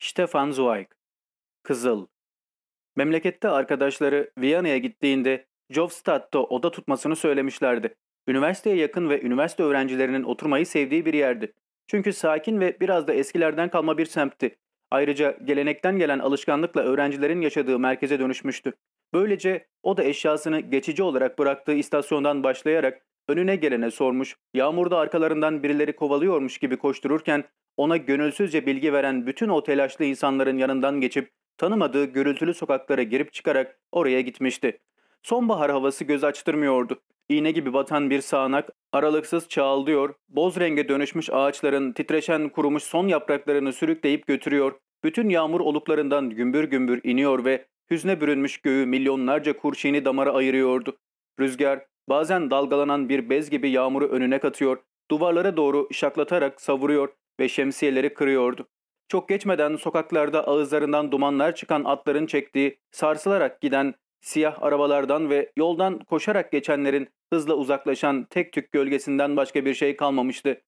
Stefan Zweig Kızıl Memlekette arkadaşları Viyana'ya gittiğinde Jovstad'da oda tutmasını söylemişlerdi. Üniversiteye yakın ve üniversite öğrencilerinin oturmayı sevdiği bir yerdi. Çünkü sakin ve biraz da eskilerden kalma bir semtti. Ayrıca gelenekten gelen alışkanlıkla öğrencilerin yaşadığı merkeze dönüşmüştü. Böylece o da eşyasını geçici olarak bıraktığı istasyondan başlayarak önüne gelene sormuş, yağmurda arkalarından birileri kovalıyormuş gibi koştururken ona gönülsüzce bilgi veren bütün o telaşlı insanların yanından geçip tanımadığı gürültülü sokaklara girip çıkarak oraya gitmişti. Sonbahar havası göz açtırmıyordu. İğne gibi batan bir sağanak aralıksız çağıldıyor, boz renge dönüşmüş ağaçların titreşen kurumuş son yapraklarını sürükleyip götürüyor, bütün yağmur oluklarından gümbür gümbür iniyor ve hüzne bürünmüş göğü milyonlarca kurşini damara ayırıyordu. Rüzgar bazen dalgalanan bir bez gibi yağmuru önüne katıyor, duvarlara doğru şaklatarak savuruyor ve şemsiyeleri kırıyordu. Çok geçmeden sokaklarda ağızlarından dumanlar çıkan atların çektiği, sarsılarak giden siyah arabalardan ve yoldan koşarak geçenlerin hızla uzaklaşan tek tük gölgesinden başka bir şey kalmamıştı.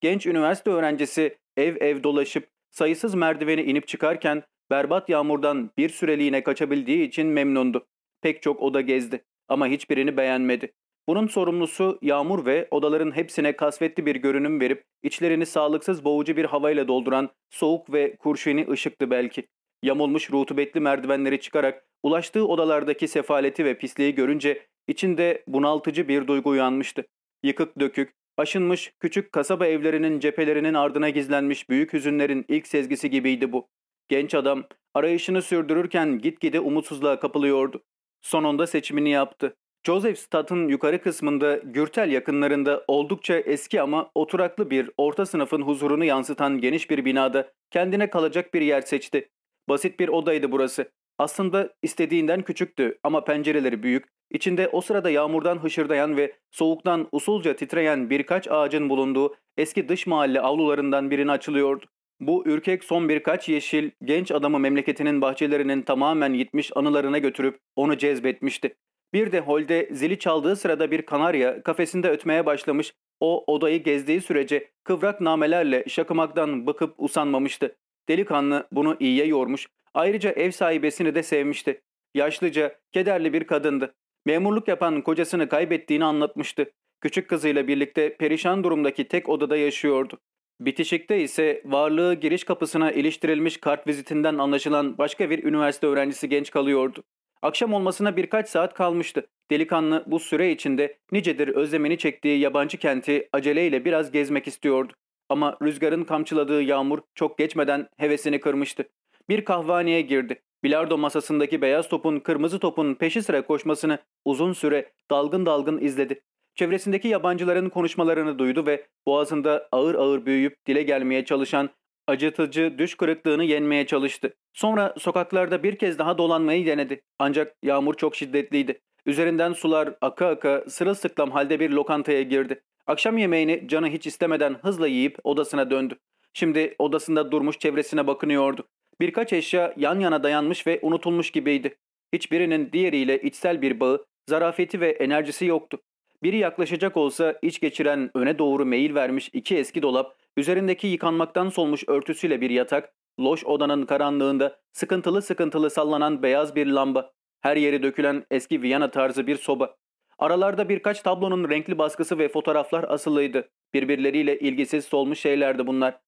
Genç üniversite öğrencisi ev ev dolaşıp sayısız merdiveni inip çıkarken berbat yağmurdan bir süreliğine kaçabildiği için memnundu. Pek çok oda gezdi ama hiçbirini beğenmedi. Bunun sorumlusu yağmur ve odaların hepsine kasvetli bir görünüm verip içlerini sağlıksız boğucu bir havayla dolduran soğuk ve kurşuni ışıktı belki. Yamulmuş rutubetli merdivenleri çıkarak ulaştığı odalardaki sefaleti ve pisliği görünce içinde bunaltıcı bir duygu uyanmıştı. Yıkık dökük, aşınmış küçük kasaba evlerinin cephelerinin ardına gizlenmiş büyük hüzünlerin ilk sezgisi gibiydi bu. Genç adam arayışını sürdürürken gitgide umutsuzluğa kapılıyordu. Sonunda seçimini yaptı. Joseph Stadt'ın yukarı kısmında Gürtel yakınlarında oldukça eski ama oturaklı bir orta sınıfın huzurunu yansıtan geniş bir binada kendine kalacak bir yer seçti. Basit bir odaydı burası. Aslında istediğinden küçüktü ama pencereleri büyük, içinde o sırada yağmurdan hışırdayan ve soğuktan usulca titreyen birkaç ağacın bulunduğu eski dış mahalle avlularından birini açılıyordu. Bu ürkek son birkaç yeşil genç adamı memleketinin bahçelerinin tamamen gitmiş anılarına götürüp onu cezbetmişti. Bir de holde zili çaldığı sırada bir kanarya kafesinde ötmeye başlamış, o odayı gezdiği sürece kıvrak namelerle şakımaktan bıkıp usanmamıştı. Delikanlı bunu iyiye yormuş, ayrıca ev sahibesini de sevmişti. Yaşlıca, kederli bir kadındı. Memurluk yapan kocasını kaybettiğini anlatmıştı. Küçük kızıyla birlikte perişan durumdaki tek odada yaşıyordu. Bitişikte ise varlığı giriş kapısına iliştirilmiş kart vizitinden anlaşılan başka bir üniversite öğrencisi genç kalıyordu. Akşam olmasına birkaç saat kalmıştı. Delikanlı bu süre içinde nicedir özlemini çektiği yabancı kenti aceleyle biraz gezmek istiyordu. Ama rüzgarın kamçıladığı yağmur çok geçmeden hevesini kırmıştı. Bir kahvaneye girdi. Bilardo masasındaki beyaz topun kırmızı topun peşi sıra koşmasını uzun süre dalgın dalgın izledi. Çevresindeki yabancıların konuşmalarını duydu ve boğazında ağır ağır büyüyüp dile gelmeye çalışan acıtıcı düş kırıklığını yenmeye çalıştı. Sonra sokaklarda bir kez daha dolanmayı denedi. Ancak yağmur çok şiddetliydi. Üzerinden sular aka aka sırılsıklam halde bir lokantaya girdi. Akşam yemeğini canı hiç istemeden hızla yiyip odasına döndü. Şimdi odasında durmuş çevresine bakınıyordu. Birkaç eşya yan yana dayanmış ve unutulmuş gibiydi. Hiçbirinin diğeriyle içsel bir bağı, zarafeti ve enerjisi yoktu. Biri yaklaşacak olsa iç geçiren öne doğru meyil vermiş iki eski dolap, üzerindeki yıkanmaktan solmuş örtüsüyle bir yatak, loş odanın karanlığında sıkıntılı sıkıntılı sallanan beyaz bir lamba, her yeri dökülen eski Viyana tarzı bir soba. Aralarda birkaç tablonun renkli baskısı ve fotoğraflar asılıydı. Birbirleriyle ilgisiz solmuş şeylerdi bunlar.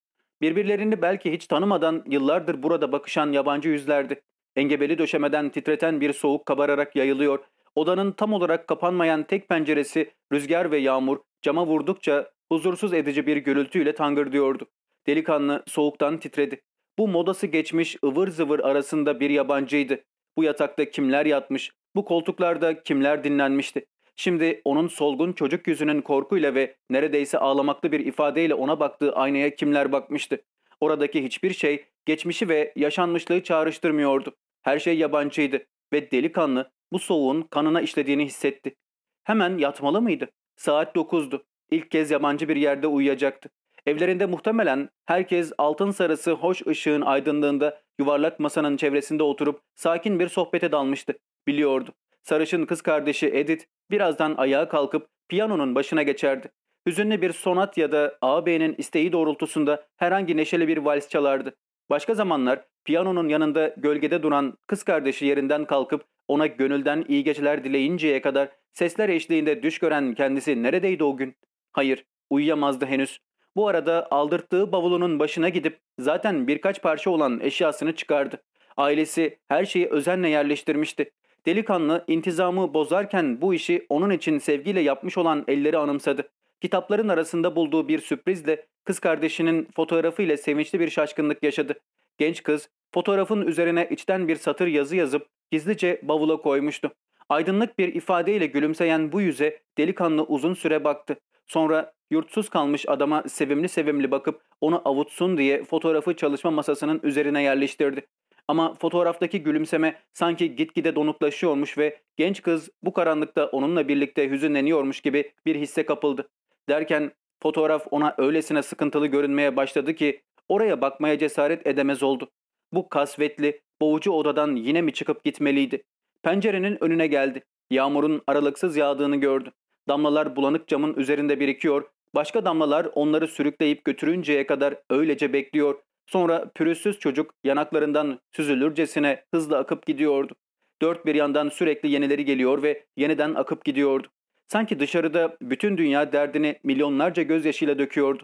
Birbirlerini belki hiç tanımadan yıllardır burada bakışan yabancı yüzlerdi. Engebeli döşemeden titreten bir soğuk kabararak yayılıyor. Odanın tam olarak kapanmayan tek penceresi rüzgar ve yağmur cama vurdukça huzursuz edici bir gürültüyle tangırdıyordu. Delikanlı soğuktan titredi. Bu modası geçmiş ıvır zıvır arasında bir yabancıydı. Bu yatakta kimler yatmış, bu koltuklarda kimler dinlenmişti. Şimdi onun solgun çocuk yüzünün korkuyla ve neredeyse ağlamaklı bir ifadeyle ona baktığı aynaya kimler bakmıştı. Oradaki hiçbir şey geçmişi ve yaşanmışlığı çağrıştırmıyordu. Her şey yabancıydı ve delikanlı bu soğuğun kanına işlediğini hissetti. Hemen yatmalı mıydı? Saat dokuzdu. İlk kez yabancı bir yerde uyuyacaktı. Evlerinde muhtemelen herkes altın sarısı hoş ışığın aydınlığında yuvarlak masanın çevresinde oturup sakin bir sohbete dalmıştı. Biliyordu. Sarışın kız kardeşi Edith birazdan ayağa kalkıp piyanonun başına geçerdi. Hüzünlü bir sonat ya da ağabeyinin isteği doğrultusunda herhangi neşeli bir vals çalardı. Başka zamanlar piyanonun yanında gölgede duran kız kardeşi yerinden kalkıp ona gönülden iyi geceler dileyinceye kadar sesler eşliğinde düş gören kendisi neredeydi o gün? Hayır, uyuyamazdı henüz. Bu arada aldırttığı bavulunun başına gidip zaten birkaç parça olan eşyasını çıkardı. Ailesi her şeyi özenle yerleştirmişti. Delikanlı intizamı bozarken bu işi onun için sevgiyle yapmış olan elleri anımsadı. Kitapların arasında bulduğu bir sürprizle kız kardeşinin fotoğrafı ile sevinçli bir şaşkınlık yaşadı. Genç kız fotoğrafın üzerine içten bir satır yazı yazıp gizlice bavula koymuştu. Aydınlık bir ifadeyle gülümseyen bu yüze delikanlı uzun süre baktı. Sonra yurtsuz kalmış adama sevimli sevimli bakıp onu avutsun diye fotoğrafı çalışma masasının üzerine yerleştirdi. Ama fotoğraftaki gülümseme sanki gitgide donuklaşıyormuş ve genç kız bu karanlıkta onunla birlikte hüzünleniyormuş gibi bir hisse kapıldı. Derken fotoğraf ona öylesine sıkıntılı görünmeye başladı ki oraya bakmaya cesaret edemez oldu. Bu kasvetli, boğucu odadan yine mi çıkıp gitmeliydi? Pencerenin önüne geldi. Yağmurun aralıksız yağdığını gördü. Damlalar bulanık camın üzerinde birikiyor, başka damlalar onları sürükleyip götürünceye kadar öylece bekliyor. Sonra pürüzsüz çocuk yanaklarından süzülürcesine hızla akıp gidiyordu. Dört bir yandan sürekli yenileri geliyor ve yeniden akıp gidiyordu. Sanki dışarıda bütün dünya derdini milyonlarca gözyaşıyla döküyordu.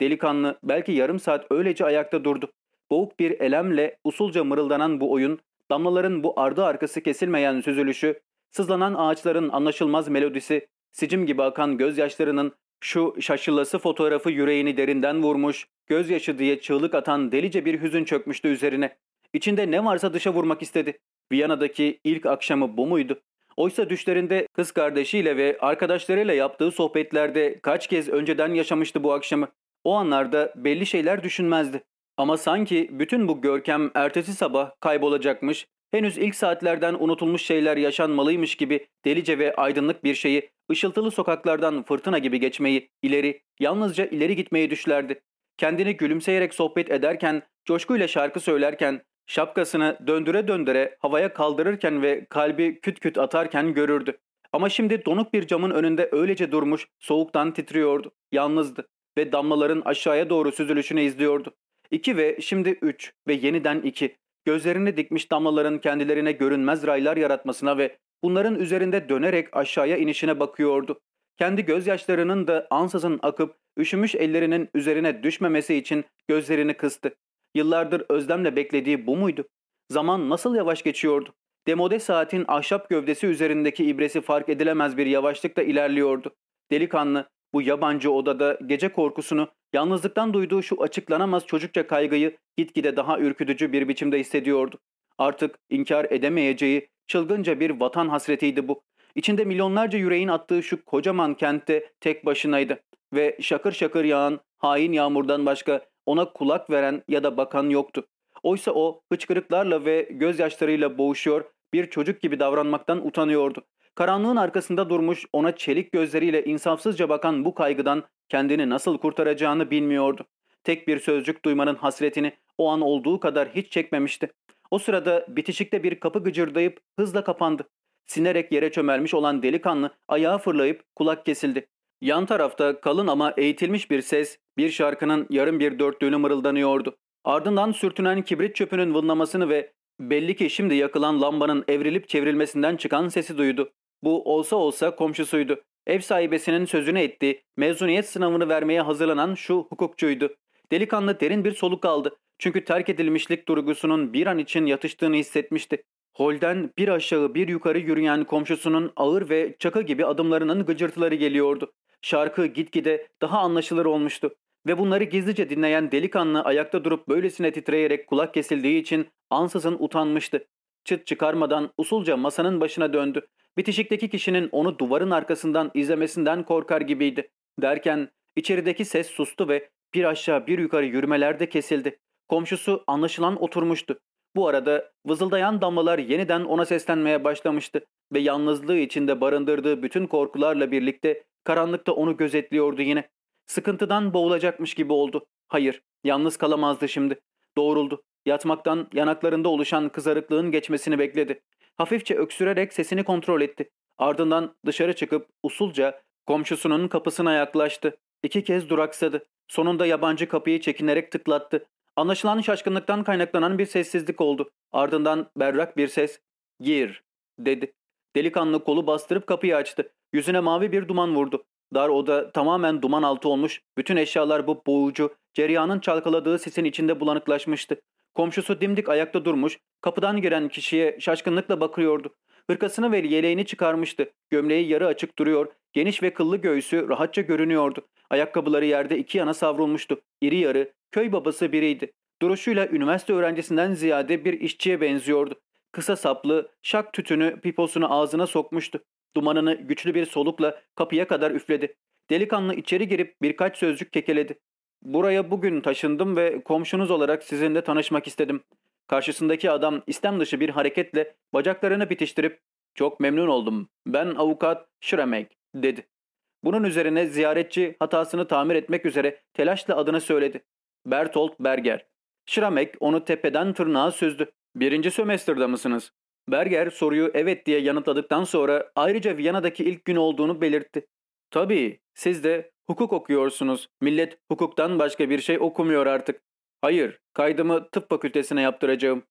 Delikanlı belki yarım saat öylece ayakta durdu. Boğuk bir elemle usulca mırıldanan bu oyun, damlaların bu ardı arkası kesilmeyen süzülüşü, sızlanan ağaçların anlaşılmaz melodisi, sicim gibi akan gözyaşlarının şu şaşılası fotoğrafı yüreğini derinden vurmuş, gözyaşı diye çığlık atan delice bir hüzün çökmüştü üzerine. İçinde ne varsa dışa vurmak istedi. Viyana'daki ilk akşamı bu muydu? Oysa düşlerinde kız kardeşiyle ve arkadaşlarıyla yaptığı sohbetlerde kaç kez önceden yaşamıştı bu akşamı. O anlarda belli şeyler düşünmezdi. Ama sanki bütün bu görkem ertesi sabah kaybolacakmış, henüz ilk saatlerden unutulmuş şeyler yaşanmalıymış gibi delice ve aydınlık bir şeyi, ışıltılı sokaklardan fırtına gibi geçmeyi, ileri, yalnızca ileri gitmeyi düşlerdi. Kendini gülümseyerek sohbet ederken, coşkuyla şarkı söylerken, şapkasını döndüre döndüre havaya kaldırırken ve kalbi küt küt atarken görürdü. Ama şimdi donuk bir camın önünde öylece durmuş, soğuktan titriyordu. Yalnızdı ve damlaların aşağıya doğru süzülüşünü izliyordu. İki ve şimdi üç ve yeniden iki. Gözlerini dikmiş damlaların kendilerine görünmez raylar yaratmasına ve bunların üzerinde dönerek aşağıya inişine bakıyordu. Kendi gözyaşlarının da ansızın akıp üşümüş ellerinin üzerine düşmemesi için gözlerini kıstı. Yıllardır özlemle beklediği bu muydu? Zaman nasıl yavaş geçiyordu? Demode saatin ahşap gövdesi üzerindeki ibresi fark edilemez bir yavaşlıkla ilerliyordu. Delikanlı bu yabancı odada gece korkusunu, yalnızlıktan duyduğu şu açıklanamaz çocukça kaygıyı gitgide daha ürkütücü bir biçimde hissediyordu. Artık inkar edemeyeceği çılgınca bir vatan hasretiydi bu. İçinde milyonlarca yüreğin attığı şu kocaman kentte tek başınaydı ve şakır şakır yağan hain yağmurdan başka ona kulak veren ya da bakan yoktu. Oysa o hıçkırıklarla ve gözyaşlarıyla boğuşuyor, bir çocuk gibi davranmaktan utanıyordu. Karanlığın arkasında durmuş ona çelik gözleriyle insafsızca bakan bu kaygıdan kendini nasıl kurtaracağını bilmiyordu. Tek bir sözcük duymanın hasretini o an olduğu kadar hiç çekmemişti. O sırada bitişikte bir kapı gıcırdayıp hızla kapandı. Sinerek yere çömelmiş olan delikanlı ayağa fırlayıp kulak kesildi. Yan tarafta kalın ama eğitilmiş bir ses bir şarkının yarım bir dörtlüğünü mırıldanıyordu. Ardından sürtünen kibrit çöpünün vınlamasını ve belli ki şimdi yakılan lambanın evrilip çevrilmesinden çıkan sesi duydu. Bu olsa olsa komşusuydu. Ev sahibesinin sözünü etti, mezuniyet sınavını vermeye hazırlanan şu hukukçuydu. Delikanlı derin bir soluk aldı. Çünkü terk edilmişlik duygusunun bir an için yatıştığını hissetmişti. Holden bir aşağı bir yukarı yürüyen komşusunun ağır ve çaka gibi adımlarının gıcırtıları geliyordu. Şarkı gitgide daha anlaşılır olmuştu. Ve bunları gizlice dinleyen delikanlı ayakta durup böylesine titreyerek kulak kesildiği için ansızın utanmıştı. Çıt çıkarmadan usulca masanın başına döndü. Bitişikteki kişinin onu duvarın arkasından izlemesinden korkar gibiydi. Derken içerideki ses sustu ve bir aşağı bir yukarı yürümeler de kesildi. Komşusu anlaşılan oturmuştu. Bu arada vızıldayan damlalar yeniden ona seslenmeye başlamıştı ve yalnızlığı içinde barındırdığı bütün korkularla birlikte karanlıkta onu gözetliyordu yine. Sıkıntıdan boğulacakmış gibi oldu. Hayır, yalnız kalamazdı şimdi. Doğruldu. Yatmaktan yanaklarında oluşan kızarıklığın geçmesini bekledi. Hafifçe öksürerek sesini kontrol etti. Ardından dışarı çıkıp usulca komşusunun kapısına yaklaştı. İki kez duraksadı. Sonunda yabancı kapıyı çekinerek tıklattı. Anlaşılan şaşkınlıktan kaynaklanan bir sessizlik oldu. Ardından berrak bir ses ''Gir'' dedi. Delikanlı kolu bastırıp kapıyı açtı. Yüzüne mavi bir duman vurdu. Dar oda tamamen duman altı olmuş, bütün eşyalar bu boğucu, cereyanın çalkaladığı sisin içinde bulanıklaşmıştı. Komşusu dimdik ayakta durmuş, kapıdan giren kişiye şaşkınlıkla bakıyordu. Hırkasını ve yeleğini çıkarmıştı. Gömleği yarı açık duruyor, geniş ve kıllı göğsü rahatça görünüyordu. Ayakkabıları yerde iki yana savrulmuştu. İri yarı, köy babası biriydi. Duruşuyla üniversite öğrencisinden ziyade bir işçiye benziyordu. Kısa saplı, şak tütünü piposunu ağzına sokmuştu. Dumanını güçlü bir solukla kapıya kadar üfledi. Delikanlı içeri girip birkaç sözcük kekeledi. Buraya bugün taşındım ve komşunuz olarak sizinle tanışmak istedim. Karşısındaki adam istem dışı bir hareketle bacaklarını bitiştirip ''Çok memnun oldum. Ben avukat Şremek'' dedi. Bunun üzerine ziyaretçi hatasını tamir etmek üzere telaşla adını söyledi. Bertolt Berger. Şramek onu tepeden tırnağa süzdü. Birinci sömestrda mısınız? Berger soruyu evet diye yanıtladıktan sonra ayrıca Viyana'daki ilk gün olduğunu belirtti. Tabii, siz de hukuk okuyorsunuz. Millet hukuktan başka bir şey okumuyor artık. Hayır, kaydımı tıp fakültesine yaptıracağım.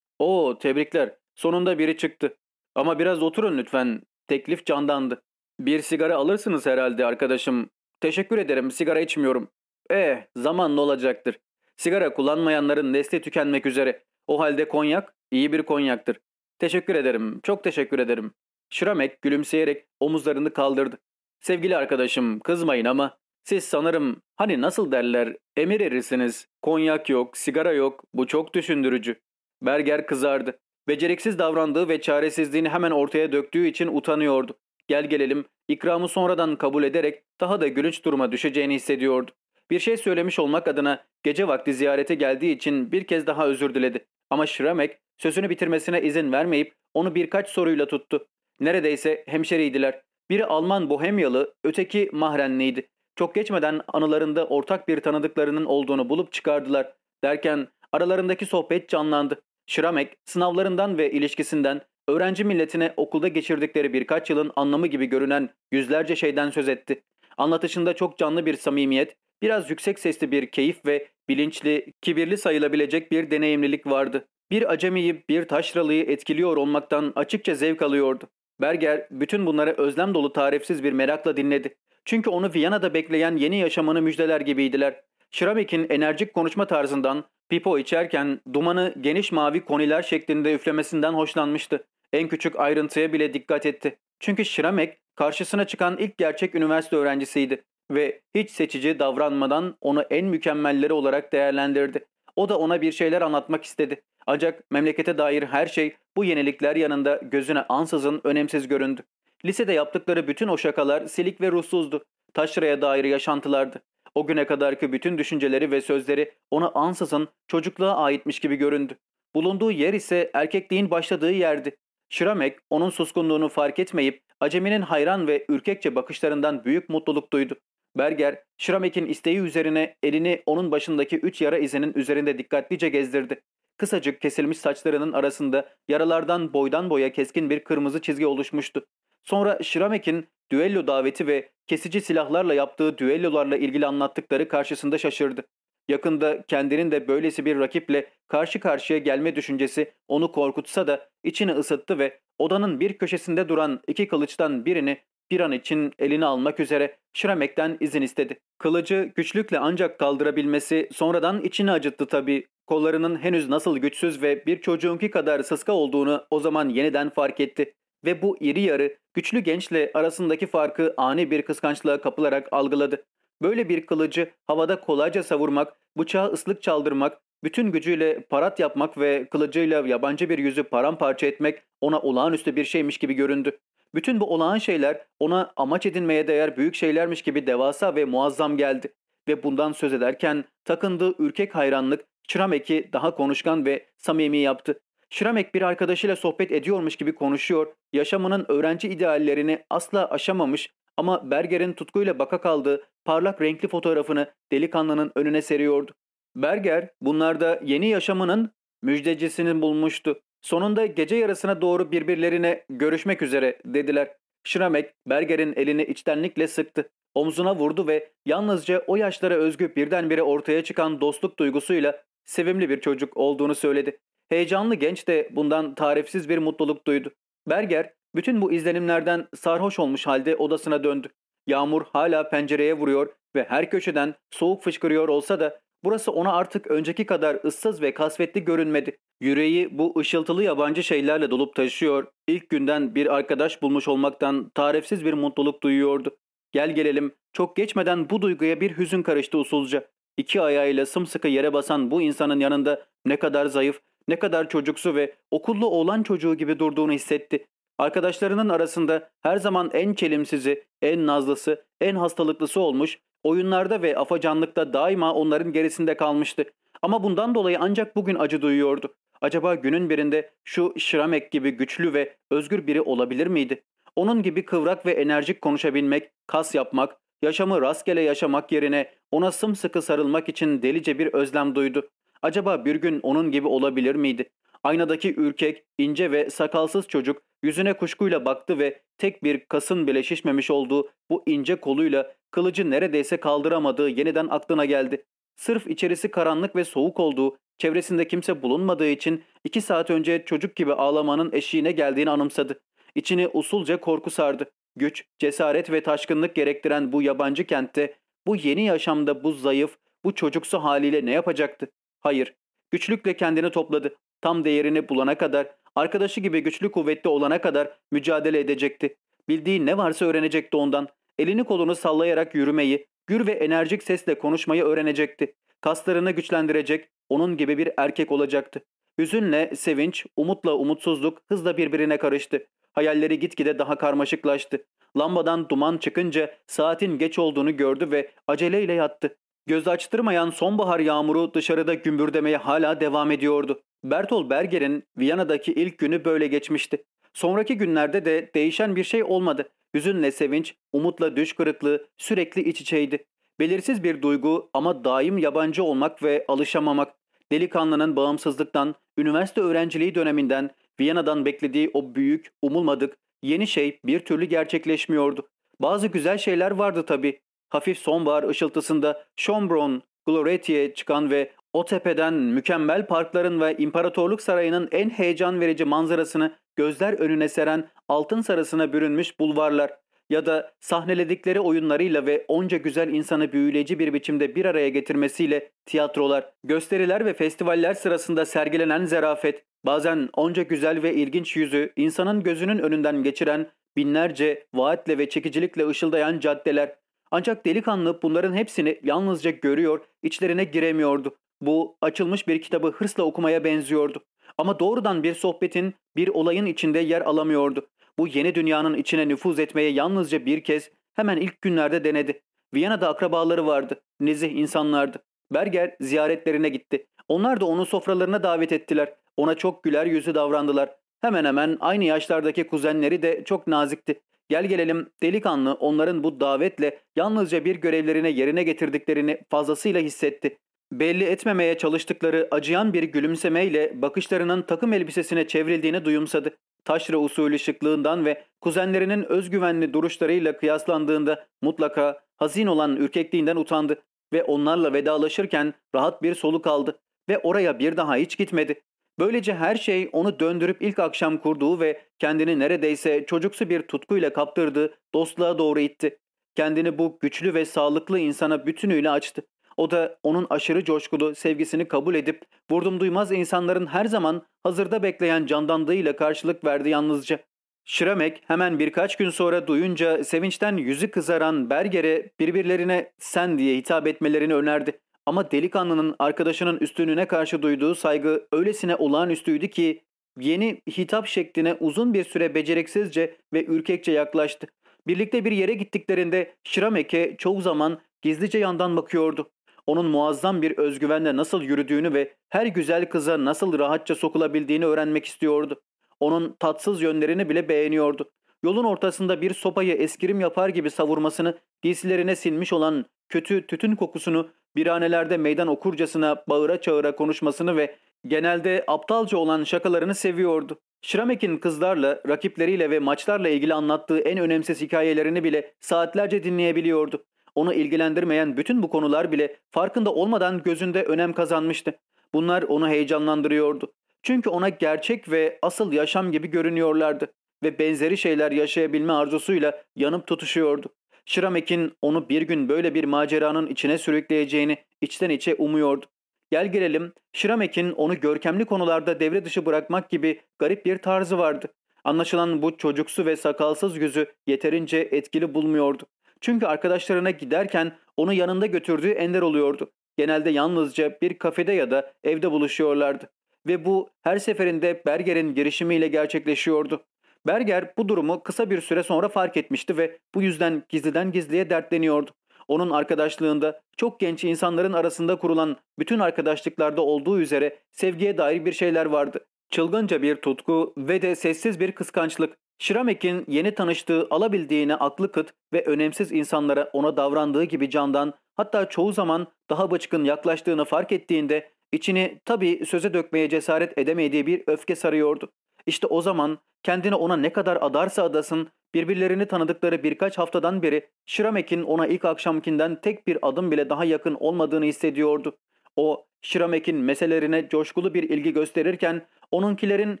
Oo, tebrikler. Sonunda biri çıktı. Ama biraz oturun lütfen. Teklif candandı. Bir sigara alırsınız herhalde arkadaşım. Teşekkür ederim, sigara içmiyorum. Eh, zaman ne olacaktır. Sigara kullanmayanların nesli tükenmek üzere. O halde konyak, iyi bir konyaktır. Teşekkür ederim, çok teşekkür ederim. Şramek gülümseyerek omuzlarını kaldırdı. Sevgili arkadaşım, kızmayın ama siz sanırım hani nasıl derler emir erirsiniz. Konyak yok, sigara yok, bu çok düşündürücü. Berger kızardı. Beceriksiz davrandığı ve çaresizliğini hemen ortaya döktüğü için utanıyordu. Gel gelelim ikramı sonradan kabul ederek daha da gülünç duruma düşeceğini hissediyordu. Bir şey söylemiş olmak adına gece vakti ziyarete geldiği için bir kez daha özür diledi. Ama Şramek sözünü bitirmesine izin vermeyip onu birkaç soruyla tuttu. Neredeyse hemşeriydiler. Biri Alman Bohemyalı, öteki Mahrenliydi. Çok geçmeden anılarında ortak bir tanıdıklarının olduğunu bulup çıkardılar. Derken aralarındaki sohbet canlandı. Şramek sınavlarından ve ilişkisinden öğrenci milletine okulda geçirdikleri birkaç yılın anlamı gibi görünen yüzlerce şeyden söz etti. Anlatışında çok canlı bir samimiyet, biraz yüksek sesli bir keyif ve bilinçli, kibirli sayılabilecek bir deneyimlilik vardı. Bir acemiyi, bir taşralıyı etkiliyor olmaktan açıkça zevk alıyordu. Berger bütün bunları özlem dolu tarifsiz bir merakla dinledi. Çünkü onu Viyana'da bekleyen yeni yaşamını müjdeler gibiydiler. Şramik'in enerjik konuşma tarzından pipo içerken dumanı geniş mavi koniler şeklinde üflemesinden hoşlanmıştı. En küçük ayrıntıya bile dikkat etti. Çünkü Şramek karşısına çıkan ilk gerçek üniversite öğrencisiydi ve hiç seçici davranmadan onu en mükemmelleri olarak değerlendirdi. O da ona bir şeyler anlatmak istedi. Ancak memlekete dair her şey bu yenilikler yanında gözüne ansızın önemsiz göründü. Lisede yaptıkları bütün o şakalar silik ve ruhsuzdu. Taşra'ya dair yaşantılardı. O güne kadarki bütün düşünceleri ve sözleri ona ansızın çocukluğa aitmiş gibi göründü. Bulunduğu yer ise erkekliğin başladığı yerdi. Şiramek onun suskunluğunu fark etmeyip aceminin hayran ve ürkekçe bakışlarından büyük mutluluk duydu. Berger, Şiramek'in isteği üzerine elini onun başındaki üç yara izinin üzerinde dikkatlice gezdirdi. Kısacık kesilmiş saçlarının arasında yaralardan boydan boya keskin bir kırmızı çizgi oluşmuştu. Sonra Şiramek'in düello daveti ve kesici silahlarla yaptığı düellolarla ilgili anlattıkları karşısında şaşırdı. Yakında kendinin de böylesi bir rakiple karşı karşıya gelme düşüncesi onu korkutsa da içini ısıttı ve odanın bir köşesinde duran iki kılıçtan birini bir an için eline almak üzere Şiramek'ten izin istedi. Kılıcı güçlükle ancak kaldırabilmesi sonradan içini acıttı tabii. Kollarının henüz nasıl güçsüz ve bir çocuğunki kadar sıska olduğunu o zaman yeniden fark etti. Ve bu iri yarı, güçlü gençle arasındaki farkı ani bir kıskançlığa kapılarak algıladı. Böyle bir kılıcı havada kolayca savurmak, bıçağı ıslık çaldırmak, bütün gücüyle parat yapmak ve kılıcıyla yabancı bir yüzü paramparça etmek ona olağanüstü bir şeymiş gibi göründü. Bütün bu olağan şeyler ona amaç edinmeye değer büyük şeylermiş gibi devasa ve muazzam geldi. Ve bundan söz ederken takındığı ürkek hayranlık Şramek'i daha konuşkan ve samimi yaptı. Şramek bir arkadaşıyla sohbet ediyormuş gibi konuşuyor, yaşamının öğrenci ideallerini asla aşamamış ama Berger'in tutkuyla baka kaldığı parlak renkli fotoğrafını delikanlının önüne seriyordu. Berger bunlarda yeni yaşamının müjdecisini bulmuştu. Sonunda gece yarısına doğru birbirlerine görüşmek üzere dediler. Şramek Berger'in elini içtenlikle sıktı. Omzuna vurdu ve yalnızca o yaşlara özgü birdenbire ortaya çıkan dostluk duygusuyla sevimli bir çocuk olduğunu söyledi. Heyecanlı genç de bundan tarifsiz bir mutluluk duydu. Berger bütün bu izlenimlerden sarhoş olmuş halde odasına döndü. Yağmur hala pencereye vuruyor ve her köşeden soğuk fışkırıyor olsa da burası ona artık önceki kadar ıssız ve kasvetli görünmedi. Yüreği bu ışıltılı yabancı şeylerle dolup taşıyor. İlk günden bir arkadaş bulmuş olmaktan tarifsiz bir mutluluk duyuyordu. Gel gelelim çok geçmeden bu duyguya bir hüzün karıştı usulca. İki ayağıyla sımsıkı yere basan bu insanın yanında ne kadar zayıf, ne kadar çocuksu ve okullu oğlan çocuğu gibi durduğunu hissetti. Arkadaşlarının arasında her zaman en çelimsizi, en nazlısı, en hastalıklısı olmuş, oyunlarda ve afacanlıkta daima onların gerisinde kalmıştı. Ama bundan dolayı ancak bugün acı duyuyordu. Acaba günün birinde şu Şiramek gibi güçlü ve özgür biri olabilir miydi? Onun gibi kıvrak ve enerjik konuşabilmek, kas yapmak, yaşamı rastgele yaşamak yerine ona sımsıkı sarılmak için delice bir özlem duydu. Acaba bir gün onun gibi olabilir miydi? Aynadaki ürkek, ince ve sakalsız çocuk yüzüne kuşkuyla baktı ve tek bir kasın bile şişmemiş olduğu bu ince koluyla kılıcı neredeyse kaldıramadığı yeniden aklına geldi. Sırf içerisi karanlık ve soğuk olduğu, çevresinde kimse bulunmadığı için iki saat önce çocuk gibi ağlamanın eşiğine geldiğini anımsadı. İçini usulca korku sardı. Güç, cesaret ve taşkınlık gerektiren bu yabancı kentte, bu yeni yaşamda bu zayıf, bu çocuksu haliyle ne yapacaktı? Hayır, güçlükle kendini topladı. Tam değerini bulana kadar, arkadaşı gibi güçlü kuvvetli olana kadar mücadele edecekti. Bildiği ne varsa öğrenecekti ondan. Elini kolunu sallayarak yürümeyi, gür ve enerjik sesle konuşmayı öğrenecekti. Kaslarını güçlendirecek, onun gibi bir erkek olacaktı. Hüzünle, sevinç, umutla umutsuzluk hızla birbirine karıştı. Hayalleri gitgide daha karmaşıklaştı. Lambadan duman çıkınca saatin geç olduğunu gördü ve aceleyle yattı. Göz açtırmayan sonbahar yağmuru dışarıda gümbürdemeye hala devam ediyordu. Bertolt Berger'in Viyana'daki ilk günü böyle geçmişti. Sonraki günlerde de değişen bir şey olmadı. Hüzünle sevinç, umutla düş kırıklığı sürekli iç içeydi. Belirsiz bir duygu ama daim yabancı olmak ve alışamamak. Delikanlının bağımsızlıktan, üniversite öğrenciliği döneminden, Viyana'dan beklediği o büyük, umulmadık, yeni şey bir türlü gerçekleşmiyordu. Bazı güzel şeyler vardı tabii. Hafif sonbahar ışıltısında Schönbrunn, Gloreti'ye çıkan ve o tepeden mükemmel parkların ve İmparatorluk Sarayı'nın en heyecan verici manzarasını gözler önüne seren altın sarısına bürünmüş bulvarlar ya da sahneledikleri oyunlarıyla ve onca güzel insanı büyüleyici bir biçimde bir araya getirmesiyle tiyatrolar, gösteriler ve festivaller sırasında sergilenen zerafet, bazen onca güzel ve ilginç yüzü insanın gözünün önünden geçiren binlerce vaatle ve çekicilikle ışıldayan caddeler. Ancak delikanlı bunların hepsini yalnızca görüyor, içlerine giremiyordu. Bu açılmış bir kitabı hırsla okumaya benziyordu. Ama doğrudan bir sohbetin, bir olayın içinde yer alamıyordu. Bu yeni dünyanın içine nüfuz etmeye yalnızca bir kez hemen ilk günlerde denedi. Viyana'da akrabaları vardı. Nezih insanlardı. Berger ziyaretlerine gitti. Onlar da onu sofralarına davet ettiler. Ona çok güler yüzü davrandılar. Hemen hemen aynı yaşlardaki kuzenleri de çok nazikti. Gel gelelim delikanlı onların bu davetle yalnızca bir görevlerine yerine getirdiklerini fazlasıyla hissetti. Belli etmemeye çalıştıkları acıyan bir gülümsemeyle bakışlarının takım elbisesine çevrildiğini duyumsadı. Taşra usulü şıklığından ve kuzenlerinin özgüvenli duruşlarıyla kıyaslandığında mutlaka hazin olan ürkekliğinden utandı ve onlarla vedalaşırken rahat bir soluk aldı ve oraya bir daha hiç gitmedi. Böylece her şey onu döndürüp ilk akşam kurduğu ve kendini neredeyse çocuksu bir tutkuyla kaptırdığı dostluğa doğru itti. Kendini bu güçlü ve sağlıklı insana bütünüyle açtı. O da onun aşırı coşkulu sevgisini kabul edip vurdum duymaz insanların her zaman hazırda bekleyen candanlığıyla karşılık verdi yalnızca. Şiramek hemen birkaç gün sonra duyunca sevinçten yüzü kızaran Berger'e birbirlerine sen diye hitap etmelerini önerdi. Ama delikanlının arkadaşının üstünlüğüne karşı duyduğu saygı öylesine olağanüstüydü ki yeni hitap şekline uzun bir süre beceriksizce ve ürkekçe yaklaştı. Birlikte bir yere gittiklerinde Şiramek'e çoğu zaman gizlice yandan bakıyordu onun muazzam bir özgüvenle nasıl yürüdüğünü ve her güzel kıza nasıl rahatça sokulabildiğini öğrenmek istiyordu. Onun tatsız yönlerini bile beğeniyordu. Yolun ortasında bir sopayı eskirim yapar gibi savurmasını, giysilerine sinmiş olan kötü tütün kokusunu, birhanelerde meydan okurcasına bağıra çağıra konuşmasını ve genelde aptalca olan şakalarını seviyordu. Şramek'in kızlarla, rakipleriyle ve maçlarla ilgili anlattığı en önemsiz hikayelerini bile saatlerce dinleyebiliyordu. Onu ilgilendirmeyen bütün bu konular bile farkında olmadan gözünde önem kazanmıştı. Bunlar onu heyecanlandırıyordu. Çünkü ona gerçek ve asıl yaşam gibi görünüyorlardı ve benzeri şeyler yaşayabilme arzusuyla yanıp tutuşuyordu. Şiramek'in onu bir gün böyle bir maceranın içine sürükleyeceğini içten içe umuyordu. Gel gelelim, Şiramek'in onu görkemli konularda devre dışı bırakmak gibi garip bir tarzı vardı. Anlaşılan bu çocuksu ve sakalsız yüzü yeterince etkili bulmuyordu. Çünkü arkadaşlarına giderken onu yanında götürdüğü ender oluyordu. Genelde yalnızca bir kafede ya da evde buluşuyorlardı. Ve bu her seferinde Berger'in girişimiyle gerçekleşiyordu. Berger bu durumu kısa bir süre sonra fark etmişti ve bu yüzden gizliden gizliye dertleniyordu. Onun arkadaşlığında çok genç insanların arasında kurulan bütün arkadaşlıklarda olduğu üzere sevgiye dair bir şeyler vardı. Çılgınca bir tutku ve de sessiz bir kıskançlık. Şiramek'in yeni tanıştığı alabildiğine aklı kıt ve önemsiz insanlara ona davrandığı gibi candan hatta çoğu zaman daha bıçkın yaklaştığını fark ettiğinde içini tabii söze dökmeye cesaret edemediği bir öfke sarıyordu. İşte o zaman kendini ona ne kadar adarsa adasın birbirlerini tanıdıkları birkaç haftadan beri Şiramek'in ona ilk akşamkinden tek bir adım bile daha yakın olmadığını hissediyordu. O Şiramek'in meselelerine coşkulu bir ilgi gösterirken onunkilerin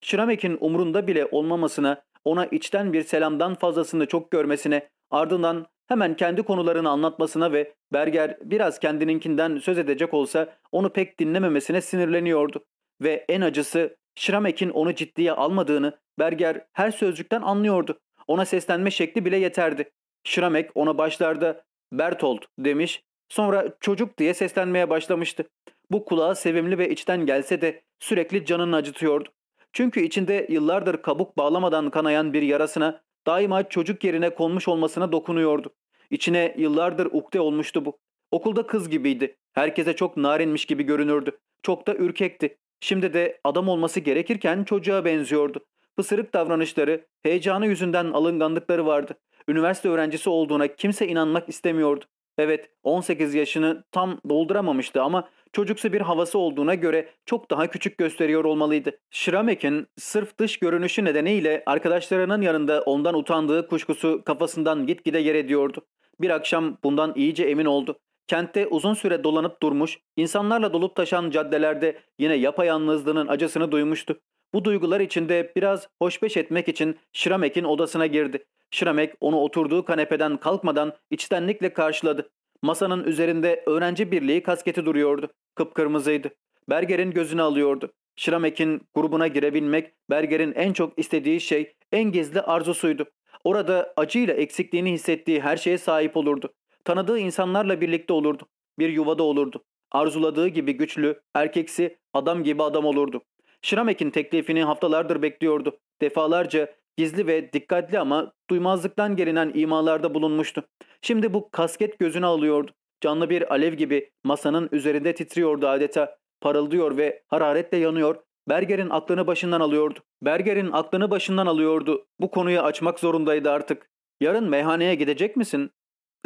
Şiramek'in umrunda bile olmamasına, ona içten bir selamdan fazlasını çok görmesine, ardından hemen kendi konularını anlatmasına ve Berger biraz kendininkinden söz edecek olsa onu pek dinlememesine sinirleniyordu. Ve en acısı Şiramek'in onu ciddiye almadığını Berger her sözcükten anlıyordu. Ona seslenme şekli bile yeterdi. Şiramek ona başlarda Bertolt demiş, sonra çocuk diye seslenmeye başlamıştı. Bu kulağa sevimli ve içten gelse de sürekli canını acıtıyordu. Çünkü içinde yıllardır kabuk bağlamadan kanayan bir yarasına daima çocuk yerine konmuş olmasına dokunuyordu. İçine yıllardır ukde olmuştu bu. Okulda kız gibiydi. Herkese çok narinmiş gibi görünürdü. Çok da ürkekti. Şimdi de adam olması gerekirken çocuğa benziyordu. Pısırık davranışları, heyecanı yüzünden alınganlıkları vardı. Üniversite öğrencisi olduğuna kimse inanmak istemiyordu. Evet 18 yaşını tam dolduramamıştı ama çocuksu bir havası olduğuna göre çok daha küçük gösteriyor olmalıydı. Schramek'in sırf dış görünüşü nedeniyle arkadaşlarının yanında ondan utandığı kuşkusu kafasından gitgide yer ediyordu. Bir akşam bundan iyice emin oldu. Kentte uzun süre dolanıp durmuş, insanlarla dolup taşan caddelerde yine yapayalnızlığının acısını duymuştu. Bu duygular içinde biraz hoşbeş etmek için Şiramek'in odasına girdi. Şiramek onu oturduğu kanepeden kalkmadan içtenlikle karşıladı. Masanın üzerinde öğrenci birliği kasketi duruyordu. Kıpkırmızıydı. Berger'in gözünü alıyordu. Şiramek'in grubuna girebilmek Berger'in en çok istediği şey, en gizli arzusuydu. Orada acıyla eksikliğini hissettiği her şeye sahip olurdu. Tanıdığı insanlarla birlikte olurdu. Bir yuvada olurdu. Arzuladığı gibi güçlü, erkeksi, adam gibi adam olurdu. Şiramek'in teklifini haftalardır bekliyordu. Defalarca gizli ve dikkatli ama duymazlıktan gelinen imalarda bulunmuştu. Şimdi bu kasket gözüne alıyordu. Canlı bir alev gibi masanın üzerinde titriyordu adeta. Parıldıyor ve hararetle yanıyor. Berger'in aklını başından alıyordu. Berger'in aklını başından alıyordu. Bu konuyu açmak zorundaydı artık. Yarın meyhaneye gidecek misin?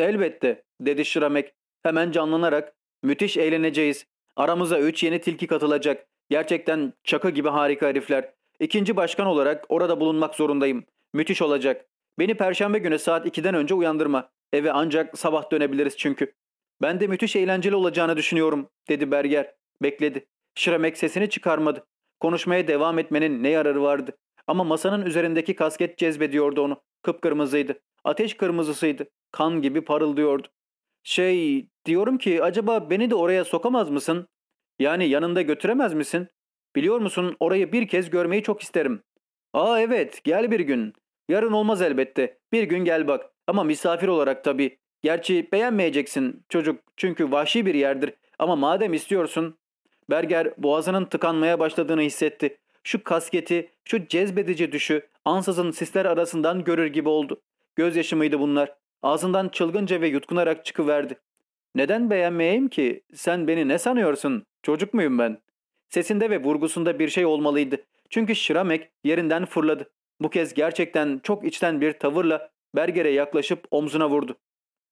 Elbette dedi Şiramek hemen canlanarak. Müthiş eğleneceğiz. Aramıza üç yeni tilki katılacak. Gerçekten çakı gibi harika herifler. İkinci başkan olarak orada bulunmak zorundayım. Müthiş olacak. Beni perşembe günü saat 2'den önce uyandırma. Eve ancak sabah dönebiliriz çünkü. Ben de müthiş eğlenceli olacağını düşünüyorum dedi Berger. Bekledi. Şiremek sesini çıkarmadı. Konuşmaya devam etmenin ne yararı vardı. Ama masanın üzerindeki kasket cezbediyordu onu. Kıpkırmızıydı. Ateş kırmızısıydı. Kan gibi parıldıyordu. Şey diyorum ki acaba beni de oraya sokamaz mısın? Yani yanında götüremez misin? Biliyor musun orayı bir kez görmeyi çok isterim. Aa evet gel bir gün. Yarın olmaz elbette. Bir gün gel bak. Ama misafir olarak tabii. Gerçi beğenmeyeceksin çocuk çünkü vahşi bir yerdir. Ama madem istiyorsun. Berger boğazının tıkanmaya başladığını hissetti. Şu kasketi, şu cezbedici düşü ansızın sisler arasından görür gibi oldu. Gözyaşı mıydı bunlar? Ağzından çılgınca ve yutkunarak çıkıverdi. Neden beğenmeyeyim ki? Sen beni ne sanıyorsun? Çocuk muyum ben? Sesinde ve vurgusunda bir şey olmalıydı. Çünkü Şiramek yerinden fırladı. Bu kez gerçekten çok içten bir tavırla Berger'e yaklaşıp omzuna vurdu.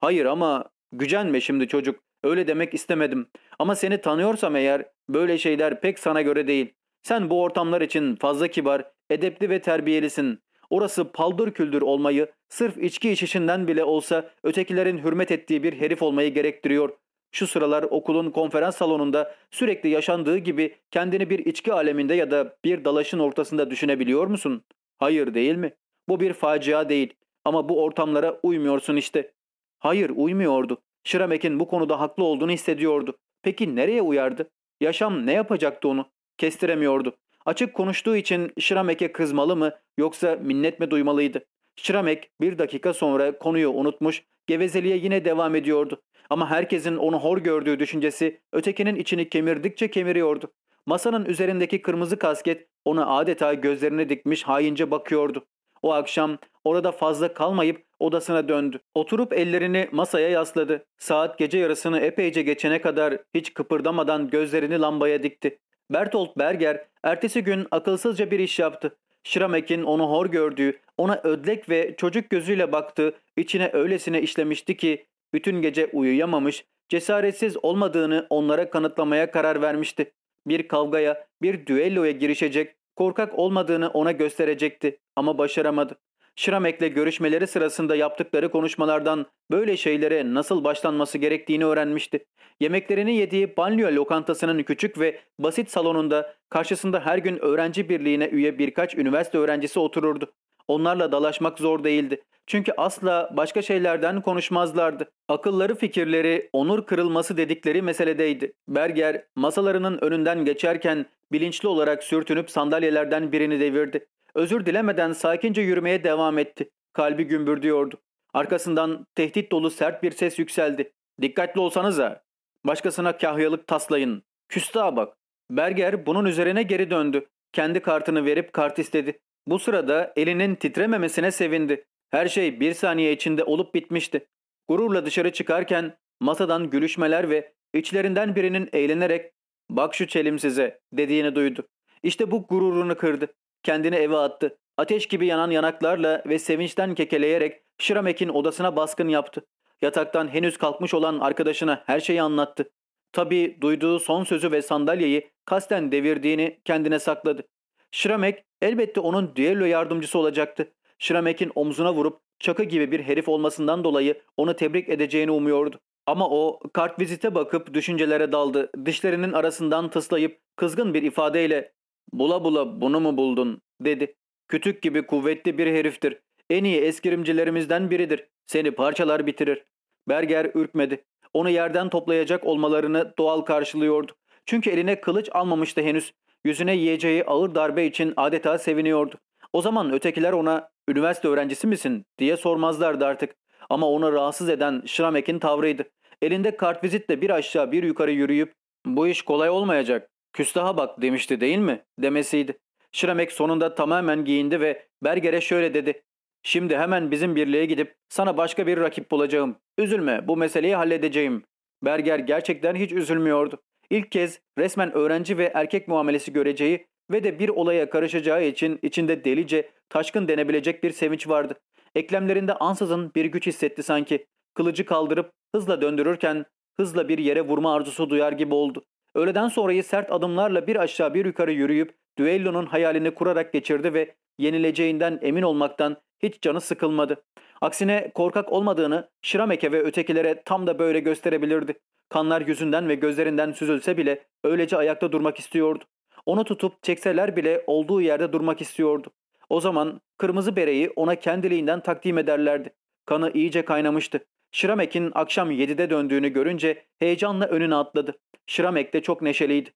Hayır ama gücenme şimdi çocuk. Öyle demek istemedim. Ama seni tanıyorsam eğer böyle şeyler pek sana göre değil. Sen bu ortamlar için fazla kibar, edepli ve terbiyelisin. Orası paldır küldür olmayı, sırf içki içişinden bile olsa ötekilerin hürmet ettiği bir herif olmayı gerektiriyor. Şu sıralar okulun konferans salonunda sürekli yaşandığı gibi kendini bir içki aleminde ya da bir dalaşın ortasında düşünebiliyor musun? Hayır değil mi? Bu bir facia değil ama bu ortamlara uymuyorsun işte. Hayır uymuyordu. Şiramek'in bu konuda haklı olduğunu hissediyordu. Peki nereye uyardı? Yaşam ne yapacaktı onu? Kestiremiyordu. Açık konuştuğu için Şiramek'e kızmalı mı yoksa minnet mi duymalıydı? Şiramek bir dakika sonra konuyu unutmuş, gevezeliğe yine devam ediyordu. Ama herkesin onu hor gördüğü düşüncesi ötekinin içini kemirdikçe kemiriyordu. Masanın üzerindeki kırmızı kasket ona adeta gözlerini dikmiş haince bakıyordu. O akşam orada fazla kalmayıp odasına döndü. Oturup ellerini masaya yasladı. Saat gece yarısını epeyce geçene kadar hiç kıpırdamadan gözlerini lambaya dikti. Bertolt Berger ertesi gün akılsızca bir iş yaptı. Şiramek'in onu hor gördüğü, ona ödlek ve çocuk gözüyle baktığı içine öylesine işlemişti ki bütün gece uyuyamamış, cesaretsiz olmadığını onlara kanıtlamaya karar vermişti. Bir kavgaya, bir düelloya girişecek, korkak olmadığını ona gösterecekti ama başaramadı. Şiramek'le görüşmeleri sırasında yaptıkları konuşmalardan böyle şeylere nasıl başlanması gerektiğini öğrenmişti. Yemeklerini yediği banliyö lokantasının küçük ve basit salonunda karşısında her gün öğrenci birliğine üye birkaç üniversite öğrencisi otururdu. Onlarla dalaşmak zor değildi. Çünkü asla başka şeylerden konuşmazlardı. Akılları fikirleri onur kırılması dedikleri meseledeydi. Berger masalarının önünden geçerken bilinçli olarak sürtünüp sandalyelerden birini devirdi. Özür dilemeden sakince yürümeye devam etti. Kalbi gümbürdüyordu. Arkasından tehdit dolu sert bir ses yükseldi. Dikkatli olsanıza. Başkasına kahyalık taslayın. Küstaha bak. Berger bunun üzerine geri döndü. Kendi kartını verip kart istedi. Bu sırada elinin titrememesine sevindi. Her şey bir saniye içinde olup bitmişti. Gururla dışarı çıkarken masadan gülüşmeler ve içlerinden birinin eğlenerek ''Bak şu çelim size'' dediğini duydu. İşte bu gururunu kırdı. Kendini eve attı. Ateş gibi yanan yanaklarla ve sevinçten kekeleyerek Şiramek'in odasına baskın yaptı. Yataktan henüz kalkmış olan arkadaşına her şeyi anlattı. Tabii duyduğu son sözü ve sandalyeyi kasten devirdiğini kendine sakladı. Şiramek elbette onun düello yardımcısı olacaktı. Şiramek'in omzuna vurup çakı gibi bir herif olmasından dolayı onu tebrik edeceğini umuyordu. Ama o kart vizite bakıp düşüncelere daldı. Dişlerinin arasından tıslayıp kızgın bir ifadeyle ''Bula bula bunu mu buldun?'' dedi. ''Kütük gibi kuvvetli bir heriftir. En iyi eskirimcilerimizden biridir. Seni parçalar bitirir.'' Berger ürkmedi. Onu yerden toplayacak olmalarını doğal karşılıyordu. Çünkü eline kılıç almamıştı henüz. Yüzüne yiyeceği ağır darbe için adeta seviniyordu. O zaman ötekiler ona üniversite öğrencisi misin diye sormazlardı artık. Ama onu rahatsız eden Şramek'in tavrıydı. Elinde kartvizitle bir aşağı bir yukarı yürüyüp bu iş kolay olmayacak. Küstaha bak demişti değil mi? demesiydi. Şramek sonunda tamamen giyindi ve Berger'e şöyle dedi. Şimdi hemen bizim birliğe gidip sana başka bir rakip bulacağım. Üzülme bu meseleyi halledeceğim. Berger gerçekten hiç üzülmüyordu. İlk kez resmen öğrenci ve erkek muamelesi göreceği ve de bir olaya karışacağı için içinde delice, taşkın denebilecek bir sevinç vardı. Eklemlerinde ansızın bir güç hissetti sanki. Kılıcı kaldırıp hızla döndürürken hızla bir yere vurma arzusu duyar gibi oldu. Öğleden sonrayı sert adımlarla bir aşağı bir yukarı yürüyüp düellonun hayalini kurarak geçirdi ve yenileceğinden emin olmaktan hiç canı sıkılmadı. Aksine korkak olmadığını Şirameke ve ötekilere tam da böyle gösterebilirdi. Kanlar yüzünden ve gözlerinden süzülse bile öylece ayakta durmak istiyordu. Onu tutup çekseler bile olduğu yerde durmak istiyordu. O zaman kırmızı bereyi ona kendiliğinden takdim ederlerdi. Kanı iyice kaynamıştı. Şiramek'in akşam 7'de döndüğünü görünce heyecanla önüne atladı. Şiramek de çok neşeliydi.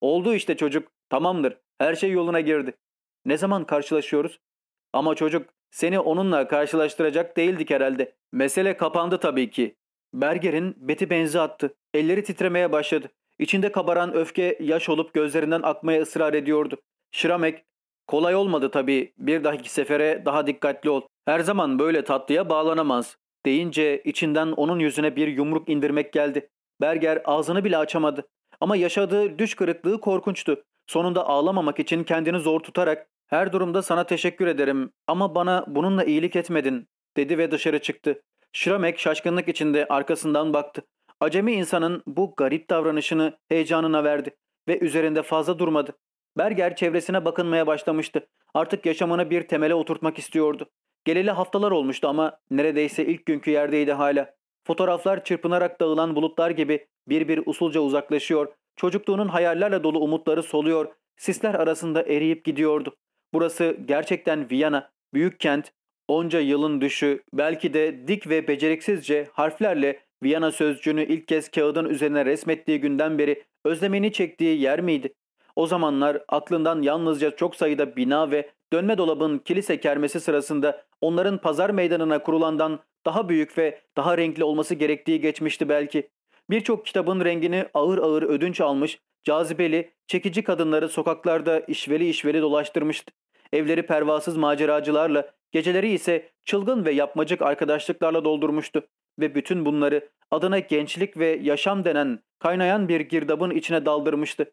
Oldu işte çocuk. Tamamdır. Her şey yoluna girdi. Ne zaman karşılaşıyoruz? Ama çocuk seni onunla karşılaştıracak değildik herhalde. Mesele kapandı tabii ki. Berger'in beti benzi attı. Elleri titremeye başladı. İçinde kabaran öfke yaş olup gözlerinden akmaya ısrar ediyordu. Şiramek, kolay olmadı tabii. Bir dahaki sefere daha dikkatli ol. Her zaman böyle tatlıya bağlanamaz. Deyince içinden onun yüzüne bir yumruk indirmek geldi. Berger ağzını bile açamadı. Ama yaşadığı düş kırıklığı korkunçtu. Sonunda ağlamamak için kendini zor tutarak her durumda sana teşekkür ederim ama bana bununla iyilik etmedin dedi ve dışarı çıktı. Şramek şaşkınlık içinde arkasından baktı. Acemi insanın bu garip davranışını heyecanına verdi ve üzerinde fazla durmadı. Berger çevresine bakınmaya başlamıştı. Artık yaşamını bir temele oturtmak istiyordu. Geleli haftalar olmuştu ama neredeyse ilk günkü yerdeydi hala. Fotoğraflar çırpınarak dağılan bulutlar gibi bir bir usulca uzaklaşıyor. Çocukluğunun hayallerle dolu umutları soluyor. Sisler arasında eriyip gidiyordu. Burası gerçekten Viyana, büyük kent, onca yılın düşü, belki de dik ve beceriksizce harflerle Viyana sözcüğünü ilk kez kağıdın üzerine resmettiği günden beri özlemini çektiği yer miydi? O zamanlar aklından yalnızca çok sayıda bina ve dönme dolabın kilise kermesi sırasında onların pazar meydanına kurulandan daha büyük ve daha renkli olması gerektiği geçmişti belki. Birçok kitabın rengini ağır ağır ödünç almış, cazibeli, çekici kadınları sokaklarda işveli işveli dolaştırmıştı. Evleri pervasız maceracılarla, geceleri ise çılgın ve yapmacık arkadaşlıklarla doldurmuştu. Ve bütün bunları adına gençlik ve yaşam denen kaynayan bir girdabın içine daldırmıştı.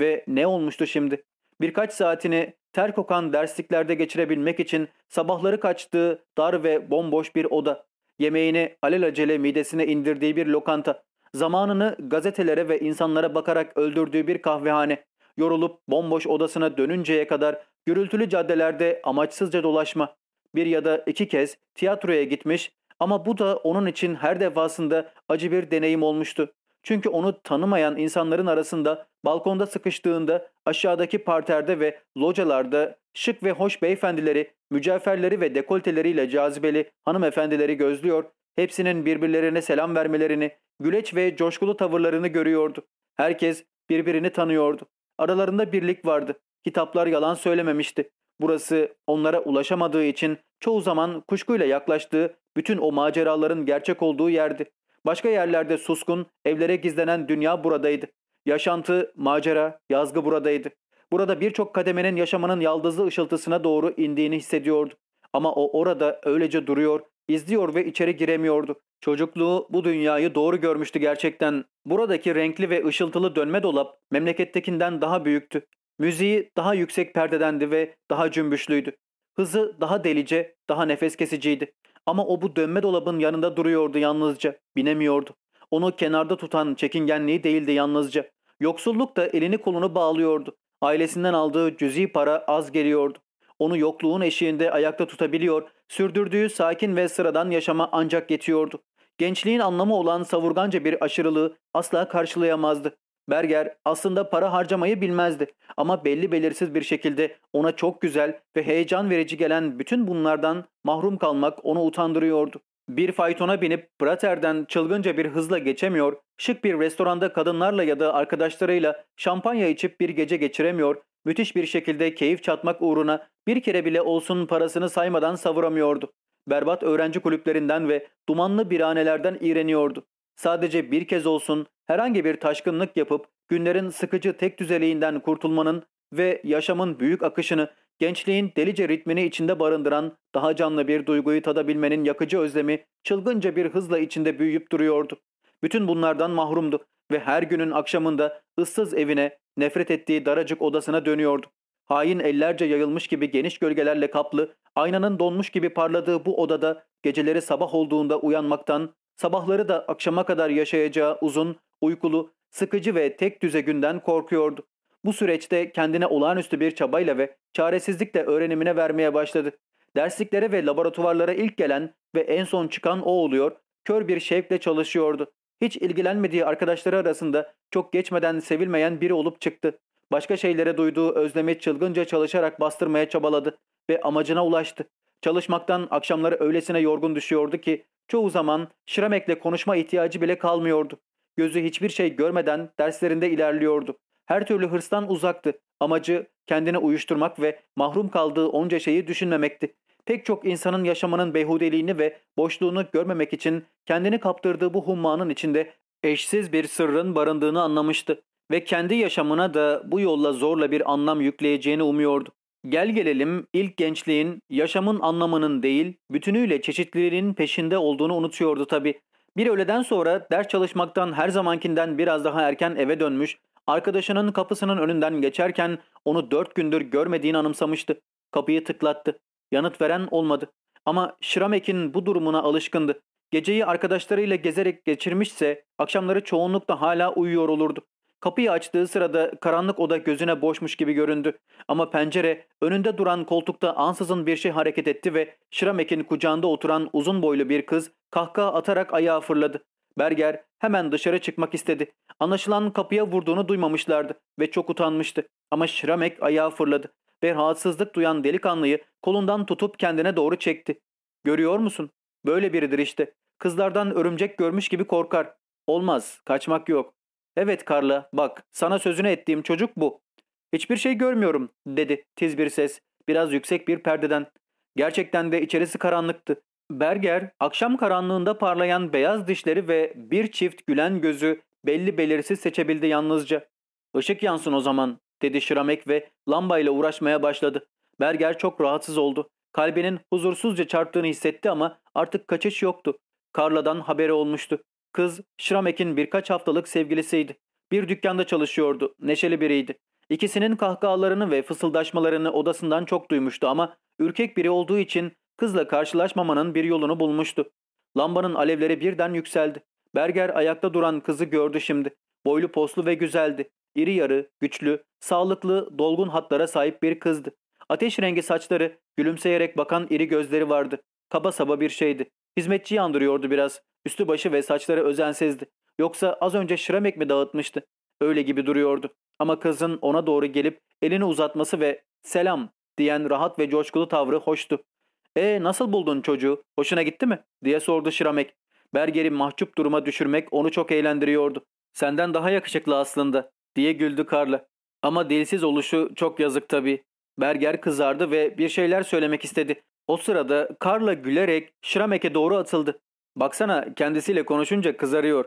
Ve ne olmuştu şimdi? Birkaç saatini ter kokan dersliklerde geçirebilmek için sabahları kaçtığı dar ve bomboş bir oda. Yemeğini alelacele midesine indirdiği bir lokanta. Zamanını gazetelere ve insanlara bakarak öldürdüğü bir kahvehane. Yorulup bomboş odasına dönünceye kadar gürültülü caddelerde amaçsızca dolaşma. Bir ya da iki kez tiyatroya gitmiş ama bu da onun için her defasında acı bir deneyim olmuştu. Çünkü onu tanımayan insanların arasında balkonda sıkıştığında aşağıdaki parterde ve localarda şık ve hoş beyefendileri, mücevherleri ve dekolteleriyle cazibeli hanımefendileri gözlüyor, hepsinin birbirlerine selam vermelerini, güleç ve coşkulu tavırlarını görüyordu. Herkes birbirini tanıyordu. Aralarında birlik vardı. Kitaplar yalan söylememişti. Burası onlara ulaşamadığı için çoğu zaman kuşkuyla yaklaştığı bütün o maceraların gerçek olduğu yerdi. Başka yerlerde suskun, evlere gizlenen dünya buradaydı. Yaşantı, macera, yazgı buradaydı. Burada birçok kademenin yaşamının yaldızlı ışıltısına doğru indiğini hissediyordu. Ama o orada öylece duruyor, izliyor ve içeri giremiyordu. Çocukluğu bu dünyayı doğru görmüştü gerçekten. Buradaki renkli ve ışıltılı dönme dolap memlekettekinden daha büyüktü. Müziği daha yüksek perdedendi ve daha cümbüşlüydü. Hızı daha delice, daha nefes kesiciydi. Ama o bu dönme dolabın yanında duruyordu yalnızca. Binemiyordu. Onu kenarda tutan çekingenliği değildi yalnızca. Yoksulluk da elini kolunu bağlıyordu. Ailesinden aldığı cüzi para az geliyordu. Onu yokluğun eşiğinde ayakta tutabiliyor, sürdürdüğü sakin ve sıradan yaşama ancak yetiyordu. Gençliğin anlamı olan savurganca bir aşırılığı asla karşılayamazdı. Berger aslında para harcamayı bilmezdi ama belli belirsiz bir şekilde ona çok güzel ve heyecan verici gelen bütün bunlardan mahrum kalmak onu utandırıyordu. Bir faytona binip Prater'den çılgınca bir hızla geçemiyor, şık bir restoranda kadınlarla ya da arkadaşlarıyla şampanya içip bir gece geçiremiyor, müthiş bir şekilde keyif çatmak uğruna bir kere bile olsun parasını saymadan savuramıyordu. Berbat öğrenci kulüplerinden ve dumanlı biranelerden iğreniyordu. Sadece bir kez olsun herhangi bir taşkınlık yapıp günlerin sıkıcı tek düzeliğinden kurtulmanın ve yaşamın büyük akışını, gençliğin delice ritmini içinde barındıran daha canlı bir duyguyu tadabilmenin yakıcı özlemi çılgınca bir hızla içinde büyüyüp duruyordu. Bütün bunlardan mahrumdu ve her günün akşamında ıssız evine, nefret ettiği daracık odasına dönüyordu. Hain ellerce yayılmış gibi geniş gölgelerle kaplı, aynanın donmuş gibi parladığı bu odada geceleri sabah olduğunda uyanmaktan, sabahları da akşama kadar yaşayacağı uzun, uykulu, sıkıcı ve tek düze günden korkuyordu. Bu süreçte kendine olağanüstü bir çabayla ve çaresizlikle öğrenimine vermeye başladı. Dersliklere ve laboratuvarlara ilk gelen ve en son çıkan o oluyor, kör bir şevkle çalışıyordu. Hiç ilgilenmediği arkadaşları arasında çok geçmeden sevilmeyen biri olup çıktı. Başka şeylere duyduğu özlemi çılgınca çalışarak bastırmaya çabaladı ve amacına ulaştı. Çalışmaktan akşamları öylesine yorgun düşüyordu ki çoğu zaman Şiramek'le konuşma ihtiyacı bile kalmıyordu. Gözü hiçbir şey görmeden derslerinde ilerliyordu. Her türlü hırstan uzaktı. Amacı kendini uyuşturmak ve mahrum kaldığı onca şeyi düşünmemekti. Pek çok insanın yaşamanın beyhudeliğini ve boşluğunu görmemek için kendini kaptırdığı bu hummanın içinde eşsiz bir sırrın barındığını anlamıştı ve kendi yaşamına da bu yolla zorla bir anlam yükleyeceğini umuyordu. Gel gelelim ilk gençliğin yaşamın anlamının değil, bütünüyle çeşitliliğinin peşinde olduğunu unutuyordu tabi. Bir öğleden sonra ders çalışmaktan her zamankinden biraz daha erken eve dönmüş, arkadaşının kapısının önünden geçerken onu dört gündür görmediğini anımsamıştı. Kapıyı tıklattı. Yanıt veren olmadı. Ama Şiramek'in bu durumuna alışkındı. Geceyi arkadaşlarıyla gezerek geçirmişse akşamları çoğunlukla hala uyuyor olurdu. Kapıyı açtığı sırada karanlık oda gözüne boşmuş gibi göründü. Ama pencere önünde duran koltukta ansızın bir şey hareket etti ve Şiramek'in kucağında oturan uzun boylu bir kız kahkaha atarak ayağa fırladı. Berger hemen dışarı çıkmak istedi. Anlaşılan kapıya vurduğunu duymamışlardı ve çok utanmıştı. Ama Şiramek ayağa fırladı ve rahatsızlık duyan delikanlıyı kolundan tutup kendine doğru çekti. Görüyor musun? Böyle biridir işte. Kızlardan örümcek görmüş gibi korkar. Olmaz, kaçmak yok. Evet Karla, bak sana sözünü ettiğim çocuk bu. Hiçbir şey görmüyorum dedi tiz bir ses biraz yüksek bir perdeden. Gerçekten de içerisi karanlıktı. Berger akşam karanlığında parlayan beyaz dişleri ve bir çift gülen gözü belli belirsiz seçebildi yalnızca. Işık yansın o zaman dedi Şiramek ve lambayla uğraşmaya başladı. Berger çok rahatsız oldu. Kalbinin huzursuzca çarptığını hissetti ama artık kaçış yoktu. Karla'dan haberi olmuştu. Kız Şramek'in birkaç haftalık sevgilisiydi. Bir dükkanda çalışıyordu. Neşeli biriydi. İkisinin kahkahalarını ve fısıldaşmalarını odasından çok duymuştu ama ürkek biri olduğu için kızla karşılaşmamanın bir yolunu bulmuştu. Lambanın alevleri birden yükseldi. Berger ayakta duran kızı gördü şimdi. Boylu poslu ve güzeldi. İri yarı, güçlü, sağlıklı, dolgun hatlara sahip bir kızdı. Ateş rengi saçları, gülümseyerek bakan iri gözleri vardı. Kaba saba bir şeydi. Hizmetçiyi andırıyordu biraz. Üstü başı ve saçları özensizdi. Yoksa az önce şıramek mi dağıtmıştı? Öyle gibi duruyordu. Ama kızın ona doğru gelip elini uzatması ve selam diyen rahat ve coşkulu tavrı hoştu. E nasıl buldun çocuğu? Hoşuna gitti mi? diye sordu Şiramek. Berger'i mahcup duruma düşürmek onu çok eğlendiriyordu. Senden daha yakışıklı aslında diye güldü Karla. Ama dilsiz oluşu çok yazık tabii. Berger kızardı ve bir şeyler söylemek istedi. O sırada Karla gülerek Şramek'e doğru atıldı. Baksana kendisiyle konuşunca kızarıyor.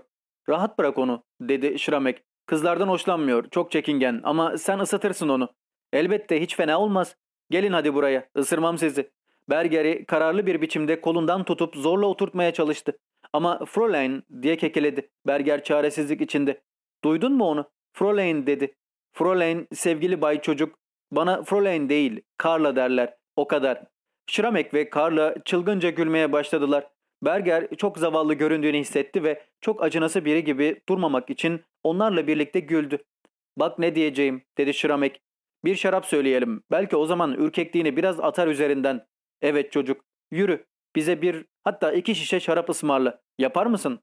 Rahat bırak onu dedi Şramek. Kızlardan hoşlanmıyor çok çekingen ama sen ısıtırsın onu. Elbette hiç fena olmaz. Gelin hadi buraya ısırmam sizi. Berger'i kararlı bir biçimde kolundan tutup zorla oturtmaya çalıştı. Ama Fräulein diye kekeledi Berger çaresizlik içinde. Duydun mu onu? Fräulein dedi. Fräulein sevgili bay çocuk. Bana Fräulein değil Karla derler. O kadar. Şramek ve Karla çılgınca gülmeye başladılar. Berger çok zavallı göründüğünü hissetti ve çok acınası biri gibi durmamak için onlarla birlikte güldü. Bak ne diyeceğim dedi Şramek. Bir şarap söyleyelim. Belki o zaman ürkekliğini biraz atar üzerinden. Evet çocuk. Yürü. Bize bir hatta iki şişe şarap ısmarla. Yapar mısın?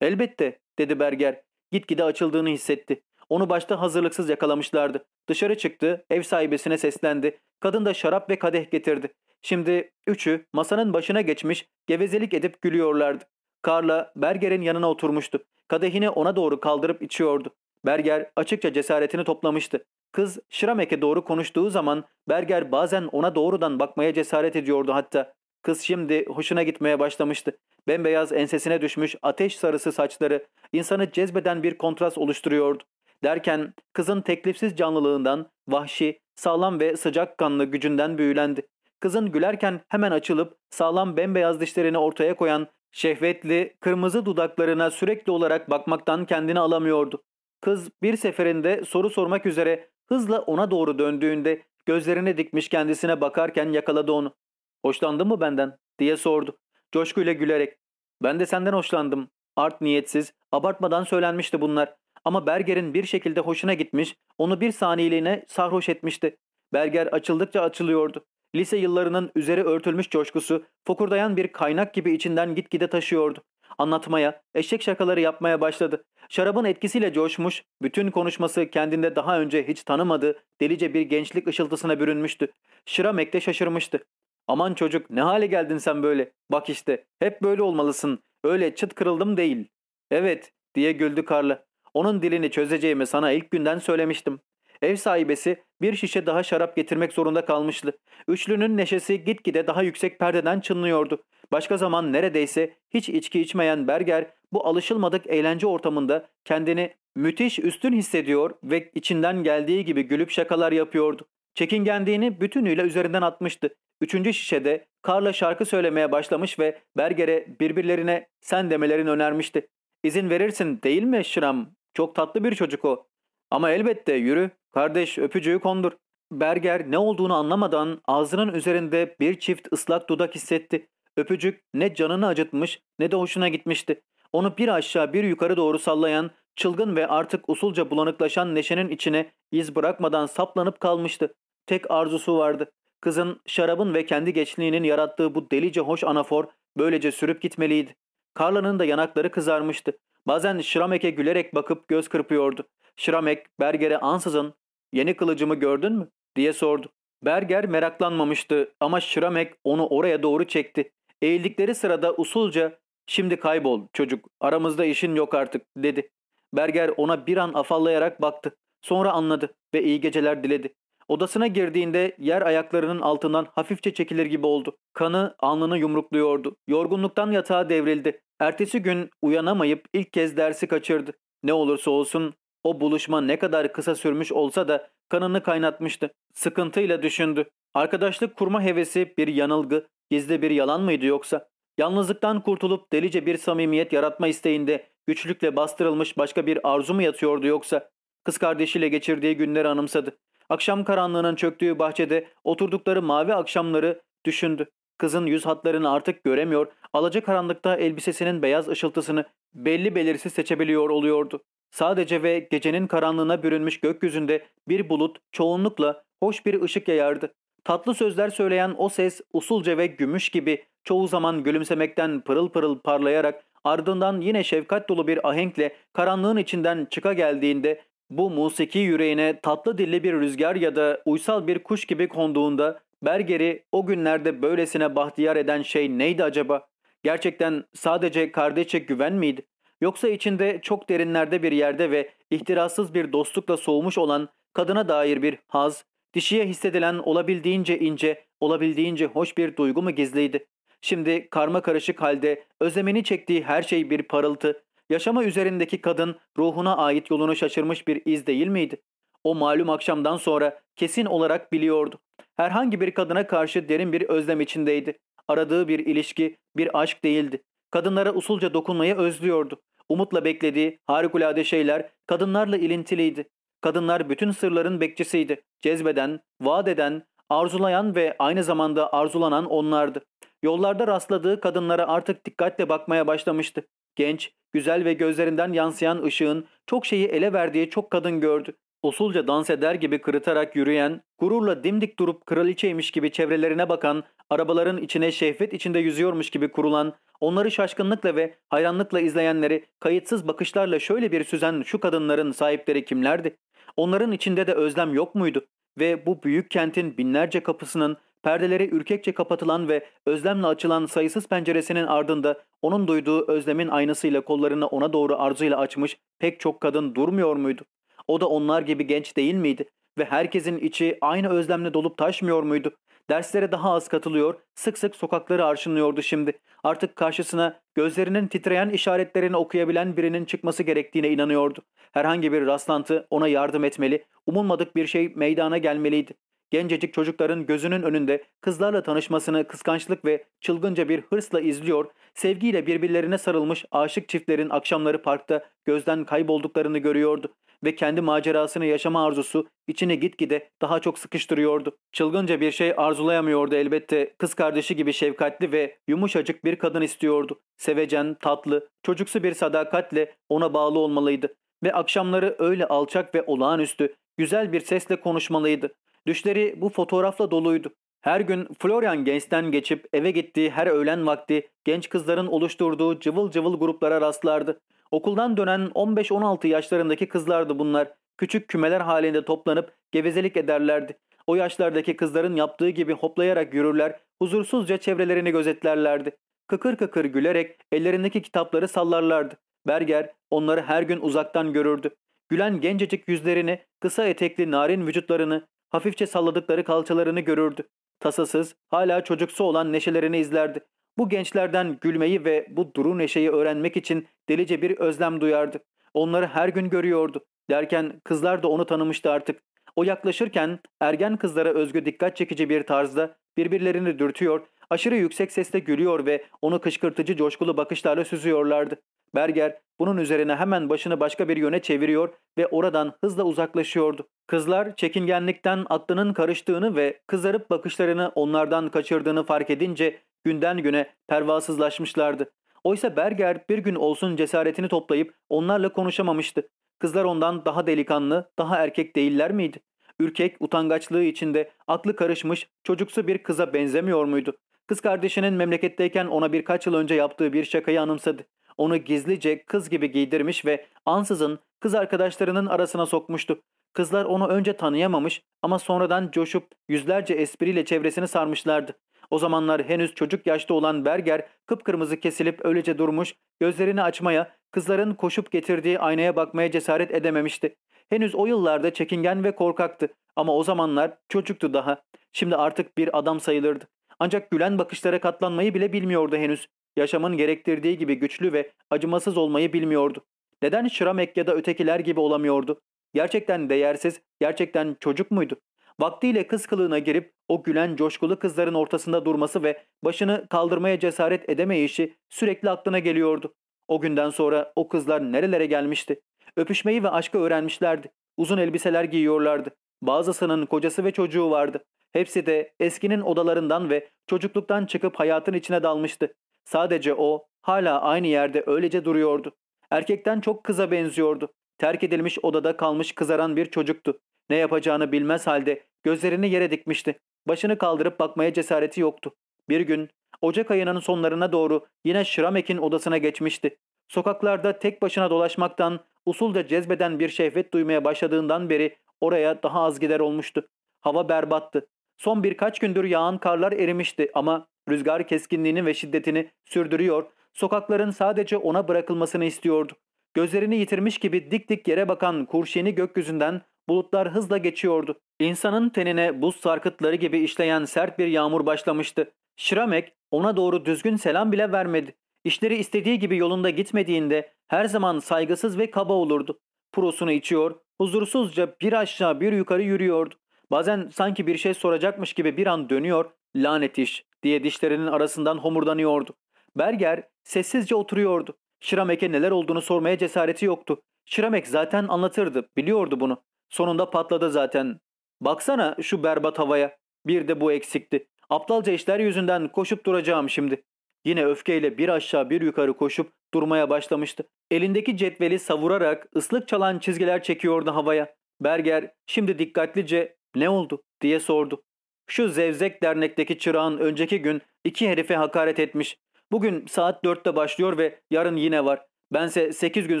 Elbette dedi Berger. Gitgide açıldığını hissetti. Onu başta hazırlıksız yakalamışlardı. Dışarı çıktı, ev sahibesine seslendi. Kadın da şarap ve kadeh getirdi. Şimdi üçü masanın başına geçmiş, gevezelik edip gülüyorlardı. Karla Berger'in yanına oturmuştu. Kadehini ona doğru kaldırıp içiyordu. Berger açıkça cesaretini toplamıştı. Kız Şramek'e doğru konuştuğu zaman Berger bazen ona doğrudan bakmaya cesaret ediyordu hatta. Kız şimdi hoşuna gitmeye başlamıştı. Bembeyaz ensesine düşmüş ateş sarısı saçları insanı cezbeden bir kontrast oluşturuyordu. Derken kızın teklifsiz canlılığından, vahşi, sağlam ve sıcakkanlı gücünden büyülendi. Kızın gülerken hemen açılıp sağlam bembeyaz dişlerini ortaya koyan şehvetli, kırmızı dudaklarına sürekli olarak bakmaktan kendini alamıyordu. Kız bir seferinde soru sormak üzere hızla ona doğru döndüğünde gözlerini dikmiş kendisine bakarken yakaladı onu. Hoşlandın mı benden diye sordu. Coşkuyla gülerek. Ben de senden hoşlandım. Art niyetsiz, abartmadan söylenmişti bunlar. Ama Berger'in bir şekilde hoşuna gitmiş, onu bir saniyeliğine sarhoş etmişti. Berger açıldıkça açılıyordu. Lise yıllarının üzeri örtülmüş coşkusu fokurdayan bir kaynak gibi içinden gitgide taşıyordu. Anlatmaya, eşek şakaları yapmaya başladı. Şarabın etkisiyle coşmuş, bütün konuşması kendinde daha önce hiç tanımadığı delice bir gençlik ışıltısına bürünmüştü. Şiramek de şaşırmıştı. Aman çocuk ne hale geldin sen böyle? Bak işte hep böyle olmalısın. Öyle çıt kırıldım değil. Evet diye güldü Karla. Onun dilini çözeceğimi sana ilk günden söylemiştim. Ev sahibesi bir şişe daha şarap getirmek zorunda kalmıştı. Üçlünün neşesi gitgide daha yüksek perdeden çınlıyordu. Başka zaman neredeyse hiç içki içmeyen Berger bu alışılmadık eğlence ortamında kendini müthiş üstün hissediyor ve içinden geldiği gibi gülüp şakalar yapıyordu. Çekingendiğini bütünüyle üzerinden atmıştı. Üçüncü şişede Karla şarkı söylemeye başlamış ve Berger'e birbirlerine sen demelerini önermişti. İzin verirsin değil mi Şıram? Çok tatlı bir çocuk o. Ama elbette yürü. Kardeş öpücüğü kondur. Berger ne olduğunu anlamadan ağzının üzerinde bir çift ıslak dudak hissetti. Öpücük ne canını acıtmış ne de hoşuna gitmişti. Onu bir aşağı bir yukarı doğru sallayan çılgın ve artık usulca bulanıklaşan neşenin içine iz bırakmadan saplanıp kalmıştı. Tek arzusu vardı. Kızın şarabın ve kendi geçliğinin yarattığı bu delice hoş anafor böylece sürüp gitmeliydi. Carla'nın da yanakları kızarmıştı. Bazen Şramek'e gülerek bakıp göz kırpıyordu. Şramek, Berger'e ansızın ''Yeni kılıcımı gördün mü?'' diye sordu. Berger meraklanmamıştı ama Şramek onu oraya doğru çekti. Eğildikleri sırada usulca ''Şimdi kaybol çocuk, aramızda işin yok artık'' dedi. Berger ona bir an afallayarak baktı. Sonra anladı ve iyi geceler diledi. Odasına girdiğinde yer ayaklarının altından hafifçe çekilir gibi oldu. Kanı alnını yumrukluyordu. Yorgunluktan yatağa devrildi. Ertesi gün uyanamayıp ilk kez dersi kaçırdı. Ne olursa olsun o buluşma ne kadar kısa sürmüş olsa da kanını kaynatmıştı. Sıkıntıyla düşündü. Arkadaşlık kurma hevesi bir yanılgı, gizli bir yalan mıydı yoksa? Yalnızlıktan kurtulup delice bir samimiyet yaratma isteğinde güçlükle bastırılmış başka bir arzu mu yatıyordu yoksa? Kız kardeşiyle geçirdiği günleri anımsadı. Akşam karanlığının çöktüğü bahçede oturdukları mavi akşamları düşündü. Kızın yüz hatlarını artık göremiyor, alacakaranlıkta elbisesinin beyaz ışıltısını belli belirsiz seçebiliyor oluyordu. Sadece ve gecenin karanlığına bürünmüş gökyüzünde bir bulut çoğunlukla hoş bir ışık yayardı. Tatlı sözler söyleyen o ses usulca ve gümüş gibi çoğu zaman gülümsemekten pırıl pırıl parlayarak ardından yine şefkat dolu bir ahenkle karanlığın içinden çıka geldiğinde bu musiki yüreğine tatlı dilli bir rüzgar ya da uysal bir kuş gibi konduğunda Berger'i o günlerde böylesine bahtiyar eden şey neydi acaba? Gerçekten sadece kardeşe güven miydi? Yoksa içinde çok derinlerde bir yerde ve ihtirassız bir dostlukla soğumuş olan kadına dair bir haz, dişiye hissedilen olabildiğince ince, olabildiğince hoş bir duygu mu gizliydi? Şimdi karma karışık halde özlemini çektiği her şey bir parıltı, yaşama üzerindeki kadın ruhuna ait yolunu şaşırmış bir iz değil miydi? O malum akşamdan sonra kesin olarak biliyordu. Herhangi bir kadına karşı derin bir özlem içindeydi. Aradığı bir ilişki, bir aşk değildi. Kadınlara usulca dokunmayı özlüyordu. Umutla beklediği harikulade şeyler kadınlarla ilintiliydi. Kadınlar bütün sırların bekçisiydi. Cezbeden, vaat eden, arzulayan ve aynı zamanda arzulanan onlardı. Yollarda rastladığı kadınlara artık dikkatle bakmaya başlamıştı. Genç, güzel ve gözlerinden yansıyan ışığın çok şeyi ele verdiği çok kadın gördü. Usulca dans eder gibi kırıtarak yürüyen, gururla dimdik durup kraliçeymiş gibi çevrelerine bakan, arabaların içine şehvet içinde yüzüyormuş gibi kurulan, onları şaşkınlıkla ve hayranlıkla izleyenleri kayıtsız bakışlarla şöyle bir süzen şu kadınların sahipleri kimlerdi? Onların içinde de özlem yok muydu? Ve bu büyük kentin binlerce kapısının perdeleri ürkekçe kapatılan ve özlemle açılan sayısız penceresinin ardında onun duyduğu özlemin aynasıyla kollarını ona doğru arzuyla açmış pek çok kadın durmuyor muydu? O da onlar gibi genç değil miydi? Ve herkesin içi aynı özlemle dolup taşmıyor muydu? Derslere daha az katılıyor, sık sık sokakları arşınlıyordu şimdi. Artık karşısına gözlerinin titreyen işaretlerini okuyabilen birinin çıkması gerektiğine inanıyordu. Herhangi bir rastlantı ona yardım etmeli, umulmadık bir şey meydana gelmeliydi. Gencecik çocukların gözünün önünde kızlarla tanışmasını kıskançlık ve çılgınca bir hırsla izliyor, sevgiyle birbirlerine sarılmış aşık çiftlerin akşamları parkta gözden kaybolduklarını görüyordu ve kendi macerasını yaşama arzusu içini gitgide daha çok sıkıştırıyordu. Çılgınca bir şey arzulayamıyordu elbette. Kız kardeşi gibi şefkatli ve yumuşacık bir kadın istiyordu. Sevecen, tatlı, çocuksu bir sadakatle ona bağlı olmalıydı. Ve akşamları öyle alçak ve olağanüstü, güzel bir sesle konuşmalıydı. Düşleri bu fotoğrafla doluydu. Her gün Florian Genç'ten geçip eve gittiği her öğlen vakti genç kızların oluşturduğu cıvıl cıvıl gruplara rastlardı. Okuldan dönen 15-16 yaşlarındaki kızlardı bunlar. Küçük kümeler halinde toplanıp gevezelik ederlerdi. O yaşlardaki kızların yaptığı gibi hoplayarak yürürler, huzursuzca çevrelerini gözetlerlerdi. Kıkır kıkır gülerek ellerindeki kitapları sallarlardı. Berger onları her gün uzaktan görürdü. Gülen gencecik yüzlerini, kısa etekli narin vücutlarını, hafifçe salladıkları kalçalarını görürdü. Tasasız, hala çocuksu olan neşelerini izlerdi. Bu gençlerden gülmeyi ve bu duru neşeyi öğrenmek için delice bir özlem duyardı. Onları her gün görüyordu. Derken kızlar da onu tanımıştı artık. O yaklaşırken ergen kızlara özgü dikkat çekici bir tarzda birbirlerini dürtüyor, aşırı yüksek sesle gülüyor ve onu kışkırtıcı coşkulu bakışlarla süzüyorlardı. Berger bunun üzerine hemen başını başka bir yöne çeviriyor ve oradan hızla uzaklaşıyordu. Kızlar çekingenlikten aklının karıştığını ve kızarıp bakışlarını onlardan kaçırdığını fark edince günden güne pervasızlaşmışlardı. Oysa Berger bir gün olsun cesaretini toplayıp onlarla konuşamamıştı. Kızlar ondan daha delikanlı, daha erkek değiller miydi? Ürkek, utangaçlığı içinde aklı karışmış, çocuksu bir kıza benzemiyor muydu? Kız kardeşinin memleketteyken ona birkaç yıl önce yaptığı bir şakayı anımsadı. Onu gizlice kız gibi giydirmiş ve ansızın kız arkadaşlarının arasına sokmuştu. Kızlar onu önce tanıyamamış ama sonradan coşup yüzlerce espriyle çevresini sarmışlardı. O zamanlar henüz çocuk yaşta olan Berger kıpkırmızı kesilip öylece durmuş, gözlerini açmaya, kızların koşup getirdiği aynaya bakmaya cesaret edememişti. Henüz o yıllarda çekingen ve korkaktı ama o zamanlar çocuktu daha. Şimdi artık bir adam sayılırdı. Ancak gülen bakışlara katlanmayı bile bilmiyordu henüz. Yaşamın gerektirdiği gibi güçlü ve acımasız olmayı bilmiyordu. Neden Şramek ya da ötekiler gibi olamıyordu? Gerçekten değersiz, gerçekten çocuk muydu? Vaktiyle kız kılığına girip o gülen coşkulu kızların ortasında durması ve başını kaldırmaya cesaret edemeyişi sürekli aklına geliyordu. O günden sonra o kızlar nerelere gelmişti? Öpüşmeyi ve aşkı öğrenmişlerdi. Uzun elbiseler giyiyorlardı. Bazısının kocası ve çocuğu vardı. Hepsi de eskinin odalarından ve çocukluktan çıkıp hayatın içine dalmıştı. Sadece o hala aynı yerde öylece duruyordu. Erkekten çok kıza benziyordu. Terk edilmiş odada kalmış kızaran bir çocuktu. Ne yapacağını bilmez halde gözlerini yere dikmişti. Başını kaldırıp bakmaya cesareti yoktu. Bir gün Ocak ayının sonlarına doğru yine Şramek'in odasına geçmişti. Sokaklarda tek başına dolaşmaktan usulca cezbeden bir şehvet duymaya başladığından beri oraya daha az gider olmuştu. Hava berbattı. Son birkaç gündür yağan karlar erimişti ama rüzgar keskinliğini ve şiddetini sürdürüyor, sokakların sadece ona bırakılmasını istiyordu. Gözlerini yitirmiş gibi dik dik yere bakan kurşeni gökyüzünden bulutlar hızla geçiyordu. İnsanın tenine buz sarkıtları gibi işleyen sert bir yağmur başlamıştı. Şiramek ona doğru düzgün selam bile vermedi. İşleri istediği gibi yolunda gitmediğinde her zaman saygısız ve kaba olurdu. Prosunu içiyor, huzursuzca bir aşağı bir yukarı yürüyordu. Bazen sanki bir şey soracakmış gibi bir an dönüyor, lanet iş diye dişlerinin arasından homurdanıyordu. Berger sessizce oturuyordu. Şiramek'e neler olduğunu sormaya cesareti yoktu. Şiramek zaten anlatırdı, biliyordu bunu. Sonunda patladı zaten. Baksana şu berbat havaya. Bir de bu eksikti. Aptalca işler yüzünden koşup duracağım şimdi. Yine öfkeyle bir aşağı bir yukarı koşup durmaya başlamıştı. Elindeki cetveli savurarak ıslık çalan çizgiler çekiyordu havaya. Berger şimdi dikkatlice ne oldu diye sordu. Şu zevzek dernekteki çırağın önceki gün iki herife hakaret etmiş. Bugün saat dörtte başlıyor ve yarın yine var. Bense sekiz gün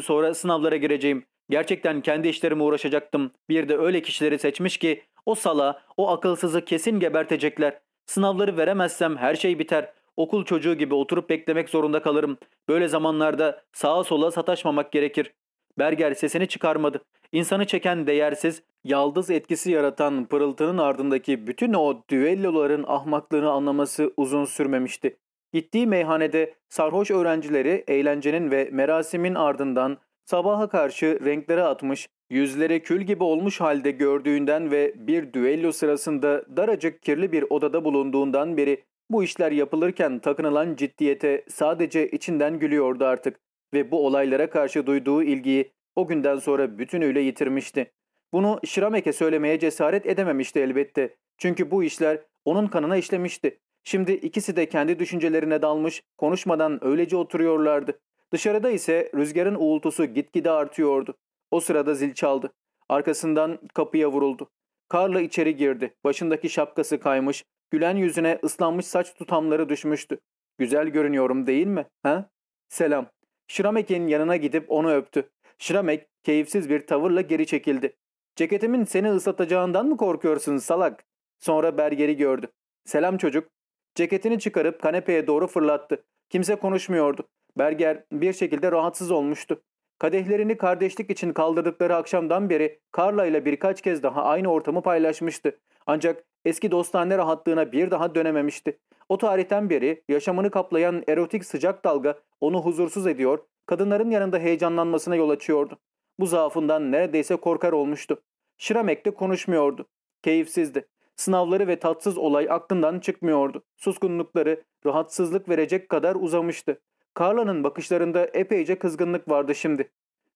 sonra sınavlara gireceğim. Gerçekten kendi işlerime uğraşacaktım. Bir de öyle kişileri seçmiş ki o sala, o akılsızı kesin gebertecekler. Sınavları veremezsem her şey biter. Okul çocuğu gibi oturup beklemek zorunda kalırım. Böyle zamanlarda sağa sola sataşmamak gerekir. Berger sesini çıkarmadı. İnsanı çeken değersiz, yaldız etkisi yaratan pırıltının ardındaki bütün o düelloların ahmaklığını anlaması uzun sürmemişti. Gittiği meyhanede sarhoş öğrencileri eğlencenin ve merasimin ardından sabaha karşı renklere atmış, yüzleri kül gibi olmuş halde gördüğünden ve bir düello sırasında daracık kirli bir odada bulunduğundan beri bu işler yapılırken takınılan ciddiyete sadece içinden gülüyordu artık ve bu olaylara karşı duyduğu ilgiyi o günden sonra bütünüyle yitirmişti. Bunu Şiramek'e söylemeye cesaret edememişti elbette. Çünkü bu işler onun kanına işlemişti. Şimdi ikisi de kendi düşüncelerine dalmış, konuşmadan öylece oturuyorlardı. Dışarıda ise rüzgarın uğultusu gitgide artıyordu. O sırada zil çaldı. Arkasından kapıya vuruldu. Karla içeri girdi. Başındaki şapkası kaymış, gülen yüzüne ıslanmış saç tutamları düşmüştü. Güzel görünüyorum değil mi? Ha? Selam. Şiramek'in yanına gidip onu öptü. Şiramek keyifsiz bir tavırla geri çekildi. Ceketimin seni ıslatacağından mı korkuyorsun salak? Sonra Berger'i gördü. Selam çocuk. Ceketini çıkarıp kanepeye doğru fırlattı. Kimse konuşmuyordu. Berger bir şekilde rahatsız olmuştu. Kadehlerini kardeşlik için kaldırdıkları akşamdan beri Carla ile birkaç kez daha aynı ortamı paylaşmıştı. Ancak eski dostane rahatlığına bir daha dönememişti. O tarihten beri yaşamını kaplayan erotik sıcak dalga onu huzursuz ediyor, kadınların yanında heyecanlanmasına yol açıyordu. Bu zaafından neredeyse korkar olmuştu. Şiramek de konuşmuyordu. Keyifsizdi. Sınavları ve tatsız olay aklından çıkmıyordu. Suskunlukları rahatsızlık verecek kadar uzamıştı. Carla'nın bakışlarında epeyce kızgınlık vardı şimdi.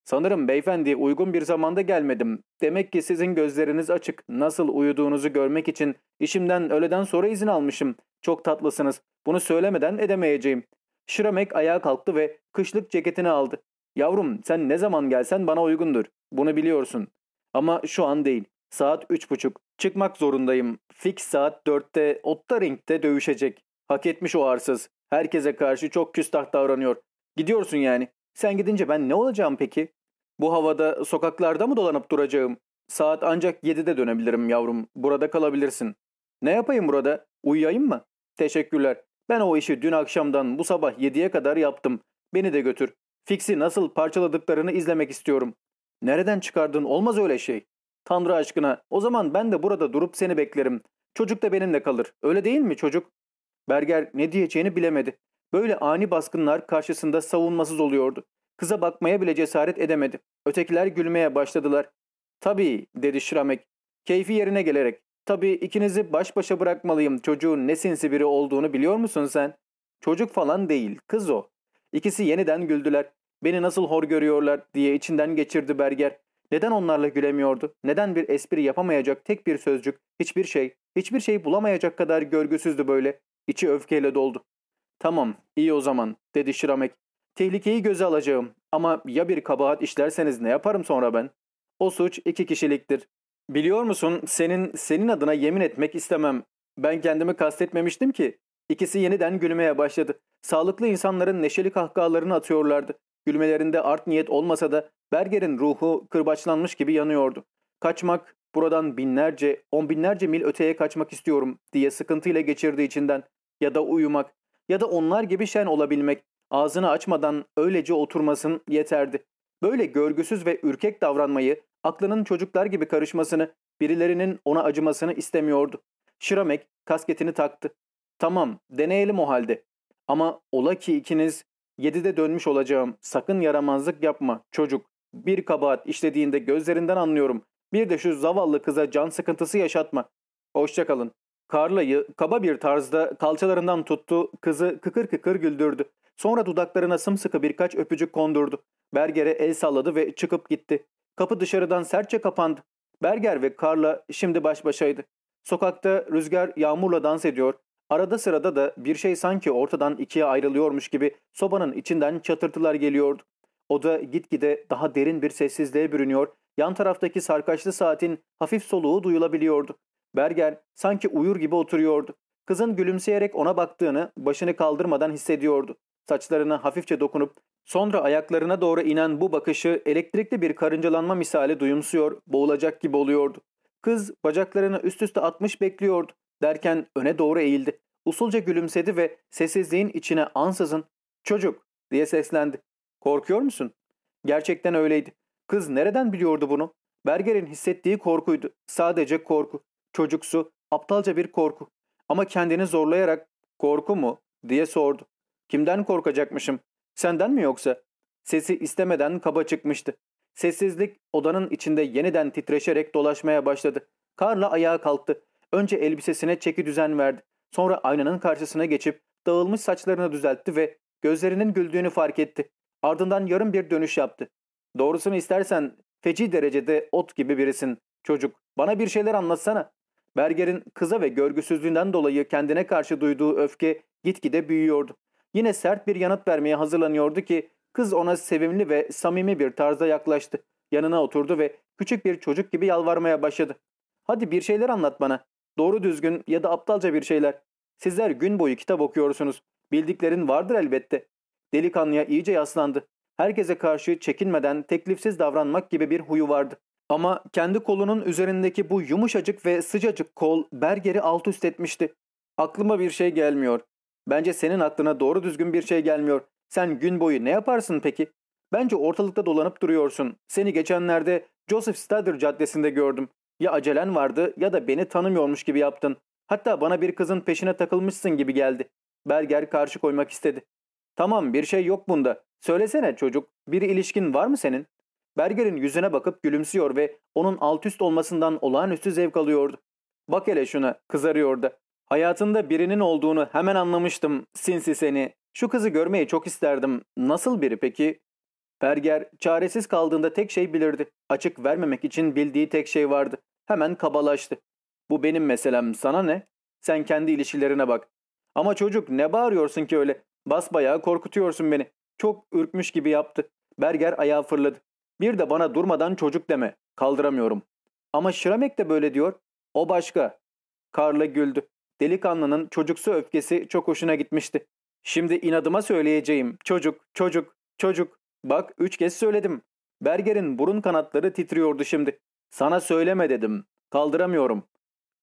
Sanırım beyefendi uygun bir zamanda gelmedim. Demek ki sizin gözleriniz açık. Nasıl uyuduğunuzu görmek için işimden öğleden sonra izin almışım. Çok tatlısınız. Bunu söylemeden edemeyeceğim. Şiramek ayağa kalktı ve kışlık ceketini aldı. Yavrum sen ne zaman gelsen bana uygundur. Bunu biliyorsun. Ama şu an değil. Saat üç buçuk. Çıkmak zorundayım. Fix saat dörtte Otta Ring'de dövüşecek. Hak etmiş o arsız. Herkese karşı çok küstah davranıyor. Gidiyorsun yani. Sen gidince ben ne olacağım peki? Bu havada sokaklarda mı dolanıp duracağım? Saat ancak 7'de dönebilirim yavrum. Burada kalabilirsin. Ne yapayım burada? Uyuyayım mı? Teşekkürler. Ben o işi dün akşamdan bu sabah 7'ye kadar yaptım. Beni de götür. Fix'i nasıl parçaladıklarını izlemek istiyorum. Nereden çıkardın? Olmaz öyle şey. Tanrı aşkına. O zaman ben de burada durup seni beklerim. Çocuk da benimle kalır. Öyle değil mi çocuk? Berger ne diyeceğini bilemedi. Böyle ani baskınlar karşısında savunmasız oluyordu. Kıza bakmaya bile cesaret edemedi. Ötekiler gülmeye başladılar. Tabii dedi Şramek. Keyfi yerine gelerek. Tabii ikinizi baş başa bırakmalıyım. Çocuğun ne sinsi biri olduğunu biliyor musun sen? Çocuk falan değil, kız o. İkisi yeniden güldüler. Beni nasıl hor görüyorlar diye içinden geçirdi Berger. Neden onlarla gülemiyordu? Neden bir espri yapamayacak tek bir sözcük, hiçbir şey, hiçbir şey bulamayacak kadar görgüsüzdü böyle. İçi öfkeyle doldu. Tamam, iyi o zaman, dedi Şiramek. Tehlikeyi göze alacağım ama ya bir kabahat işlerseniz ne yaparım sonra ben? O suç iki kişiliktir. Biliyor musun senin senin adına yemin etmek istemem. Ben kendimi kastetmemiştim ki. İkisi yeniden gülmeye başladı. Sağlıklı insanların neşeli kahkahalarını atıyorlardı. Gülmelerinde art niyet olmasa da Berger'in ruhu kırbaçlanmış gibi yanıyordu. Kaçmak, buradan binlerce, on binlerce mil öteye kaçmak istiyorum diye sıkıntıyla geçirdi içinden. Ya da uyumak, ya da onlar gibi şen olabilmek, ağzını açmadan öylece oturmasın yeterdi. Böyle görgüsüz ve ürkek davranmayı, aklının çocuklar gibi karışmasını, birilerinin ona acımasını istemiyordu. Şiramek kasketini taktı. Tamam, deneyelim o halde. Ama ola ki ikiniz yedide dönmüş olacağım. Sakın yaramazlık yapma çocuk. Bir kabahat işlediğinde gözlerinden anlıyorum. Bir de şu zavallı kıza can sıkıntısı yaşatma. Hoşçakalın. Karla'yı kaba bir tarzda kalçalarından tuttu, kızı kıkır kıkır güldürdü. Sonra dudaklarına sımsıkı birkaç öpücük kondurdu. Berger'e el salladı ve çıkıp gitti. Kapı dışarıdan sertçe kapandı. Berger ve Karla şimdi baş başaydı. Sokakta rüzgar yağmurla dans ediyor. Arada sırada da bir şey sanki ortadan ikiye ayrılıyormuş gibi sobanın içinden çatırtılar geliyordu. Oda gitgide daha derin bir sessizliğe bürünüyor, yan taraftaki sarkaçlı saatin hafif soluğu duyulabiliyordu. Berger sanki uyur gibi oturuyordu. Kızın gülümseyerek ona baktığını başını kaldırmadan hissediyordu. Saçlarına hafifçe dokunup sonra ayaklarına doğru inen bu bakışı elektrikli bir karıncalanma misali duyumsuyor, boğulacak gibi oluyordu. Kız bacaklarını üst üste atmış bekliyordu. Derken öne doğru eğildi. Usulca gülümsedi ve sessizliğin içine ansızın ''Çocuk'' diye seslendi. ''Korkuyor musun?'' Gerçekten öyleydi. Kız nereden biliyordu bunu? Berger'in hissettiği korkuydu. Sadece korku. Çocuksu, aptalca bir korku. Ama kendini zorlayarak ''Korku mu?'' diye sordu. ''Kimden korkacakmışım? Senden mi yoksa?'' Sesi istemeden kaba çıkmıştı. Sessizlik odanın içinde yeniden titreşerek dolaşmaya başladı. Karla ayağa kalktı. Önce elbisesine çeki düzen verdi. Sonra aynanın karşısına geçip dağılmış saçlarını düzeltti ve gözlerinin güldüğünü fark etti. Ardından yarım bir dönüş yaptı. Doğrusunu istersen feci derecede ot gibi birisin. Çocuk bana bir şeyler anlatsana. Berger'in kıza ve görgüsüzlüğünden dolayı kendine karşı duyduğu öfke gitgide büyüyordu. Yine sert bir yanıt vermeye hazırlanıyordu ki kız ona sevimli ve samimi bir tarzda yaklaştı. Yanına oturdu ve küçük bir çocuk gibi yalvarmaya başladı. Hadi bir şeyler anlat bana. Doğru düzgün ya da aptalca bir şeyler. Sizler gün boyu kitap okuyorsunuz. Bildiklerin vardır elbette. Delikanlıya iyice yaslandı. Herkese karşı çekinmeden teklifsiz davranmak gibi bir huyu vardı. Ama kendi kolunun üzerindeki bu yumuşacık ve sıcacık kol Berger'i alt üst etmişti. Aklıma bir şey gelmiyor. Bence senin aklına doğru düzgün bir şey gelmiyor. Sen gün boyu ne yaparsın peki? Bence ortalıkta dolanıp duruyorsun. Seni geçenlerde Joseph Stader Caddesi'nde gördüm. Ya acelen vardı ya da beni tanımıyormuş gibi yaptın. Hatta bana bir kızın peşine takılmışsın gibi geldi. Berger karşı koymak istedi. Tamam bir şey yok bunda. Söylesene çocuk bir ilişkin var mı senin? Berger'in yüzüne bakıp gülümsüyor ve onun alt üst olmasından olağanüstü zevk alıyordu. Bak hele şuna kızarıyor da. Hayatında birinin olduğunu hemen anlamıştım sinsi seni. Şu kızı görmeyi çok isterdim. Nasıl biri peki? Berger çaresiz kaldığında tek şey bilirdi. Açık vermemek için bildiği tek şey vardı. Hemen kabalaştı. Bu benim meselem sana ne? Sen kendi ilişkilerine bak. Ama çocuk ne bağırıyorsun ki öyle? Basbayağı korkutuyorsun beni. Çok ürkmüş gibi yaptı. Berger ayağa fırladı. Bir de bana durmadan çocuk deme. Kaldıramıyorum. Ama Şiramek de böyle diyor. O başka. Karla güldü. Delikanlının çocuksu öfkesi çok hoşuna gitmişti. Şimdi inadıma söyleyeceğim. Çocuk, çocuk, çocuk. Bak üç kez söyledim. Berger'in burun kanatları titriyordu şimdi. Sana söyleme dedim. Kaldıramıyorum.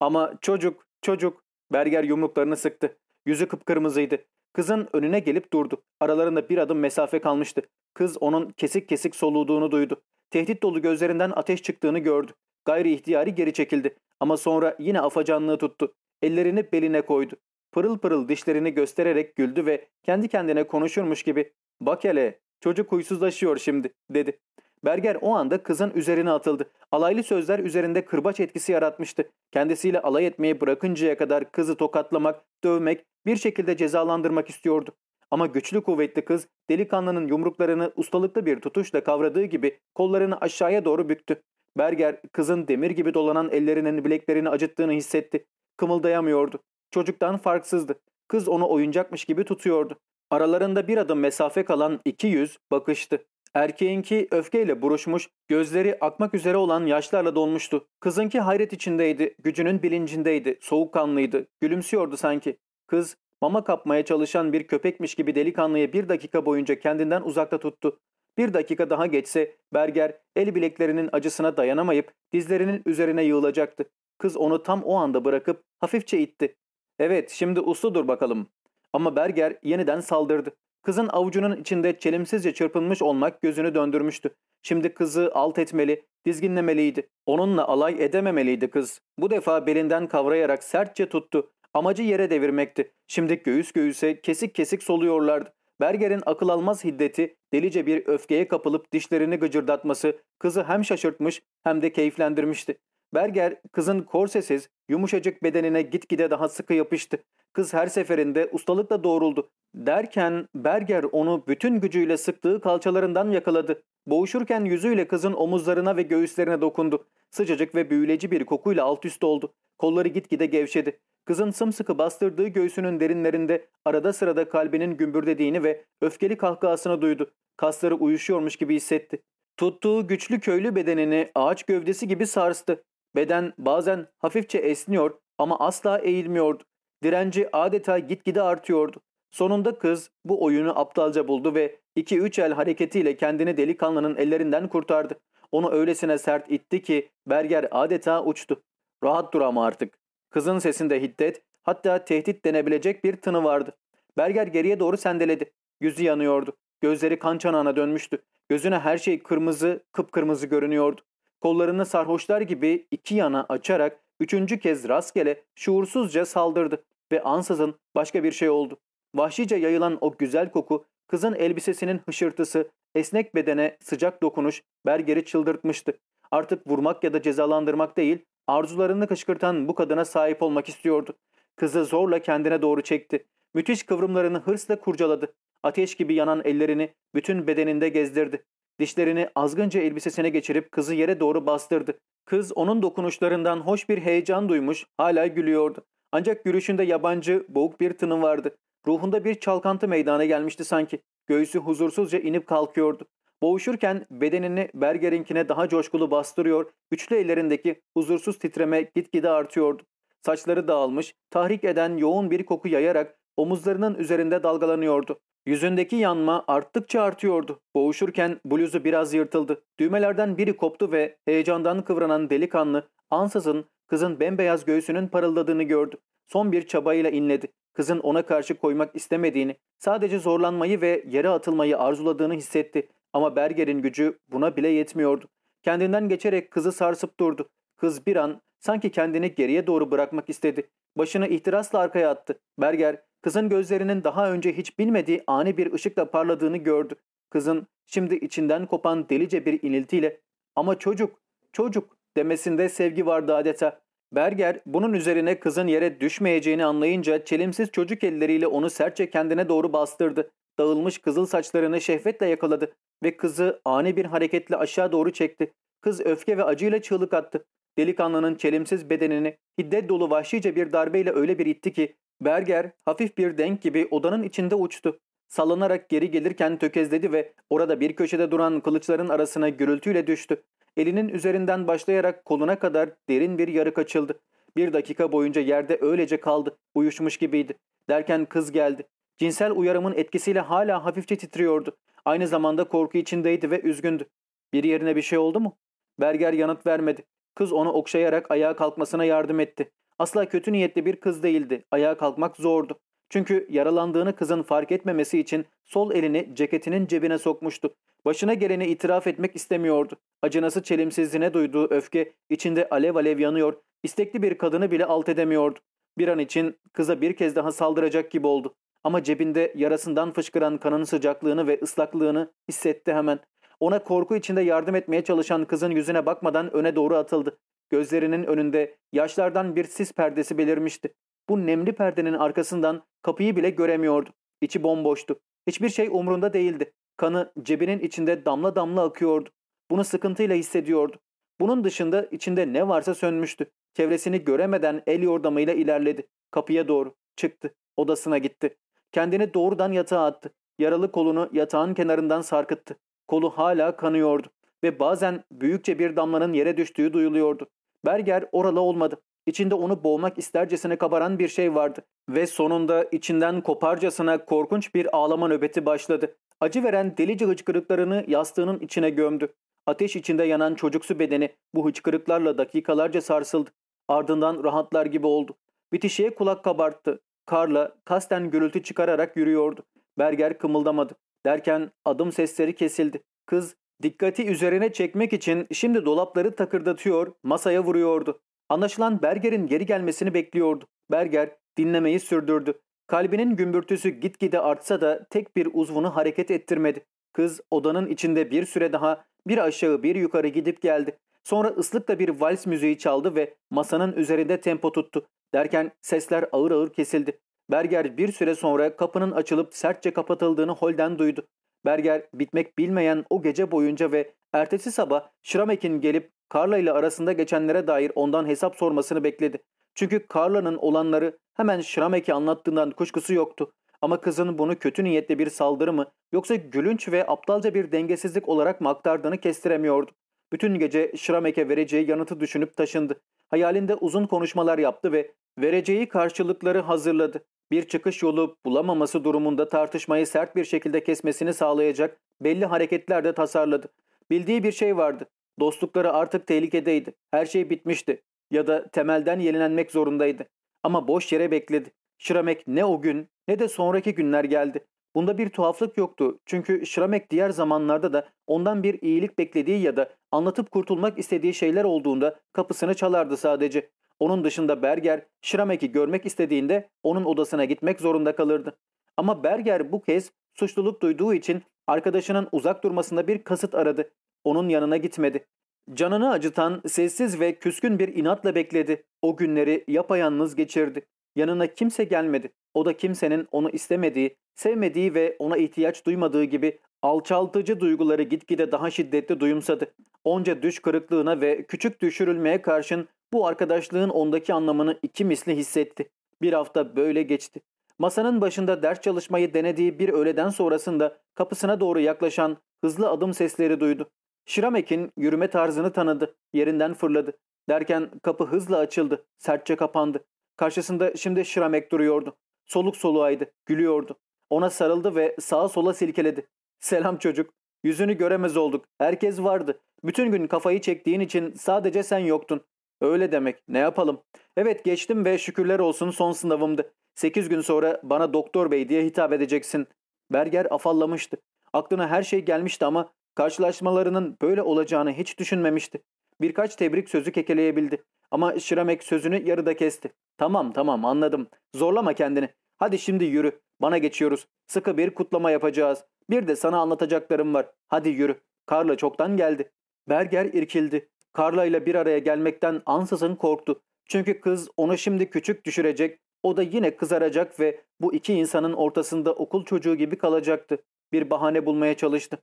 Ama çocuk, çocuk. Berger yumruklarını sıktı. Yüzü kıpkırmızıydı. Kızın önüne gelip durdu. Aralarında bir adım mesafe kalmıştı. Kız onun kesik kesik soluduğunu duydu. Tehdit dolu gözlerinden ateş çıktığını gördü. Gayri ihtiyari geri çekildi. Ama sonra yine afacanlığı tuttu. Ellerini beline koydu. Pırıl pırıl dişlerini göstererek güldü ve kendi kendine konuşurmuş gibi ''Bak hele çocuk huysuzlaşıyor şimdi'' dedi. Berger o anda kızın üzerine atıldı. Alaylı sözler üzerinde kırbaç etkisi yaratmıştı. Kendisiyle alay etmeyi bırakıncaya kadar kızı tokatlamak, dövmek, bir şekilde cezalandırmak istiyordu. Ama güçlü kuvvetli kız delikanlının yumruklarını ustalıklı bir tutuşla kavradığı gibi kollarını aşağıya doğru büktü. Berger kızın demir gibi dolanan ellerinin bileklerini acıttığını hissetti. Kımıldayamıyordu. Çocuktan farksızdı. Kız onu oyuncakmış gibi tutuyordu. Aralarında bir adım mesafe kalan iki yüz bakıştı. Erkeğinki öfkeyle buruşmuş, gözleri akmak üzere olan yaşlarla dolmuştu. Kızınki hayret içindeydi, gücünün bilincindeydi, soğukkanlıydı, gülümsüyordu sanki. Kız, mama kapmaya çalışan bir köpekmiş gibi delikanlıyı bir dakika boyunca kendinden uzakta tuttu. Bir dakika daha geçse Berger el bileklerinin acısına dayanamayıp dizlerinin üzerine yığılacaktı. Kız onu tam o anda bırakıp hafifçe itti. Evet şimdi uslu dur bakalım. Ama Berger yeniden saldırdı. Kızın avucunun içinde çelimsizce çırpınmış olmak gözünü döndürmüştü. Şimdi kızı alt etmeli, dizginlemeliydi. Onunla alay edememeliydi kız. Bu defa belinden kavrayarak sertçe tuttu. Amacı yere devirmekti. Şimdi göğüs göğüse kesik kesik soluyorlardı. Berger'in akıl almaz hiddeti, delice bir öfkeye kapılıp dişlerini gıcırdatması kızı hem şaşırtmış hem de keyiflendirmişti. Berger kızın korsesiz, yumuşacık bedenine gitgide daha sıkı yapıştı. Kız her seferinde ustalıkla doğruldu. Derken Berger onu bütün gücüyle sıktığı kalçalarından yakaladı. Boğuşurken yüzüyle kızın omuzlarına ve göğüslerine dokundu. Sıcacık ve büyüleci bir kokuyla alt üst oldu. Kolları gitgide gevşedi. Kızın sımsıkı bastırdığı göğsünün derinlerinde arada sırada kalbinin gümbürdediğini ve öfkeli kahkahasını duydu. Kasları uyuşuyormuş gibi hissetti. Tuttuğu güçlü köylü bedenini ağaç gövdesi gibi sarstı. Beden bazen hafifçe esniyor ama asla eğilmiyordu. Direnci adeta gitgide artıyordu. Sonunda kız bu oyunu aptalca buldu ve iki üç el hareketiyle kendini delikanlının ellerinden kurtardı. Onu öylesine sert itti ki Berger adeta uçtu. Rahat dur ama artık. Kızın sesinde hiddet, hatta tehdit denebilecek bir tını vardı. Berger geriye doğru sendeledi. Yüzü yanıyordu. Gözleri kan çanağına dönmüştü. Gözüne her şey kırmızı, kıpkırmızı görünüyordu. Kollarını sarhoşlar gibi iki yana açarak üçüncü kez rastgele şuursuzca saldırdı ve ansızın başka bir şey oldu. Vahşice yayılan o güzel koku, kızın elbisesinin hışırtısı, esnek bedene sıcak dokunuş Berger'i çıldırtmıştı. Artık vurmak ya da cezalandırmak değil, arzularını kışkırtan bu kadına sahip olmak istiyordu. Kızı zorla kendine doğru çekti. Müthiş kıvrımlarını hırsla kurcaladı. Ateş gibi yanan ellerini bütün bedeninde gezdirdi. Dişlerini azgınca elbisesine geçirip kızı yere doğru bastırdı. Kız onun dokunuşlarından hoş bir heyecan duymuş, hala gülüyordu. Ancak gülüşünde yabancı, boğuk bir tını vardı. Ruhunda bir çalkantı meydana gelmişti sanki. Göğsü huzursuzca inip kalkıyordu. Boğuşurken bedenini Berger'inkine daha coşkulu bastırıyor, güçlü ellerindeki huzursuz titreme gitgide artıyordu. Saçları dağılmış, tahrik eden yoğun bir koku yayarak omuzlarının üzerinde dalgalanıyordu. Yüzündeki yanma arttıkça artıyordu. Boğuşurken bluzu biraz yırtıldı. Düğmelerden biri koptu ve heyecandan kıvranan delikanlı ansızın kızın bembeyaz göğsünün parıldadığını gördü. Son bir çabayla inledi. Kızın ona karşı koymak istemediğini, sadece zorlanmayı ve yere atılmayı arzuladığını hissetti. Ama Berger'in gücü buna bile yetmiyordu. Kendinden geçerek kızı sarsıp durdu. Kız bir an sanki kendini geriye doğru bırakmak istedi. Başını ihtirasla arkaya attı. Berger Kızın gözlerinin daha önce hiç bilmediği ani bir ışıkla parladığını gördü. Kızın şimdi içinden kopan delice bir iniltiyle ama çocuk, çocuk demesinde sevgi vardı adeta. Berger bunun üzerine kızın yere düşmeyeceğini anlayınca çelimsiz çocuk elleriyle onu sertçe kendine doğru bastırdı. Dağılmış kızıl saçlarını şehvetle yakaladı ve kızı ani bir hareketle aşağı doğru çekti. Kız öfke ve acıyla çığlık attı. Delikanlının çelimsiz bedenini hiddet dolu vahşice bir darbeyle öyle bir itti ki Berger hafif bir denk gibi odanın içinde uçtu. sallanarak geri gelirken tökezledi ve orada bir köşede duran kılıçların arasına gürültüyle düştü. Elinin üzerinden başlayarak koluna kadar derin bir yarık açıldı. Bir dakika boyunca yerde öylece kaldı, uyuşmuş gibiydi. Derken kız geldi. Cinsel uyarımın etkisiyle hala hafifçe titriyordu. Aynı zamanda korku içindeydi ve üzgündü. Bir yerine bir şey oldu mu? Berger yanıt vermedi. Kız onu okşayarak ayağa kalkmasına yardım etti. Asla kötü niyetli bir kız değildi. Ayağa kalkmak zordu. Çünkü yaralandığını kızın fark etmemesi için sol elini ceketinin cebine sokmuştu. Başına geleni itiraf etmek istemiyordu. Acınası çelimsizliğine duyduğu öfke içinde alev alev yanıyor, istekli bir kadını bile alt edemiyordu. Bir an için kıza bir kez daha saldıracak gibi oldu. Ama cebinde yarasından fışkıran kanın sıcaklığını ve ıslaklığını hissetti hemen. Ona korku içinde yardım etmeye çalışan kızın yüzüne bakmadan öne doğru atıldı. Gözlerinin önünde yaşlardan bir sis perdesi belirmişti. Bu nemli perdenin arkasından kapıyı bile göremiyordu. İçi bomboştu. Hiçbir şey umrunda değildi. Kanı cebinin içinde damla damla akıyordu. Bunu sıkıntıyla hissediyordu. Bunun dışında içinde ne varsa sönmüştü. Çevresini göremeden el yordamıyla ilerledi. Kapıya doğru. Çıktı. Odasına gitti. Kendini doğrudan yatağa attı. Yaralı kolunu yatağın kenarından sarkıttı. Kolu hala kanıyordu ve bazen büyükçe bir damlanın yere düştüğü duyuluyordu. Berger oralı olmadı. İçinde onu boğmak istercesine kabaran bir şey vardı. Ve sonunda içinden koparcasına korkunç bir ağlama nöbeti başladı. Acı veren delice hıçkırıklarını yastığının içine gömdü. Ateş içinde yanan çocuksu bedeni bu hıçkırıklarla dakikalarca sarsıldı. Ardından rahatlar gibi oldu. Bitişiğe kulak kabarttı. Karla kasten gürültü çıkararak yürüyordu. Berger kımıldamadı. Derken adım sesleri kesildi. Kız dikkati üzerine çekmek için şimdi dolapları takırdatıyor, masaya vuruyordu. Anlaşılan Berger'in geri gelmesini bekliyordu. Berger dinlemeyi sürdürdü. Kalbinin gümbürtüsü gitgide artsa da tek bir uzvunu hareket ettirmedi. Kız odanın içinde bir süre daha bir aşağı bir yukarı gidip geldi. Sonra ıslıkla bir vals müziği çaldı ve masanın üzerinde tempo tuttu. Derken sesler ağır ağır kesildi. Berger bir süre sonra kapının açılıp sertçe kapatıldığını holden duydu. Berger bitmek bilmeyen o gece boyunca ve ertesi sabah Schramek'in gelip Carla ile arasında geçenlere dair ondan hesap sormasını bekledi. Çünkü Carla'nın olanları hemen Schramek'e anlattığından kuşkusu yoktu. Ama kızın bunu kötü niyetli bir saldırı mı yoksa gülünç ve aptalca bir dengesizlik olarak mı aktardığını kestiremiyordu. Bütün gece Schramek'e vereceği yanıtı düşünüp taşındı. Hayalinde uzun konuşmalar yaptı ve vereceği karşılıkları hazırladı. Bir çıkış yolu bulamaması durumunda tartışmayı sert bir şekilde kesmesini sağlayacak belli hareketler de tasarladı. Bildiği bir şey vardı. Dostlukları artık tehlikedeydi. Her şey bitmişti. Ya da temelden yenilenmek zorundaydı. Ama boş yere bekledi. Şiramek ne o gün ne de sonraki günler geldi. Bunda bir tuhaflık yoktu. Çünkü Şiramek diğer zamanlarda da ondan bir iyilik beklediği ya da anlatıp kurtulmak istediği şeyler olduğunda kapısını çalardı sadece. Onun dışında Berger, Şiramek'i görmek istediğinde onun odasına gitmek zorunda kalırdı. Ama Berger bu kez suçluluk duyduğu için arkadaşının uzak durmasında bir kasıt aradı. Onun yanına gitmedi. Canını acıtan, sessiz ve küskün bir inatla bekledi. O günleri yapayalnız geçirdi. Yanına kimse gelmedi. O da kimsenin onu istemediği, sevmediği ve ona ihtiyaç duymadığı gibi alçaltıcı duyguları gitgide daha şiddetli duyumsadı. Onca düş kırıklığına ve küçük düşürülmeye karşın bu arkadaşlığın ondaki anlamını iki misli hissetti. Bir hafta böyle geçti. Masanın başında ders çalışmayı denediği bir öğleden sonrasında kapısına doğru yaklaşan hızlı adım sesleri duydu. Şiramek'in yürüme tarzını tanıdı. Yerinden fırladı. Derken kapı hızla açıldı. Sertçe kapandı. Karşısında şimdi Şiramek duruyordu. Soluk soluğaydı. Gülüyordu. Ona sarıldı ve sağa sola silkeledi. Selam çocuk. Yüzünü göremez olduk. Herkes vardı. Bütün gün kafayı çektiğin için sadece sen yoktun. Öyle demek. Ne yapalım? Evet geçtim ve şükürler olsun son sınavımdı. Sekiz gün sonra bana doktor bey diye hitap edeceksin. Berger afallamıştı. Aklına her şey gelmişti ama karşılaşmalarının böyle olacağını hiç düşünmemişti. Birkaç tebrik sözü kekeleyebildi. Ama Şiramek sözünü yarıda kesti. Tamam tamam anladım. Zorlama kendini. Hadi şimdi yürü. Bana geçiyoruz. Sıkı bir kutlama yapacağız. Bir de sana anlatacaklarım var. Hadi yürü. Karla çoktan geldi. Berger irkildi. Karla ile bir araya gelmekten ansızın korktu. Çünkü kız onu şimdi küçük düşürecek, o da yine kızaracak ve bu iki insanın ortasında okul çocuğu gibi kalacaktı. Bir bahane bulmaya çalıştı.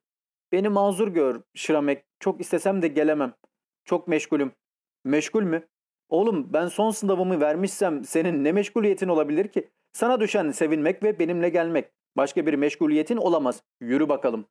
Beni mazur gör Şiramek. Çok istesem de gelemem. Çok meşgulüm. Meşgul mü? Oğlum ben son sınavımı vermişsem senin ne meşguliyetin olabilir ki? Sana düşen sevinmek ve benimle gelmek. Başka bir meşguliyetin olamaz. Yürü bakalım.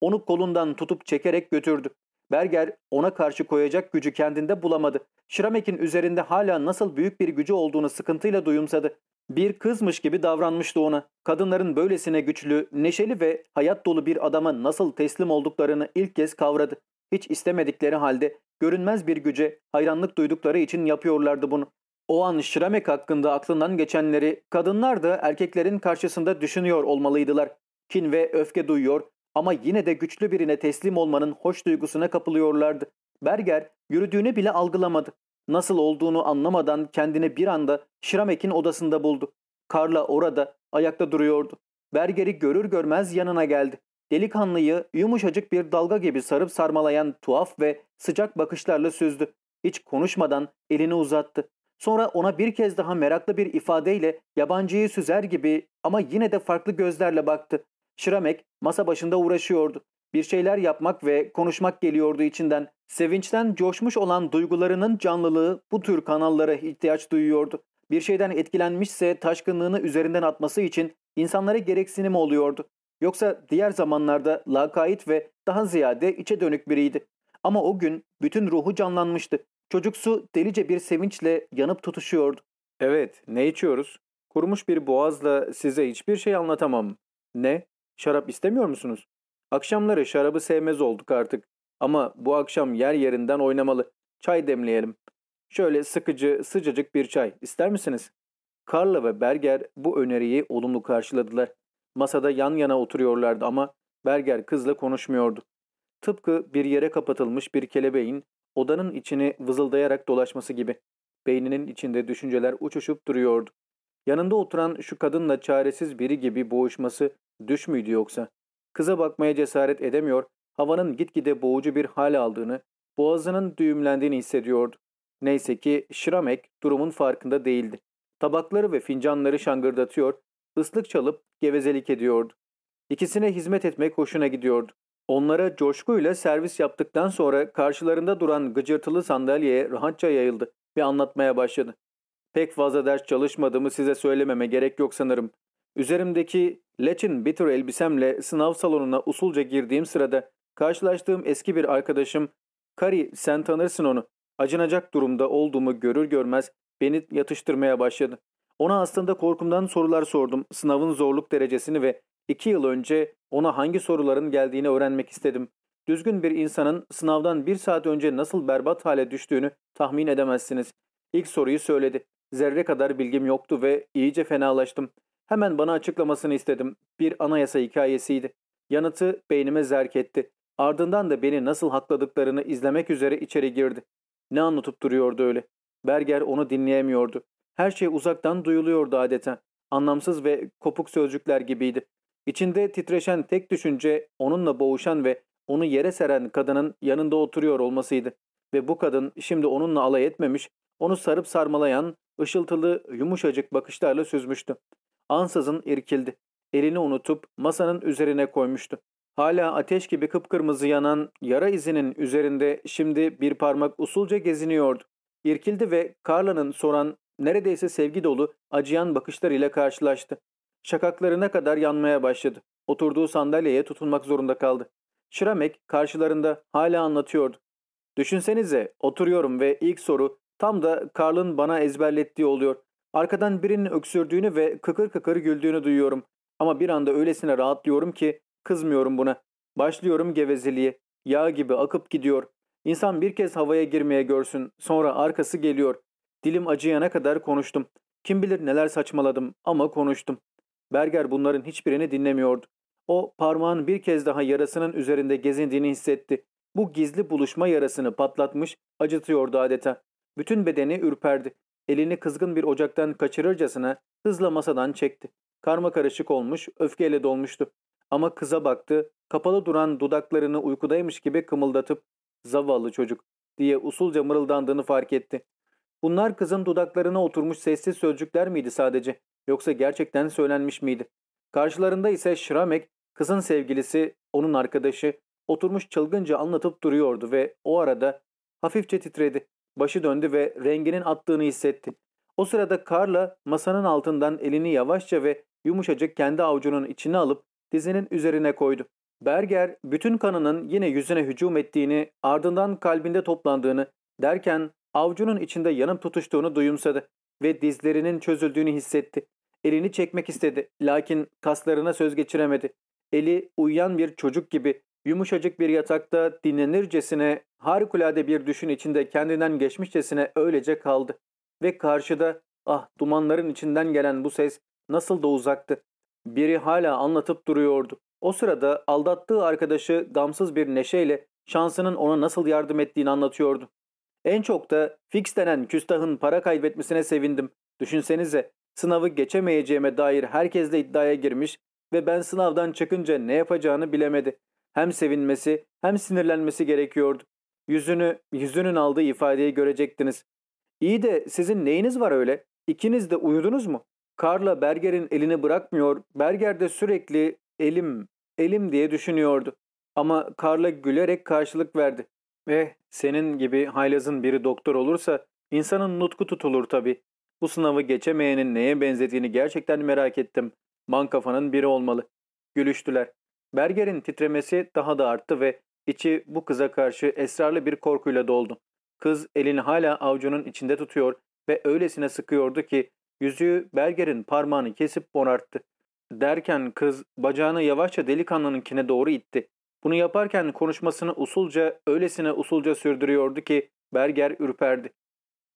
Onu kolundan tutup çekerek götürdü. Berger ona karşı koyacak gücü kendinde bulamadı. Şramek'in üzerinde hala nasıl büyük bir gücü olduğunu sıkıntıyla duyumsadı. Bir kızmış gibi davranmıştı ona. Kadınların böylesine güçlü, neşeli ve hayat dolu bir adama nasıl teslim olduklarını ilk kez kavradı. Hiç istemedikleri halde görünmez bir güce hayranlık duydukları için yapıyorlardı bunu. O an Şramek hakkında aklından geçenleri kadınlar da erkeklerin karşısında düşünüyor olmalıydılar. Kin ve öfke duyuyor ama yine de güçlü birine teslim olmanın hoş duygusuna kapılıyorlardı. Berger yürüdüğünü bile algılamadı. Nasıl olduğunu anlamadan kendini bir anda Şramek'in odasında buldu. Karla orada ayakta duruyordu. Berger'i görür görmez yanına geldi. Delikanlıyı yumuşacık bir dalga gibi sarıp sarmalayan tuhaf ve sıcak bakışlarla süzdü. Hiç konuşmadan elini uzattı. Sonra ona bir kez daha meraklı bir ifadeyle yabancıyı süzer gibi ama yine de farklı gözlerle baktı. Şramek masa başında uğraşıyordu. Bir şeyler yapmak ve konuşmak geliyordu içinden. Sevinçten coşmuş olan duygularının canlılığı bu tür kanallara ihtiyaç duyuyordu. Bir şeyden etkilenmişse taşkınlığını üzerinden atması için insanlara gereksinim oluyordu. Yoksa diğer zamanlarda lakayt ve daha ziyade içe dönük biriydi. Ama o gün bütün ruhu canlanmıştı. Çocuksu delice bir sevinçle yanıp tutuşuyordu. Evet, ne içiyoruz? Kurumuş bir boğazla size hiçbir şey anlatamam. Ne? Şarap istemiyor musunuz? Akşamları şarabı sevmez olduk artık. Ama bu akşam yer yerinden oynamalı. Çay demleyelim. Şöyle sıkıcı, sıcacık bir çay. İster misiniz? Carla ve Berger bu öneriyi olumlu karşıladılar. Masada yan yana oturuyorlardı ama Berger kızla konuşmuyordu. Tıpkı bir yere kapatılmış bir kelebeğin odanın içini vızıldayarak dolaşması gibi. Beyninin içinde düşünceler uçuşup duruyordu. Yanında oturan şu kadınla çaresiz biri gibi boğuşması düş müydü yoksa? Kıza bakmaya cesaret edemiyor, havanın gitgide boğucu bir hal aldığını, boğazının düğümlendiğini hissediyordu. Neyse ki Şramek durumun farkında değildi. Tabakları ve fincanları şangırdatıyor, ıslık çalıp gevezelik ediyordu. İkisine hizmet etmek hoşuna gidiyordu. Onlara coşkuyla servis yaptıktan sonra karşılarında duran gıcırtılı sandalyeye rahatça yayıldı ve anlatmaya başladı. Pek fazla ders çalışmadığımı size söylememe gerek yok sanırım. Üzerimdeki Leçin bitter elbisemle sınav salonuna usulca girdiğim sırada karşılaştığım eski bir arkadaşım, Kari sen tanırsın onu, acınacak durumda olduğumu görür görmez beni yatıştırmaya başladı. Ona aslında korkumdan sorular sordum, sınavın zorluk derecesini ve iki yıl önce ona hangi soruların geldiğini öğrenmek istedim. Düzgün bir insanın sınavdan bir saat önce nasıl berbat hale düştüğünü tahmin edemezsiniz. İlk soruyu söyledi. Zerre kadar bilgim yoktu ve iyice fenalaştım. Hemen bana açıklamasını istedim. Bir anayasa hikayesiydi. Yanıtı beynime zerk etti. Ardından da beni nasıl hakladıklarını izlemek üzere içeri girdi. Ne anlatıp duruyordu öyle. Berger onu dinleyemiyordu. Her şey uzaktan duyuluyordu adeta. Anlamsız ve kopuk sözcükler gibiydi. İçinde titreşen tek düşünce onunla boğuşan ve onu yere seren kadının yanında oturuyor olmasıydı. Ve bu kadın şimdi onunla alay etmemiş, onu sarıp sarmalayan, ışıltılı, yumuşacık bakışlarla süzmüştü. Ansızın irkildi. Elini unutup masanın üzerine koymuştu. Hala ateş gibi kıpkırmızı yanan yara izinin üzerinde şimdi bir parmak usulca geziniyordu. İrkildi ve Carla'nın soran neredeyse sevgi dolu acıyan bakışlarıyla karşılaştı. Şakaklarına kadar yanmaya başladı. Oturduğu sandalyeye tutunmak zorunda kaldı. Şiramek karşılarında hala anlatıyordu. Düşünsenize oturuyorum ve ilk soru tam da Carl'ın bana ezberlettiği oluyor. Arkadan birinin öksürdüğünü ve kıkır kıkır güldüğünü duyuyorum. Ama bir anda öylesine rahatlıyorum ki kızmıyorum buna. Başlıyorum gevezeliğe. Yağ gibi akıp gidiyor. İnsan bir kez havaya girmeye görsün. Sonra arkası geliyor. Dilim acıyana kadar konuştum. Kim bilir neler saçmaladım ama konuştum. Berger bunların hiçbirini dinlemiyordu. O parmağın bir kez daha yarasının üzerinde gezindiğini hissetti. Bu gizli buluşma yarasını patlatmış, acıtıyordu adeta. Bütün bedeni ürperdi. Elini kızgın bir ocaktan kaçırırcasına hızla masadan çekti. Karma karışık olmuş, öfkeyle dolmuştu. Ama kıza baktı, kapalı duran dudaklarını uykudaymış gibi kımıldatıp ''Zavallı çocuk'' diye usulca mırıldandığını fark etti. Bunlar kızın dudaklarına oturmuş sessiz sözcükler miydi sadece, yoksa gerçekten söylenmiş miydi? Karşılarında ise Şramek, kızın sevgilisi, onun arkadaşı, oturmuş çılgınca anlatıp duruyordu ve o arada hafifçe titredi. Başı döndü ve renginin attığını hissetti. O sırada Carla masanın altından elini yavaşça ve yumuşacık kendi avucunun içine alıp dizinin üzerine koydu. Berger bütün kanının yine yüzüne hücum ettiğini, ardından kalbinde toplandığını derken avucunun içinde yanıp tutuştuğunu duyumsadı ve dizlerinin çözüldüğünü hissetti. Elini çekmek istedi lakin kaslarına söz geçiremedi. Eli uyuyan bir çocuk gibi yumuşacık bir yatakta dinlenircesine harikulade bir düşün içinde kendinden geçmişçesine öylece kaldı. Ve karşıda ah dumanların içinden gelen bu ses nasıl da uzaktı. Biri hala anlatıp duruyordu. O sırada aldattığı arkadaşı gamsız bir neşeyle şansının ona nasıl yardım ettiğini anlatıyordu. En çok da fix denen küstahın para kaybetmesine sevindim. Düşünsenize sınavı geçemeyeceğime dair herkesle iddiaya girmiş ve ben sınavdan çıkınca ne yapacağını bilemedi. Hem sevinmesi hem sinirlenmesi gerekiyordu. Yüzünü, yüzünün aldığı ifadeyi görecektiniz. İyi de sizin neyiniz var öyle? İkiniz de uyudunuz mu? Karla Berger'in elini bırakmıyor, Berger de sürekli elim, elim diye düşünüyordu. Ama Karla gülerek karşılık verdi. Ve senin gibi haylazın biri doktor olursa insanın nutku tutulur tabii. Bu sınavı geçemeyenin neye benzediğini gerçekten merak ettim. Man kafanın biri olmalı. Gülüştüler. Berger'in titremesi daha da arttı ve içi bu kıza karşı esrarlı bir korkuyla doldu. Kız elini hala avucunun içinde tutuyor ve öylesine sıkıyordu ki yüzüğü Berger'in parmağını kesip bonarttı. Derken kız bacağını yavaşça delikanlınınkine doğru itti. Bunu yaparken konuşmasını usulca, öylesine usulca sürdürüyordu ki Berger ürperdi.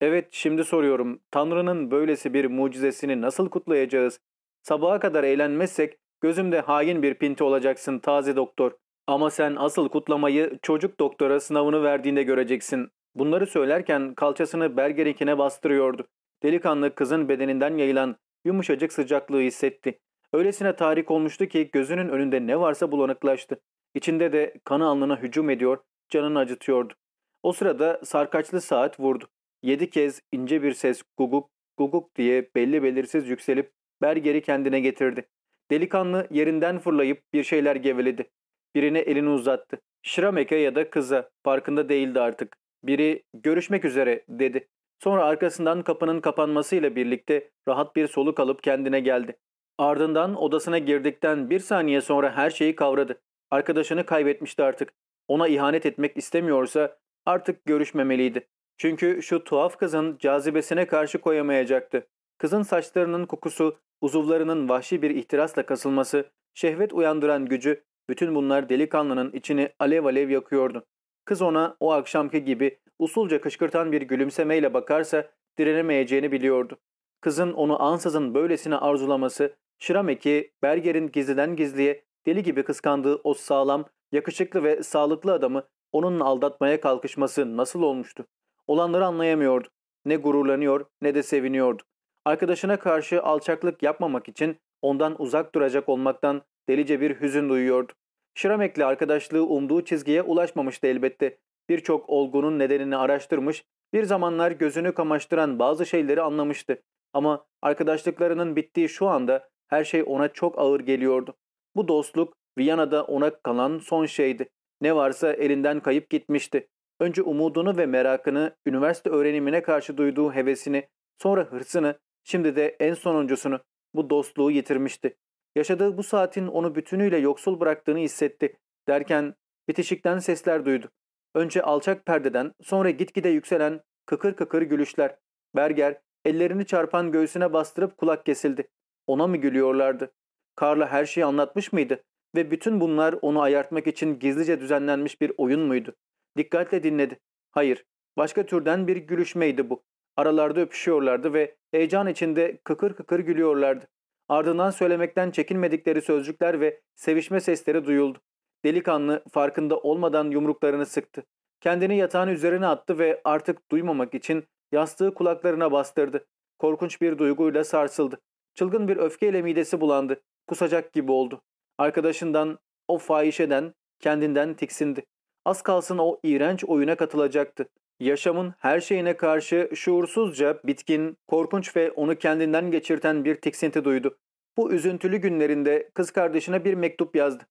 Evet şimdi soruyorum, Tanrı'nın böylesi bir mucizesini nasıl kutlayacağız? Sabaha kadar eğlenmezsek gözümde hain bir pinti olacaksın taze doktor. Ama sen asıl kutlamayı çocuk doktora sınavını verdiğinde göreceksin. Bunları söylerken kalçasını Berger'inkine bastırıyordu. Delikanlı kızın bedeninden yayılan yumuşacık sıcaklığı hissetti. Öylesine tahrik olmuştu ki gözünün önünde ne varsa bulanıklaştı. İçinde de kanı alnına hücum ediyor, canını acıtıyordu. O sırada sarkaçlı saat vurdu. Yedi kez ince bir ses guguk guguk diye belli belirsiz yükselip Berger'i kendine getirdi. Delikanlı yerinden fırlayıp bir şeyler geveledi. Birine elini uzattı. Şirameke ya da kıza farkında değildi artık. Biri görüşmek üzere dedi. Sonra arkasından kapının kapanmasıyla birlikte rahat bir soluk alıp kendine geldi. Ardından odasına girdikten bir saniye sonra her şeyi kavradı. Arkadaşını kaybetmişti artık. Ona ihanet etmek istemiyorsa artık görüşmemeliydi. Çünkü şu tuhaf kızın cazibesine karşı koyamayacaktı. Kızın saçlarının kokusu, uzuvlarının vahşi bir ihtirasla kasılması, şehvet uyandıran gücü, bütün bunlar delikanlının içini alev alev yakıyordu. Kız ona o akşamki gibi usulca kışkırtan bir gülümsemeyle bakarsa direnemeyeceğini biliyordu. Kızın onu ansızın böylesine arzulaması, Şiramek'i Berger'in gizliden gizliye deli gibi kıskandığı o sağlam, yakışıklı ve sağlıklı adamı onunla aldatmaya kalkışması nasıl olmuştu? Olanları anlayamıyordu. Ne gururlanıyor ne de seviniyordu. Arkadaşına karşı alçaklık yapmamak için ondan uzak duracak olmaktan delice bir hüzün duyuyordu. Şiramek'le arkadaşlığı umduğu çizgiye ulaşmamıştı elbette. Birçok olgunun nedenini araştırmış, bir zamanlar gözünü kamaştıran bazı şeyleri anlamıştı. Ama arkadaşlıklarının bittiği şu anda her şey ona çok ağır geliyordu. Bu dostluk Viyana'da ona kalan son şeydi. Ne varsa elinden kayıp gitmişti. Önce umudunu ve merakını, üniversite öğrenimine karşı duyduğu hevesini, sonra hırsını, şimdi de en sonuncusunu, bu dostluğu yitirmişti. Yaşadığı bu saatin onu bütünüyle yoksul bıraktığını hissetti. Derken bitişikten sesler duydu. Önce alçak perdeden, sonra gitgide yükselen kıkır kıkır gülüşler. Berger ellerini çarpan göğsüne bastırıp kulak kesildi. Ona mı gülüyorlardı? Karla her şeyi anlatmış mıydı? Ve bütün bunlar onu ayartmak için gizlice düzenlenmiş bir oyun muydu? Dikkatle dinledi. Hayır, başka türden bir gülüşmeydi bu. Aralarda öpüşüyorlardı ve heyecan içinde kıkır kıkır gülüyorlardı. Ardından söylemekten çekinmedikleri sözcükler ve sevişme sesleri duyuldu. Delikanlı farkında olmadan yumruklarını sıktı. Kendini yatağın üzerine attı ve artık duymamak için yastığı kulaklarına bastırdı. Korkunç bir duyguyla sarsıldı. Çılgın bir öfkeyle midesi bulandı. Kusacak gibi oldu. Arkadaşından, o fahişeden, kendinden tiksindi. Az kalsın o iğrenç oyuna katılacaktı. Yaşamın her şeyine karşı şuursuzca, bitkin, korkunç ve onu kendinden geçirten bir tiksinti duydu. Bu üzüntülü günlerinde kız kardeşine bir mektup yazdı.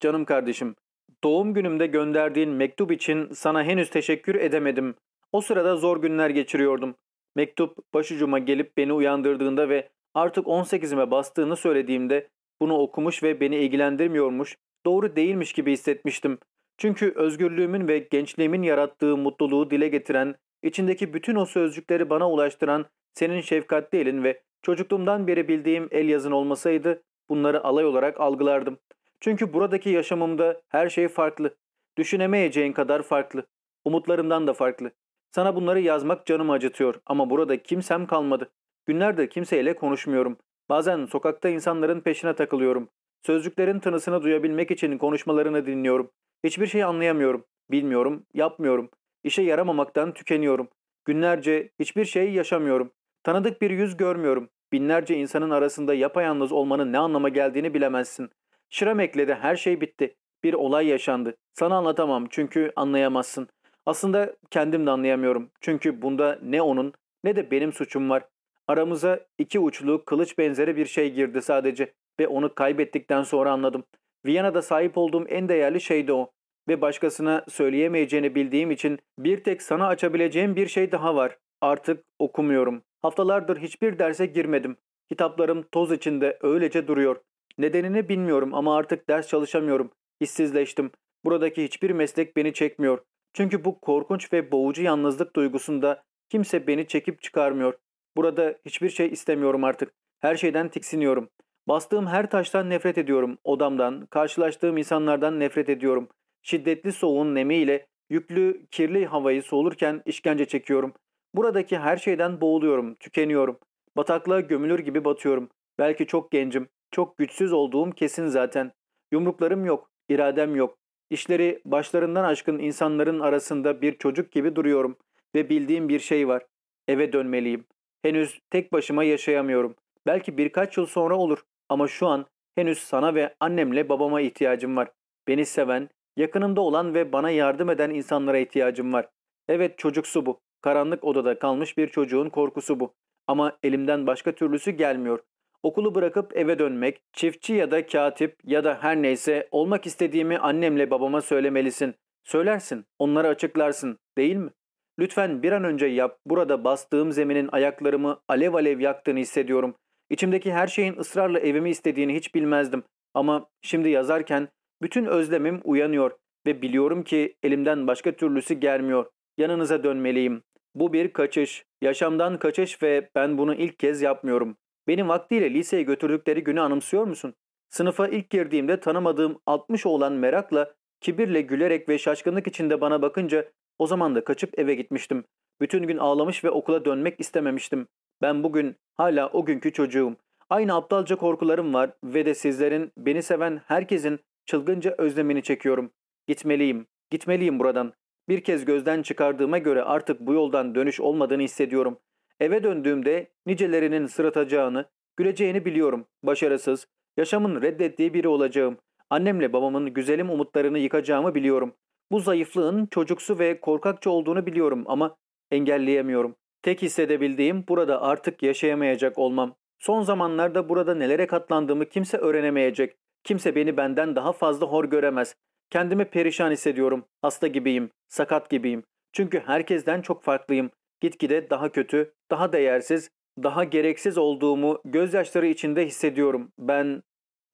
Canım kardeşim, doğum günümde gönderdiğin mektup için sana henüz teşekkür edemedim. O sırada zor günler geçiriyordum. Mektup başucuma gelip beni uyandırdığında ve Artık 18'ime bastığını söylediğimde bunu okumuş ve beni ilgilendirmiyormuş, doğru değilmiş gibi hissetmiştim. Çünkü özgürlüğümün ve gençliğimin yarattığı mutluluğu dile getiren, içindeki bütün o sözcükleri bana ulaştıran senin şefkatli elin ve çocukluğumdan beri bildiğim el yazın olmasaydı bunları alay olarak algılardım. Çünkü buradaki yaşamımda her şey farklı. Düşünemeyeceğin kadar farklı. Umutlarımdan da farklı. Sana bunları yazmak canımı acıtıyor ama burada kimsem kalmadı. Günlerdir kimseyle konuşmuyorum. Bazen sokakta insanların peşine takılıyorum. Sözcüklerin tınısını duyabilmek için konuşmalarını dinliyorum. Hiçbir şey anlayamıyorum. Bilmiyorum, yapmıyorum. İşe yaramamaktan tükeniyorum. Günlerce hiçbir şey yaşamıyorum. Tanıdık bir yüz görmüyorum. Binlerce insanın arasında yapayalnız olmanın ne anlama geldiğini bilemezsin. Şiramekle'de her şey bitti. Bir olay yaşandı. Sana anlatamam çünkü anlayamazsın. Aslında kendim de anlayamıyorum. Çünkü bunda ne onun ne de benim suçum var. Aramıza iki uçlu kılıç benzeri bir şey girdi sadece ve onu kaybettikten sonra anladım. Viyana'da sahip olduğum en değerli şey de o. Ve başkasına söyleyemeyeceğini bildiğim için bir tek sana açabileceğim bir şey daha var. Artık okumuyorum. Haftalardır hiçbir derse girmedim. Kitaplarım toz içinde öylece duruyor. Nedenini bilmiyorum ama artık ders çalışamıyorum. İşsizleştim. Buradaki hiçbir meslek beni çekmiyor. Çünkü bu korkunç ve boğucu yalnızlık duygusunda kimse beni çekip çıkarmıyor. Burada hiçbir şey istemiyorum artık. Her şeyden tiksiniyorum. Bastığım her taştan nefret ediyorum. Odamdan, karşılaştığım insanlardan nefret ediyorum. Şiddetli soğuğun nemiyle yüklü, kirli havayı solurken işkence çekiyorum. Buradaki her şeyden boğuluyorum, tükeniyorum. Bataklığa gömülür gibi batıyorum. Belki çok gencim, çok güçsüz olduğum kesin zaten. Yumruklarım yok, iradem yok. İşleri başlarından aşkın insanların arasında bir çocuk gibi duruyorum ve bildiğim bir şey var. Eve dönmeliyim. Henüz tek başıma yaşayamıyorum. Belki birkaç yıl sonra olur ama şu an henüz sana ve annemle babama ihtiyacım var. Beni seven, yakınımda olan ve bana yardım eden insanlara ihtiyacım var. Evet çocuksu bu. Karanlık odada kalmış bir çocuğun korkusu bu. Ama elimden başka türlüsü gelmiyor. Okulu bırakıp eve dönmek, çiftçi ya da katip ya da her neyse olmak istediğimi annemle babama söylemelisin. Söylersin, onları açıklarsın, değil mi? Lütfen bir an önce yap. Burada bastığım zeminin ayaklarımı alev alev yaktığını hissediyorum. İçimdeki her şeyin ısrarla evimi istediğini hiç bilmezdim. Ama şimdi yazarken bütün özlemim uyanıyor ve biliyorum ki elimden başka türlüsü gelmiyor. Yanınıza dönmeliyim. Bu bir kaçış. Yaşamdan kaçış ve ben bunu ilk kez yapmıyorum. Beni vaktiyle liseye götürdükleri günü anımsıyor musun? Sınıfa ilk girdiğimde tanımadığım 60 olan merakla, kibirle gülerek ve şaşkınlık içinde bana bakınca o zaman da kaçıp eve gitmiştim. Bütün gün ağlamış ve okula dönmek istememiştim. Ben bugün hala o günkü çocuğum. Aynı aptalca korkularım var ve de sizlerin, beni seven herkesin çılgınca özlemini çekiyorum. Gitmeliyim, gitmeliyim buradan. Bir kez gözden çıkardığıma göre artık bu yoldan dönüş olmadığını hissediyorum. Eve döndüğümde nicelerinin sırıtacağını, güleceğini biliyorum. Başarısız, yaşamın reddettiği biri olacağım. Annemle babamın güzelim umutlarını yıkacağımı biliyorum. Bu zayıflığın çocuksu ve korkakça olduğunu biliyorum ama engelleyemiyorum. Tek hissedebildiğim burada artık yaşayamayacak olmam. Son zamanlarda burada nelere katlandığımı kimse öğrenemeyecek. Kimse beni benden daha fazla hor göremez. Kendimi perişan hissediyorum. Hasta gibiyim, sakat gibiyim. Çünkü herkesten çok farklıyım. Gitgide daha kötü, daha değersiz, daha gereksiz olduğumu gözyaşları içinde hissediyorum. Ben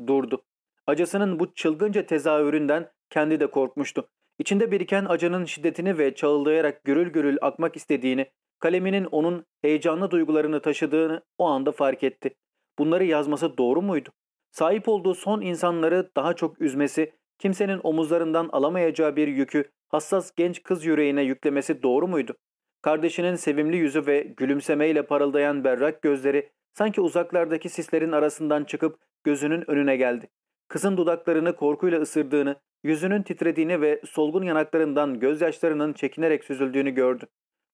durdu. Acısının bu çılgınca tezahüründen kendi de korkmuştu. İçinde biriken acının şiddetini ve çağıldayarak gürül gürül akmak istediğini, kaleminin onun heyecanlı duygularını taşıdığını o anda fark etti. Bunları yazması doğru muydu? Sahip olduğu son insanları daha çok üzmesi, kimsenin omuzlarından alamayacağı bir yükü hassas genç kız yüreğine yüklemesi doğru muydu? Kardeşinin sevimli yüzü ve gülümsemeyle parıldayan berrak gözleri sanki uzaklardaki sislerin arasından çıkıp gözünün önüne geldi. Kızın dudaklarını korkuyla ısırdığını, yüzünün titrediğini ve solgun yanaklarından gözyaşlarının çekinerek süzüldüğünü gördü.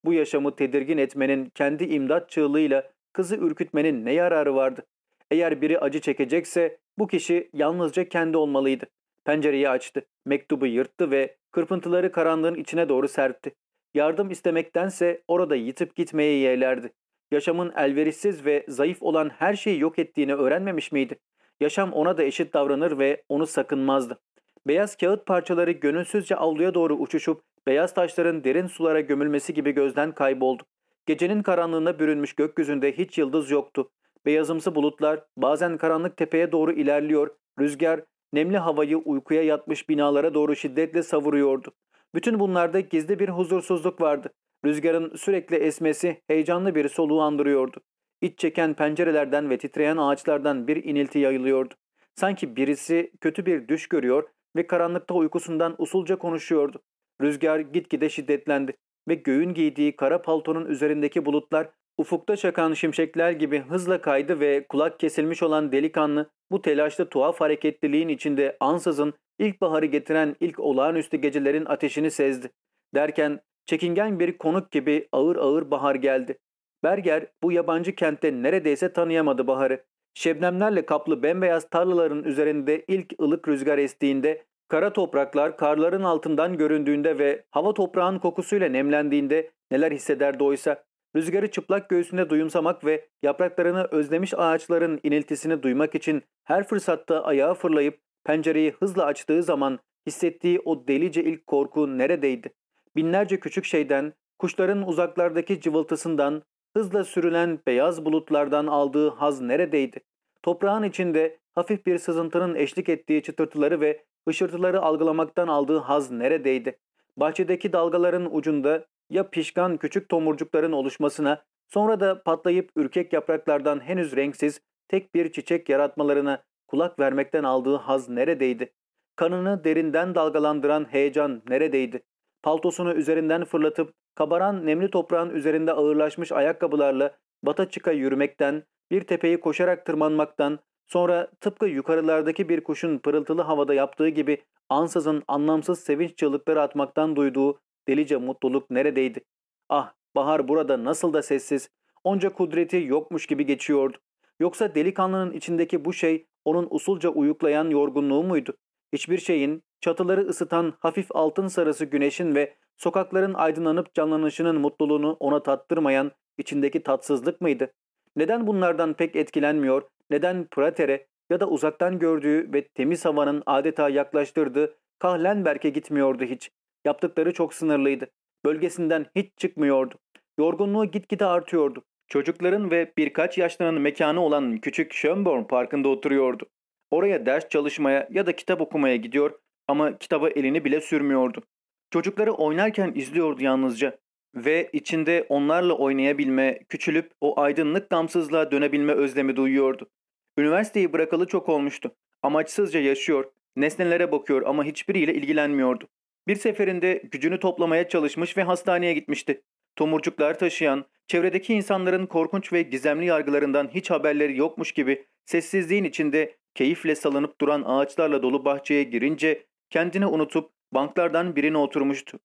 Bu yaşamı tedirgin etmenin kendi imdat çığlığıyla kızı ürkütmenin ne yararı vardı? Eğer biri acı çekecekse bu kişi yalnızca kendi olmalıydı. Pencereyi açtı, mektubu yırttı ve kırpıntıları karanlığın içine doğru serpti. Yardım istemektense orada yitip gitmeye yeğlerdi. Yaşamın elverişsiz ve zayıf olan her şeyi yok ettiğini öğrenmemiş miydi? Yaşam ona da eşit davranır ve onu sakınmazdı. Beyaz kağıt parçaları gönülsüzce avluya doğru uçuşup beyaz taşların derin sulara gömülmesi gibi gözden kayboldu. Gecenin karanlığına bürünmüş gökyüzünde hiç yıldız yoktu. Beyazımsı bulutlar bazen karanlık tepeye doğru ilerliyor, rüzgar nemli havayı uykuya yatmış binalara doğru şiddetle savuruyordu. Bütün bunlarda gizli bir huzursuzluk vardı. Rüzgarın sürekli esmesi heyecanlı bir soluğu andırıyordu. İç çeken pencerelerden ve titreyen ağaçlardan bir inilti yayılıyordu. Sanki birisi kötü bir düş görüyor ve karanlıkta uykusundan usulca konuşuyordu. Rüzgar gitgide şiddetlendi ve göğün giydiği kara paltonun üzerindeki bulutlar ufukta çakan şimşekler gibi hızla kaydı ve kulak kesilmiş olan delikanlı bu telaşlı tuhaf hareketliliğin içinde ansızın ilkbaharı getiren ilk olağanüstü gecelerin ateşini sezdi. Derken çekingen bir konuk gibi ağır ağır bahar geldi. Berger bu yabancı kentte neredeyse tanıyamadı baharı. Şebnemlerle kaplı bembeyaz tarlaların üzerinde ilk ılık rüzgar estiğinde, kara topraklar karların altından göründüğünde ve hava toprağın kokusuyla nemlendiğinde neler hissederdi oysa. Rüzgarı çıplak göğsünde duyumsamak ve yapraklarını özlemiş ağaçların iniltisini duymak için her fırsatta ayağa fırlayıp pencereyi hızla açtığı zaman hissettiği o delice ilk korku neredeydi? Binlerce küçük şeyden, kuşların uzaklardaki cıvıltısından, hızla sürülen beyaz bulutlardan aldığı haz neredeydi? Toprağın içinde hafif bir sızıntının eşlik ettiği çıtırtıları ve ışırtıları algılamaktan aldığı haz neredeydi? Bahçedeki dalgaların ucunda ya pişkan küçük tomurcukların oluşmasına, sonra da patlayıp ürkek yapraklardan henüz renksiz tek bir çiçek yaratmalarına kulak vermekten aldığı haz neredeydi? Kanını derinden dalgalandıran heyecan neredeydi? Paltosunu üzerinden fırlatıp kabaran nemli toprağın üzerinde ağırlaşmış ayakkabılarla bata çıka yürümekten, bir tepeyi koşarak tırmanmaktan, sonra tıpkı yukarılardaki bir kuşun pırıltılı havada yaptığı gibi ansızın anlamsız sevinç çığlıkları atmaktan duyduğu delice mutluluk neredeydi? Ah, bahar burada nasıl da sessiz, onca kudreti yokmuş gibi geçiyordu. Yoksa delikanlının içindeki bu şey onun usulca uyuklayan yorgunluğu muydu? Hiçbir şeyin, çatıları ısıtan hafif altın sarısı güneşin ve sokakların aydınlanıp canlanışının mutluluğunu ona tattırmayan içindeki tatsızlık mıydı? Neden bunlardan pek etkilenmiyor, neden Prater'e ya da uzaktan gördüğü ve temiz havanın adeta yaklaştırdığı Kahlenberg'e gitmiyordu hiç? Yaptıkları çok sınırlıydı. Bölgesinden hiç çıkmıyordu. Yorgunluğu gitgide artıyordu. Çocukların ve birkaç yaşlının mekanı olan küçük Schönborn Parkı'nda oturuyordu. Oraya ders çalışmaya ya da kitap okumaya gidiyor ama kitaba elini bile sürmüyordu. Çocukları oynarken izliyordu yalnızca ve içinde onlarla oynayabilme, küçülüp o aydınlık damsızlığa dönebilme özlemi duyuyordu. Üniversiteyi bırakalı çok olmuştu. Amaçsızca yaşıyor, nesnelere bakıyor ama hiçbiriyle ilgilenmiyordu. Bir seferinde gücünü toplamaya çalışmış ve hastaneye gitmişti. Tomurcuklar taşıyan, çevredeki insanların korkunç ve gizemli yargılarından hiç haberleri yokmuş gibi sessizliğin içinde keyifle salınıp duran ağaçlarla dolu bahçeye girince kendini unutup banklardan birine oturmuştu.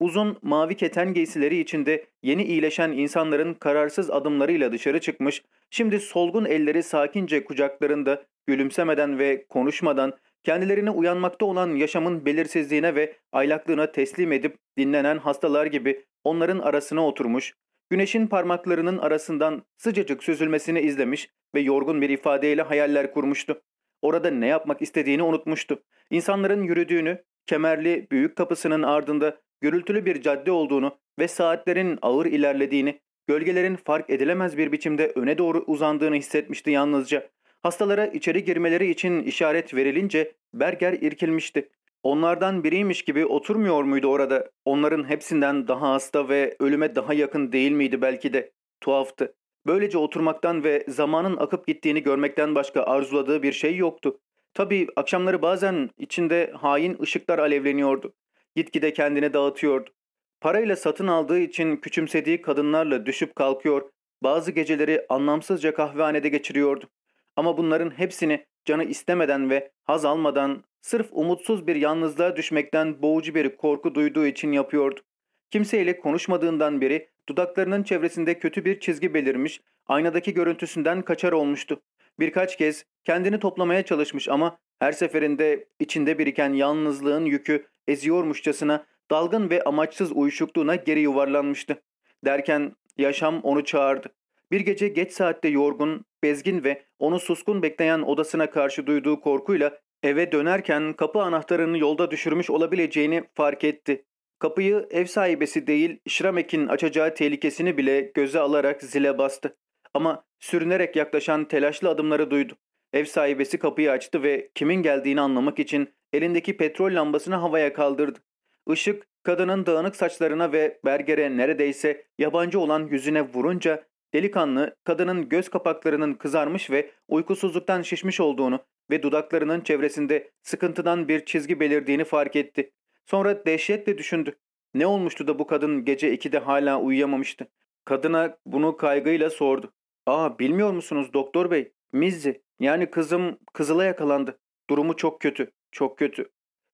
Uzun mavi keten giysileri içinde yeni iyileşen insanların kararsız adımlarıyla dışarı çıkmış, şimdi solgun elleri sakince kucaklarında gülümsemeden ve konuşmadan kendilerini uyanmakta olan yaşamın belirsizliğine ve aylaklığına teslim edip dinlenen hastalar gibi onların arasına oturmuş, güneşin parmaklarının arasından sıcacık süzülmesini izlemiş ve yorgun bir ifadeyle hayaller kurmuştu. Orada ne yapmak istediğini unutmuştu. İnsanların yürüdüğünü, kemerli büyük kapısının ardında gürültülü bir cadde olduğunu ve saatlerin ağır ilerlediğini, gölgelerin fark edilemez bir biçimde öne doğru uzandığını hissetmişti yalnızca. Hastalara içeri girmeleri için işaret verilince Berger irkilmişti. Onlardan biriymiş gibi oturmuyor muydu orada? Onların hepsinden daha hasta ve ölüme daha yakın değil miydi belki de? Tuhaftı. Böylece oturmaktan ve zamanın akıp gittiğini görmekten başka arzuladığı bir şey yoktu. Tabii akşamları bazen içinde hain ışıklar alevleniyordu. Gitgide kendini dağıtıyordu. Parayla satın aldığı için küçümsediği kadınlarla düşüp kalkıyor, bazı geceleri anlamsızca kahvehanede geçiriyordu. Ama bunların hepsini canı istemeden ve haz almadan sırf umutsuz bir yalnızlığa düşmekten boğucu bir korku duyduğu için yapıyordu. Kimseyle konuşmadığından beri dudaklarının çevresinde kötü bir çizgi belirmiş, aynadaki görüntüsünden kaçar olmuştu. Birkaç kez kendini toplamaya çalışmış ama her seferinde içinde biriken yalnızlığın yükü eziyormuşçasına dalgın ve amaçsız uyuşukluğuna geri yuvarlanmıştı. Derken yaşam onu çağırdı. Bir gece geç saatte yorgun, bezgin ve onu suskun bekleyen odasına karşı duyduğu korkuyla eve dönerken kapı anahtarını yolda düşürmüş olabileceğini fark etti. Kapıyı ev sahibesi değil Şramek'in açacağı tehlikesini bile göze alarak zile bastı. Ama sürünerek yaklaşan telaşlı adımları duydu. Ev sahibesi kapıyı açtı ve kimin geldiğini anlamak için elindeki petrol lambasını havaya kaldırdı. Işık kadının dağınık saçlarına ve Berger'e neredeyse yabancı olan yüzüne vurunca delikanlı kadının göz kapaklarının kızarmış ve uykusuzluktan şişmiş olduğunu ve dudaklarının çevresinde sıkıntıdan bir çizgi belirdiğini fark etti. Sonra dehşetle düşündü. Ne olmuştu da bu kadın gece 2'de hala uyuyamamıştı? Kadına bunu kaygıyla sordu. ''Aa bilmiyor musunuz doktor bey? Mizzi yani kızım kızıla yakalandı. Durumu çok kötü, çok kötü.''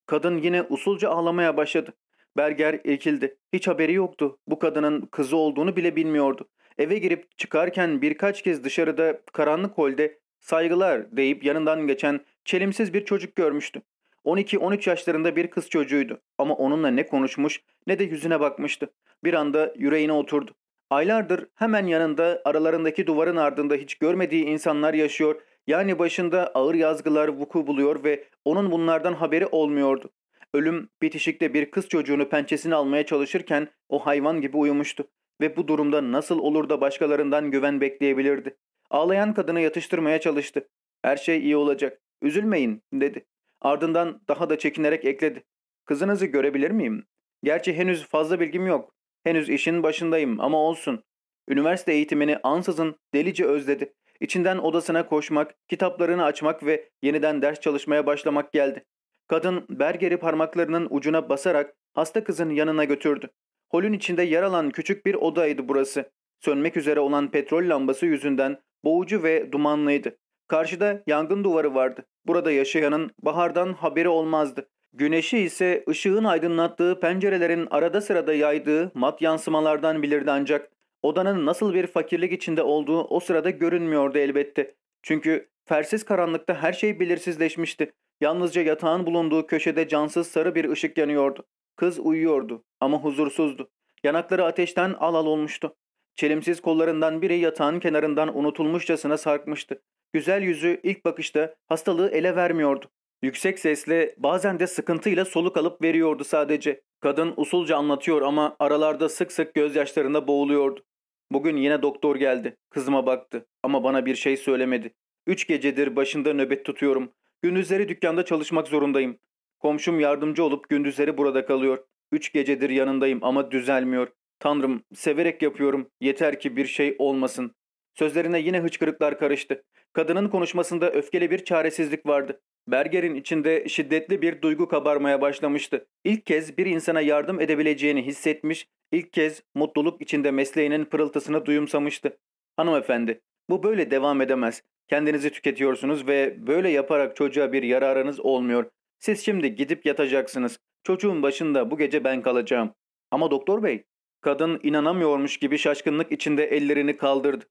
Kadın yine usulca ağlamaya başladı. Berger irkildi. Hiç haberi yoktu. Bu kadının kızı olduğunu bile bilmiyordu. Eve girip çıkarken birkaç kez dışarıda karanlık holde saygılar deyip yanından geçen çelimsiz bir çocuk görmüştü. 12-13 yaşlarında bir kız çocuğuydu ama onunla ne konuşmuş ne de yüzüne bakmıştı. Bir anda yüreğine oturdu. Aylardır hemen yanında aralarındaki duvarın ardında hiç görmediği insanlar yaşıyor. Yani başında ağır yazgılar vuku buluyor ve onun bunlardan haberi olmuyordu. Ölüm bitişikte bir kız çocuğunu pençesine almaya çalışırken o hayvan gibi uyumuştu. Ve bu durumda nasıl olur da başkalarından güven bekleyebilirdi. Ağlayan kadını yatıştırmaya çalıştı. Her şey iyi olacak. Üzülmeyin dedi. Ardından daha da çekinerek ekledi. Kızınızı görebilir miyim? Gerçi henüz fazla bilgim yok. Henüz işin başındayım ama olsun. Üniversite eğitimini ansızın delice özledi. İçinden odasına koşmak, kitaplarını açmak ve yeniden ders çalışmaya başlamak geldi. Kadın Berger'i parmaklarının ucuna basarak hasta kızın yanına götürdü. Holün içinde yer alan küçük bir odaydı burası. Sönmek üzere olan petrol lambası yüzünden boğucu ve dumanlıydı. Karşıda yangın duvarı vardı. Burada yaşayanın bahardan haberi olmazdı. Güneşi ise ışığın aydınlattığı pencerelerin arada sırada yaydığı mat yansımalardan bilirdi ancak odanın nasıl bir fakirlik içinde olduğu o sırada görünmüyordu elbette. Çünkü fersiz karanlıkta her şey belirsizleşmişti. Yalnızca yatağın bulunduğu köşede cansız sarı bir ışık yanıyordu. Kız uyuyordu ama huzursuzdu. Yanakları ateşten al al olmuştu. Çelimsiz kollarından biri yatağın kenarından unutulmuşçasına sarkmıştı. Güzel yüzü ilk bakışta hastalığı ele vermiyordu. Yüksek sesle bazen de sıkıntıyla soluk alıp veriyordu sadece. Kadın usulca anlatıyor ama aralarda sık sık gözyaşlarında boğuluyordu. Bugün yine doktor geldi. Kızıma baktı ama bana bir şey söylemedi. Üç gecedir başında nöbet tutuyorum. Gündüzleri dükkanda çalışmak zorundayım. Komşum yardımcı olup gündüzleri burada kalıyor. Üç gecedir yanındayım ama düzelmiyor. Tanrım severek yapıyorum. Yeter ki bir şey olmasın. Sözlerine yine hıçkırıklar karıştı. Kadının konuşmasında öfkeli bir çaresizlik vardı. Berger'in içinde şiddetli bir duygu kabarmaya başlamıştı. İlk kez bir insana yardım edebileceğini hissetmiş, ilk kez mutluluk içinde mesleğinin pırıltısını duyumsamıştı. Hanımefendi, bu böyle devam edemez. Kendinizi tüketiyorsunuz ve böyle yaparak çocuğa bir yararınız olmuyor. Siz şimdi gidip yatacaksınız. Çocuğun başında bu gece ben kalacağım. Ama doktor bey, kadın inanamıyormuş gibi şaşkınlık içinde ellerini kaldırdı.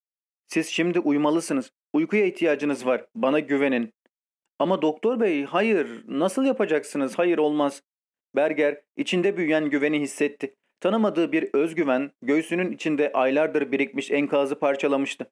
Siz şimdi uyumalısınız. Uykuya ihtiyacınız var. Bana güvenin. Ama doktor bey hayır nasıl yapacaksınız hayır olmaz. Berger içinde büyüyen güveni hissetti. Tanımadığı bir özgüven göğsünün içinde aylardır birikmiş enkazı parçalamıştı.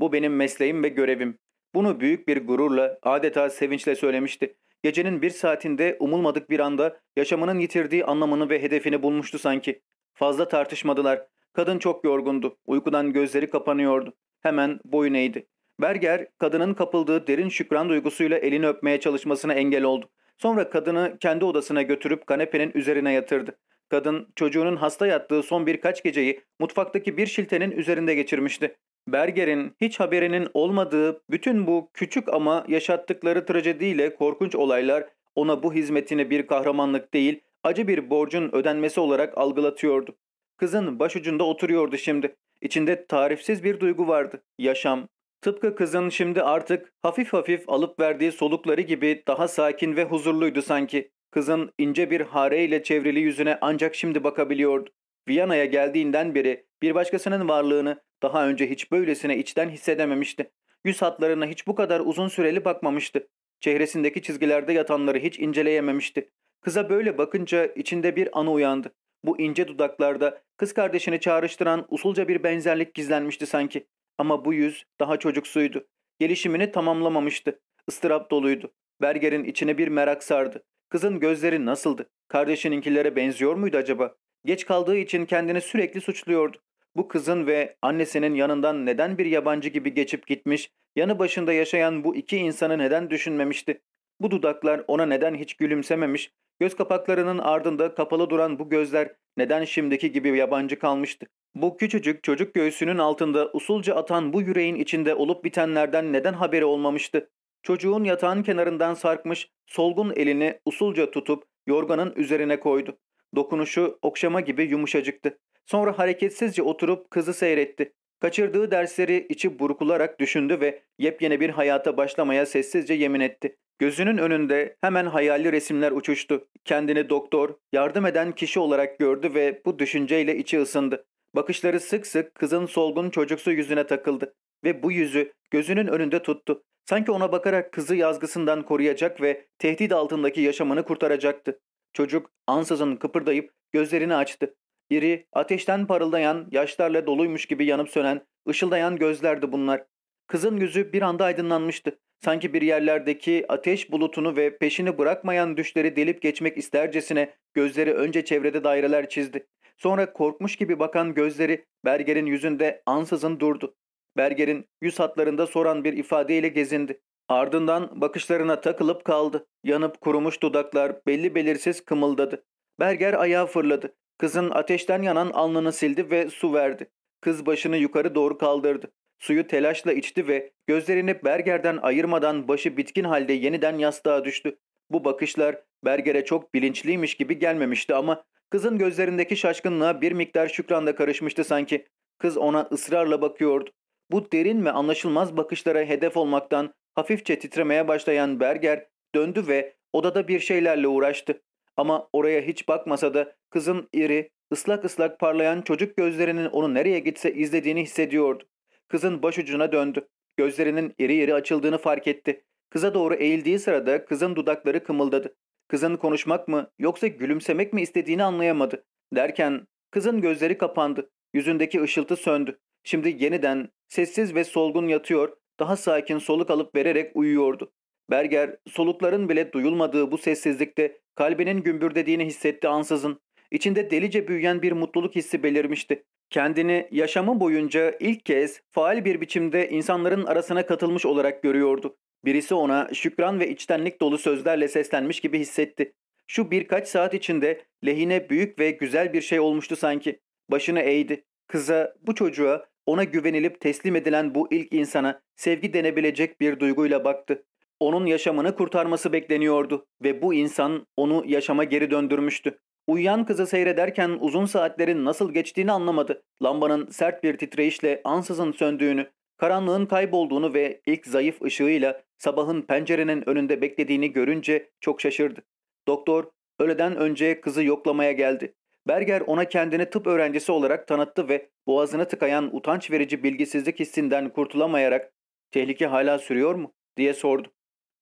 Bu benim mesleğim ve görevim. Bunu büyük bir gururla adeta sevinçle söylemişti. Gecenin bir saatinde umulmadık bir anda yaşamının yitirdiği anlamını ve hedefini bulmuştu sanki. Fazla tartışmadılar. Kadın çok yorgundu. Uykudan gözleri kapanıyordu. Hemen boyun eğdi. Berger kadının kapıldığı derin şükran duygusuyla elini öpmeye çalışmasına engel oldu. Sonra kadını kendi odasına götürüp kanepenin üzerine yatırdı. Kadın çocuğunun hasta yattığı son birkaç geceyi mutfaktaki bir şiltenin üzerinde geçirmişti. Berger'in hiç haberinin olmadığı bütün bu küçük ama yaşattıkları trajediyle korkunç olaylar ona bu hizmetini bir kahramanlık değil acı bir borcun ödenmesi olarak algılatıyordu. Kızın başucunda oturuyordu şimdi. İçinde tarifsiz bir duygu vardı. Yaşam, Tıpkı kızın şimdi artık hafif hafif alıp verdiği solukları gibi daha sakin ve huzurluydu sanki. Kızın ince bir hareyle çevrili yüzüne ancak şimdi bakabiliyordu. Viyana'ya geldiğinden beri bir başkasının varlığını daha önce hiç böylesine içten hissedememişti. Yüz hatlarına hiç bu kadar uzun süreli bakmamıştı. Çehresindeki çizgilerde yatanları hiç inceleyememişti. Kıza böyle bakınca içinde bir anı uyandı. Bu ince dudaklarda kız kardeşini çağrıştıran usulca bir benzerlik gizlenmişti sanki. Ama bu yüz daha çocuksuydu. Gelişimini tamamlamamıştı. Istırap doluydu. Berger'in içine bir merak sardı. Kızın gözleri nasıldı? Kardeşininkilere benziyor muydu acaba? Geç kaldığı için kendini sürekli suçluyordu. Bu kızın ve annesinin yanından neden bir yabancı gibi geçip gitmiş, yanı başında yaşayan bu iki insanı neden düşünmemişti? Bu dudaklar ona neden hiç gülümsememiş, göz kapaklarının ardında kapalı duran bu gözler neden şimdiki gibi yabancı kalmıştı? Bu küçücük çocuk göğsünün altında usulca atan bu yüreğin içinde olup bitenlerden neden haberi olmamıştı? Çocuğun yatağın kenarından sarkmış, solgun elini usulca tutup yorganın üzerine koydu. Dokunuşu okşama gibi yumuşacıktı. Sonra hareketsizce oturup kızı seyretti. Kaçırdığı dersleri içi burkularak düşündü ve yepyeni bir hayata başlamaya sessizce yemin etti. Gözünün önünde hemen hayali resimler uçuştu. Kendini doktor, yardım eden kişi olarak gördü ve bu düşünceyle içi ısındı. Bakışları sık sık kızın solgun çocuksu yüzüne takıldı ve bu yüzü gözünün önünde tuttu. Sanki ona bakarak kızı yazgısından koruyacak ve tehdit altındaki yaşamını kurtaracaktı. Çocuk ansızın kıpırdayıp gözlerini açtı. İri, ateşten parıldayan, yaşlarla doluymuş gibi yanıp sönen, ışıldayan gözlerdi bunlar. Kızın yüzü bir anda aydınlanmıştı. Sanki bir yerlerdeki ateş bulutunu ve peşini bırakmayan düşleri delip geçmek istercesine gözleri önce çevrede daireler çizdi. Sonra korkmuş gibi bakan gözleri Berger'in yüzünde ansızın durdu. Berger'in yüz hatlarında soran bir ifadeyle gezindi. Ardından bakışlarına takılıp kaldı. Yanıp kurumuş dudaklar belli belirsiz kımıldadı. Berger ayağa fırladı. Kızın ateşten yanan alnını sildi ve su verdi. Kız başını yukarı doğru kaldırdı. Suyu telaşla içti ve gözlerini Berger'den ayırmadan başı bitkin halde yeniden yastığa düştü. Bu bakışlar Berger'e çok bilinçliymiş gibi gelmemişti ama kızın gözlerindeki şaşkınlığa bir miktar şükran da karışmıştı sanki. Kız ona ısrarla bakıyordu. Bu derin ve anlaşılmaz bakışlara hedef olmaktan hafifçe titremeye başlayan Berger döndü ve odada bir şeylerle uğraştı. Ama oraya hiç bakmasa da kızın iri, ıslak ıslak parlayan çocuk gözlerinin onu nereye gitse izlediğini hissediyordu. Kızın başucuna döndü. Gözlerinin iri iri açıldığını fark etti. Kıza doğru eğildiği sırada kızın dudakları kımıldadı. Kızın konuşmak mı yoksa gülümsemek mi istediğini anlayamadı. Derken kızın gözleri kapandı. Yüzündeki ışıltı söndü. Şimdi yeniden sessiz ve solgun yatıyor, daha sakin soluk alıp vererek uyuyordu. Berger solukların bile duyulmadığı bu sessizlikte kalbinin gümbürdediğini hissetti ansızın. İçinde delice büyüyen bir mutluluk hissi belirmişti. Kendini yaşamı boyunca ilk kez faal bir biçimde insanların arasına katılmış olarak görüyordu. Birisi ona şükran ve içtenlik dolu sözlerle seslenmiş gibi hissetti. Şu birkaç saat içinde lehine büyük ve güzel bir şey olmuştu sanki. Başını eğdi. Kıza, bu çocuğa, ona güvenilip teslim edilen bu ilk insana sevgi denebilecek bir duyguyla baktı. Onun yaşamını kurtarması bekleniyordu ve bu insan onu yaşama geri döndürmüştü. Uyuyan kızı seyrederken uzun saatlerin nasıl geçtiğini anlamadı. Lambanın sert bir titreyişle ansızın söndüğünü, karanlığın kaybolduğunu ve ilk zayıf ışığıyla sabahın pencerenin önünde beklediğini görünce çok şaşırdı. Doktor öğleden önce kızı yoklamaya geldi. Berger ona kendini tıp öğrencisi olarak tanıttı ve boğazını tıkayan utanç verici bilgisizlik hissinden kurtulamayarak ''Tehlike hala sürüyor mu?'' diye sordu.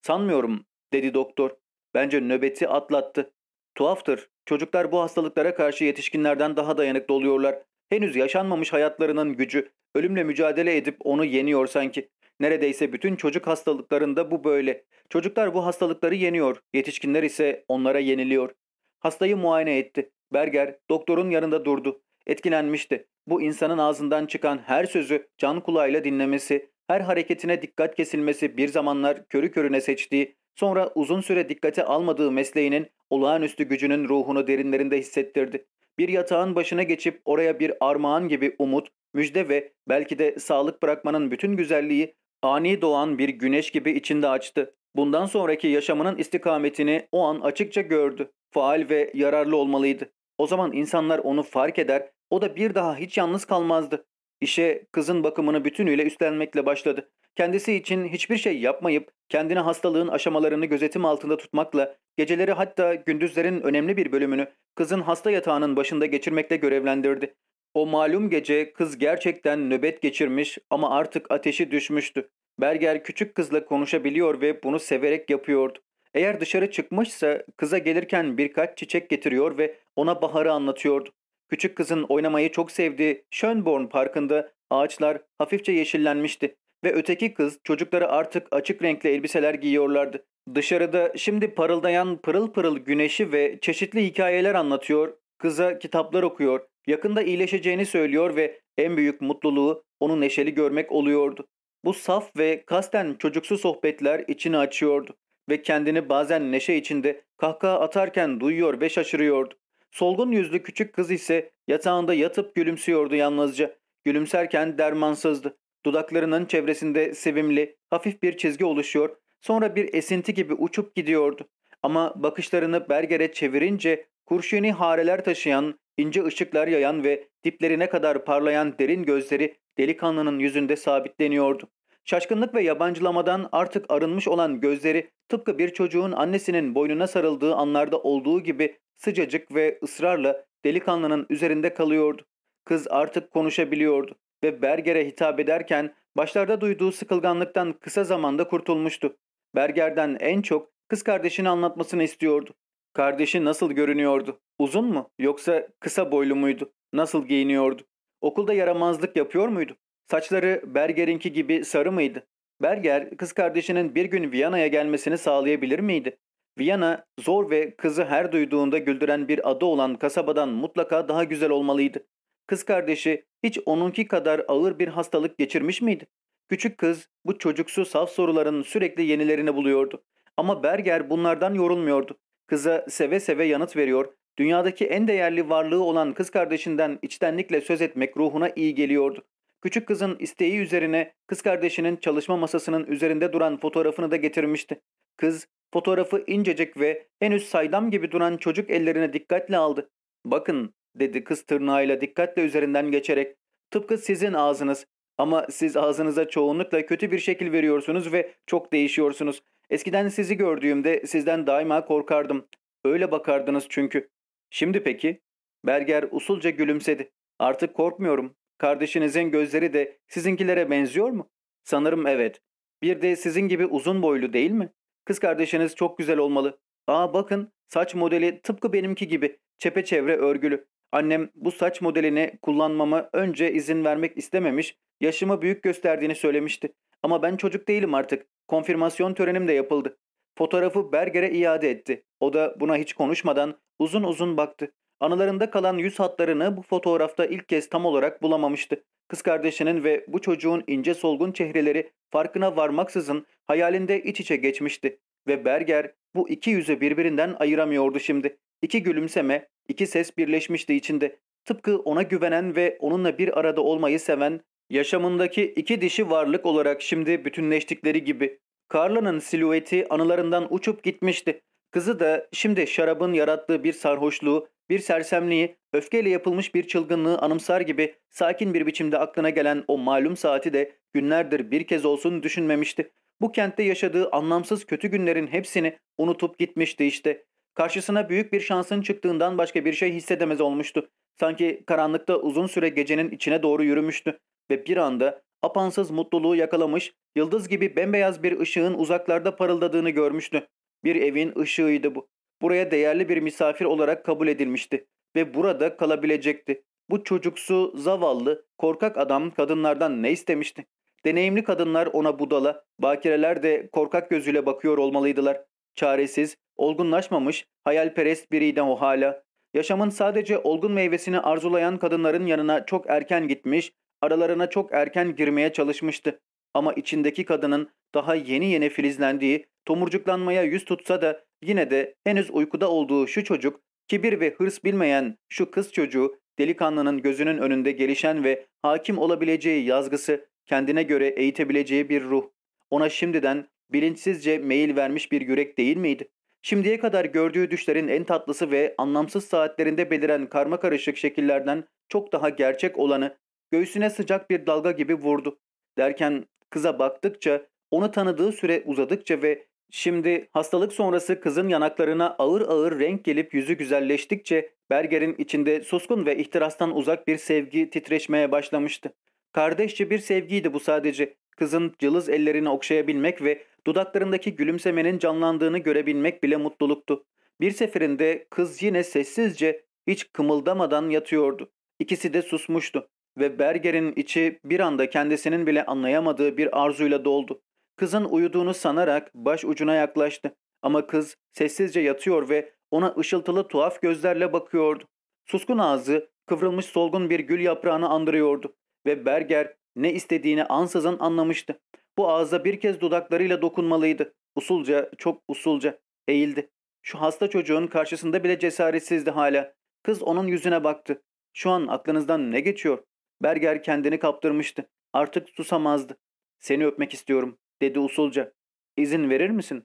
''Sanmıyorum'' dedi doktor. ''Bence nöbeti atlattı. Tuhaftır. Çocuklar bu hastalıklara karşı yetişkinlerden daha dayanıklı oluyorlar. Henüz yaşanmamış hayatlarının gücü ölümle mücadele edip onu yeniyor sanki. Neredeyse bütün çocuk hastalıklarında bu böyle. Çocuklar bu hastalıkları yeniyor, yetişkinler ise onlara yeniliyor. Hastayı muayene etti. Berger doktorun yanında durdu. Etkilenmişti. Bu insanın ağzından çıkan her sözü can kulağıyla dinlemesi, her hareketine dikkat kesilmesi bir zamanlar körü körüne seçtiği, sonra uzun süre dikkate almadığı mesleğinin olağanüstü gücünün ruhunu derinlerinde hissettirdi. Bir yatağın başına geçip oraya bir armağan gibi umut, müjde ve belki de sağlık bırakmanın bütün güzelliği ani doğan bir güneş gibi içinde açtı. Bundan sonraki yaşamının istikametini o an açıkça gördü. Faal ve yararlı olmalıydı. O zaman insanlar onu fark eder, o da bir daha hiç yalnız kalmazdı. İşe kızın bakımını bütünüyle üstlenmekle başladı. Kendisi için hiçbir şey yapmayıp kendini hastalığın aşamalarını gözetim altında tutmakla geceleri hatta gündüzlerin önemli bir bölümünü kızın hasta yatağının başında geçirmekle görevlendirdi. O malum gece kız gerçekten nöbet geçirmiş ama artık ateşi düşmüştü. Berger küçük kızla konuşabiliyor ve bunu severek yapıyordu. Eğer dışarı çıkmışsa kıza gelirken birkaç çiçek getiriyor ve ona baharı anlatıyordu. Küçük kızın oynamayı çok sevdiği Schönborn Parkı'nda ağaçlar hafifçe yeşillenmişti ve öteki kız çocukları artık açık renkli elbiseler giyiyorlardı. Dışarıda şimdi parıldayan pırıl pırıl güneşi ve çeşitli hikayeler anlatıyor, kıza kitaplar okuyor, yakında iyileşeceğini söylüyor ve En büyük mutluluğu onu neşeli görmek oluyordu. Bu saf ve kasten çocuksu sohbetler içini açıyordu ve kendini bazen neşe içinde kahkaha atarken duyuyor ve şaşırıyordu. Solgun yüzlü küçük kız ise yatağında yatıp gülümsüyordu yalnızca. Gülümserken dermansızdı. Dudaklarının çevresinde sevimli, hafif bir çizgi oluşuyor, sonra bir esinti gibi uçup gidiyordu. Ama bakışlarını Berger'e çevirince kurşuni hareler taşıyan, ince ışıklar yayan ve diplerine kadar parlayan derin gözleri delikanlının yüzünde sabitleniyordu. Şaşkınlık ve yabancılamadan artık arınmış olan gözleri tıpkı bir çocuğun annesinin boynuna sarıldığı anlarda olduğu gibi sıcacık ve ısrarla delikanlının üzerinde kalıyordu. Kız artık konuşabiliyordu ve Berger'e hitap ederken başlarda duyduğu sıkılganlıktan kısa zamanda kurtulmuştu. Berger'den en çok kız kardeşini anlatmasını istiyordu. Kardeşi nasıl görünüyordu? Uzun mu yoksa kısa boylu muydu? Nasıl giyiniyordu? Okulda yaramazlık yapıyor muydu? Saçları Berger'inki gibi sarı mıydı? Berger kız kardeşinin bir gün Viyana'ya gelmesini sağlayabilir miydi? Viyana zor ve kızı her duyduğunda güldüren bir adı olan kasabadan mutlaka daha güzel olmalıydı. Kız kardeşi hiç onunki kadar ağır bir hastalık geçirmiş miydi? Küçük kız bu çocuksu saf soruların sürekli yenilerini buluyordu. Ama Berger bunlardan yorulmuyordu. Kıza seve seve yanıt veriyor, dünyadaki en değerli varlığı olan kız kardeşinden içtenlikle söz etmek ruhuna iyi geliyordu. Küçük kızın isteği üzerine kız kardeşinin çalışma masasının üzerinde duran fotoğrafını da getirmişti. Kız fotoğrafı incecik ve henüz saydam gibi duran çocuk ellerine dikkatle aldı. Bakın dedi kız tırnağıyla dikkatle üzerinden geçerek. Tıpkı sizin ağzınız ama siz ağzınıza çoğunlukla kötü bir şekil veriyorsunuz ve çok değişiyorsunuz. Eskiden sizi gördüğümde sizden daima korkardım. Öyle bakardınız çünkü. Şimdi peki? Berger usulca gülümsedi. Artık korkmuyorum. Kardeşinizin gözleri de sizinkilere benziyor mu? Sanırım evet. Bir de sizin gibi uzun boylu değil mi? Kız kardeşiniz çok güzel olmalı. Aa bakın saç modeli tıpkı benimki gibi çepeçevre örgülü. Annem bu saç modelini kullanmama önce izin vermek istememiş, yaşımı büyük gösterdiğini söylemişti. Ama ben çocuk değilim artık. Konfirmasyon törenim de yapıldı. Fotoğrafı Berger'e iade etti. O da buna hiç konuşmadan uzun uzun baktı. Anılarında kalan yüz hatlarını bu fotoğrafta ilk kez tam olarak bulamamıştı. Kız kardeşinin ve bu çocuğun ince solgun çehreleri farkına varmaksızın hayalinde iç içe geçmişti. Ve Berger bu iki yüzü birbirinden ayıramıyordu şimdi. İki gülümseme, iki ses birleşmişti içinde. Tıpkı ona güvenen ve onunla bir arada olmayı seven, yaşamındaki iki dişi varlık olarak şimdi bütünleştikleri gibi. Carla'nın silüeti anılarından uçup gitmişti. Kızı da şimdi şarabın yarattığı bir sarhoşluğu, bir sersemliği, öfkeyle yapılmış bir çılgınlığı anımsar gibi sakin bir biçimde aklına gelen o malum saati de günlerdir bir kez olsun düşünmemişti. Bu kentte yaşadığı anlamsız kötü günlerin hepsini unutup gitmişti işte. Karşısına büyük bir şansın çıktığından başka bir şey hissedemez olmuştu. Sanki karanlıkta uzun süre gecenin içine doğru yürümüştü ve bir anda apansız mutluluğu yakalamış, yıldız gibi bembeyaz bir ışığın uzaklarda parıldadığını görmüştü. Bir evin ışığıydı bu. Buraya değerli bir misafir olarak kabul edilmişti ve burada kalabilecekti. Bu çocuksu, zavallı, korkak adam kadınlardan ne istemişti? Deneyimli kadınlar ona budala, bakireler de korkak gözüyle bakıyor olmalıydılar. Çaresiz, olgunlaşmamış, hayalperest biriydi o hala. Yaşamın sadece olgun meyvesini arzulayan kadınların yanına çok erken gitmiş, aralarına çok erken girmeye çalışmıştı. Ama içindeki kadının daha yeni yeni filizlendiği, tomurcuklanmaya yüz tutsa da yine de henüz uykuda olduğu şu çocuk, kibir ve hırs bilmeyen şu kız çocuğu, delikanlının gözünün önünde gelişen ve hakim olabileceği yazgısı, kendine göre eğitebileceği bir ruh. Ona şimdiden bilinçsizce meyil vermiş bir yürek değil miydi? Şimdiye kadar gördüğü düşlerin en tatlısı ve anlamsız saatlerinde beliren karma karışık şekillerden çok daha gerçek olanı göğsüne sıcak bir dalga gibi vurdu. Derken kıza baktıkça, onu tanıdığı süre uzadıkça ve şimdi hastalık sonrası kızın yanaklarına ağır ağır renk gelip yüzü güzelleştikçe Berger'in içinde suskun ve ihtirastan uzak bir sevgi titreşmeye başlamıştı. Kardeşçe bir sevgiydi bu sadece. Kızın cılız ellerini okşayabilmek ve dudaklarındaki gülümsemenin canlandığını görebilmek bile mutluluktu. Bir seferinde kız yine sessizce hiç kımıldamadan yatıyordu. İkisi de susmuştu ve Berger'in içi bir anda kendisinin bile anlayamadığı bir arzuyla doldu. Kızın uyuduğunu sanarak baş ucuna yaklaştı ama kız sessizce yatıyor ve ona ışıltılı tuhaf gözlerle bakıyordu. Suskun ağzı kıvrılmış solgun bir gül yaprağını andırıyordu. ve Berger ne istediğini ansızın anlamıştı. Bu ağza bir kez dudaklarıyla dokunmalıydı. Usulca, çok usulca eğildi. Şu hasta çocuğun karşısında bile cesaretsizdi hala. Kız onun yüzüne baktı. Şu an aklınızdan ne geçiyor? Berger kendini kaptırmıştı. Artık susamazdı. Seni öpmek istiyorum dedi usulca. İzin verir misin?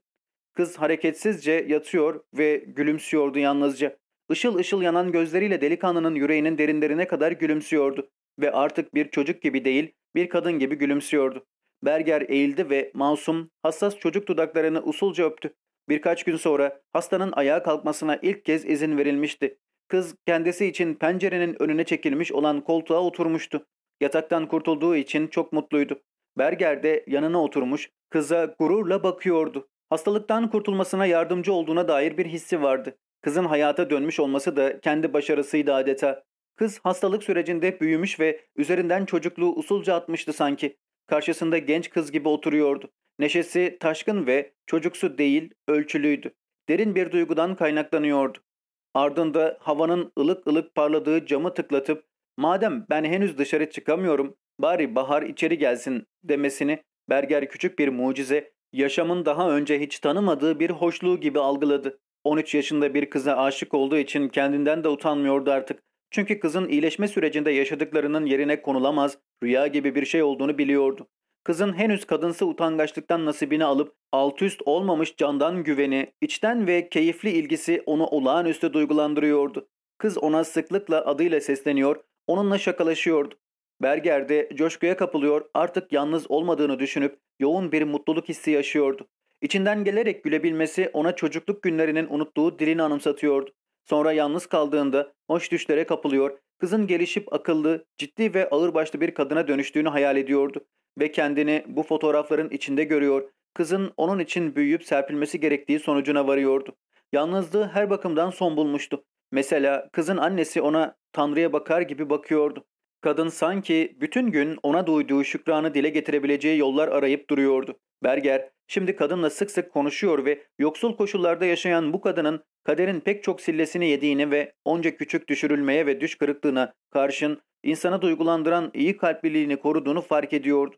Kız hareketsizce yatıyor ve gülümsüyordu yalnızca. Işıl ışıl yanan gözleriyle delikanlının yüreğinin derinlerine kadar gülümsüyordu. Ve artık bir çocuk gibi değil, bir kadın gibi gülümsüyordu. Berger eğildi ve masum, hassas çocuk dudaklarını usulca öptü. Birkaç gün sonra hastanın ayağa kalkmasına ilk kez izin verilmişti. Kız kendisi için pencerenin önüne çekilmiş olan koltuğa oturmuştu. Yataktan kurtulduğu için çok mutluydu. Berger de yanına oturmuş, kıza gururla bakıyordu. Hastalıktan kurtulmasına yardımcı olduğuna dair bir hissi vardı. Kızın hayata dönmüş olması da kendi başarısıydı adeta. Kız hastalık sürecinde büyümüş ve üzerinden çocukluğu usulca atmıştı sanki. Karşısında genç kız gibi oturuyordu. Neşesi taşkın ve çocuksu değil, ölçülüydü. Derin bir duygudan kaynaklanıyordu. Ardında havanın ılık ılık parladığı camı tıklatıp ''Madem ben henüz dışarı çıkamıyorum, bari bahar içeri gelsin.'' demesini Berger küçük bir mucize, yaşamın daha önce hiç tanımadığı bir hoşluğu gibi algıladı. 13 yaşında bir kıza aşık olduğu için kendinden de utanmıyordu artık. Çünkü kızın iyileşme sürecinde yaşadıklarının yerine konulamaz, rüya gibi bir şey olduğunu biliyordu. Kızın henüz kadınsı utangaçlıktan nasibini alıp alt üst olmamış candan güveni, içten ve keyifli ilgisi onu olağanüstü duygulandırıyordu. Kız ona sıklıkla adıyla sesleniyor, onunla şakalaşıyordu. Berger de coşkuya kapılıyor, artık yalnız olmadığını düşünüp yoğun bir mutluluk hissi yaşıyordu. İçinden gelerek gülebilmesi ona çocukluk günlerinin unuttuğu dilini anımsatıyordu. Sonra yalnız kaldığında hoş düşlere kapılıyor, kızın gelişip akıllı, ciddi ve ağırbaşlı bir kadına dönüştüğünü hayal ediyordu. Ve kendini bu fotoğrafların içinde görüyor, kızın onun için büyüyüp serpilmesi gerektiği sonucuna varıyordu. Yalnızlığı her bakımdan son bulmuştu. Mesela kızın annesi ona Tanrı'ya bakar gibi bakıyordu. Kadın sanki bütün gün ona duyduğu şükranı dile getirebileceği yollar arayıp duruyordu. Berger şimdi kadınla sık sık konuşuyor ve yoksul koşullarda yaşayan bu kadının kaderin pek çok sillesini yediğini ve onca küçük düşürülmeye ve düş kırıklığına karşın insanı duygulandıran iyi kalpliliğini koruduğunu fark ediyordu.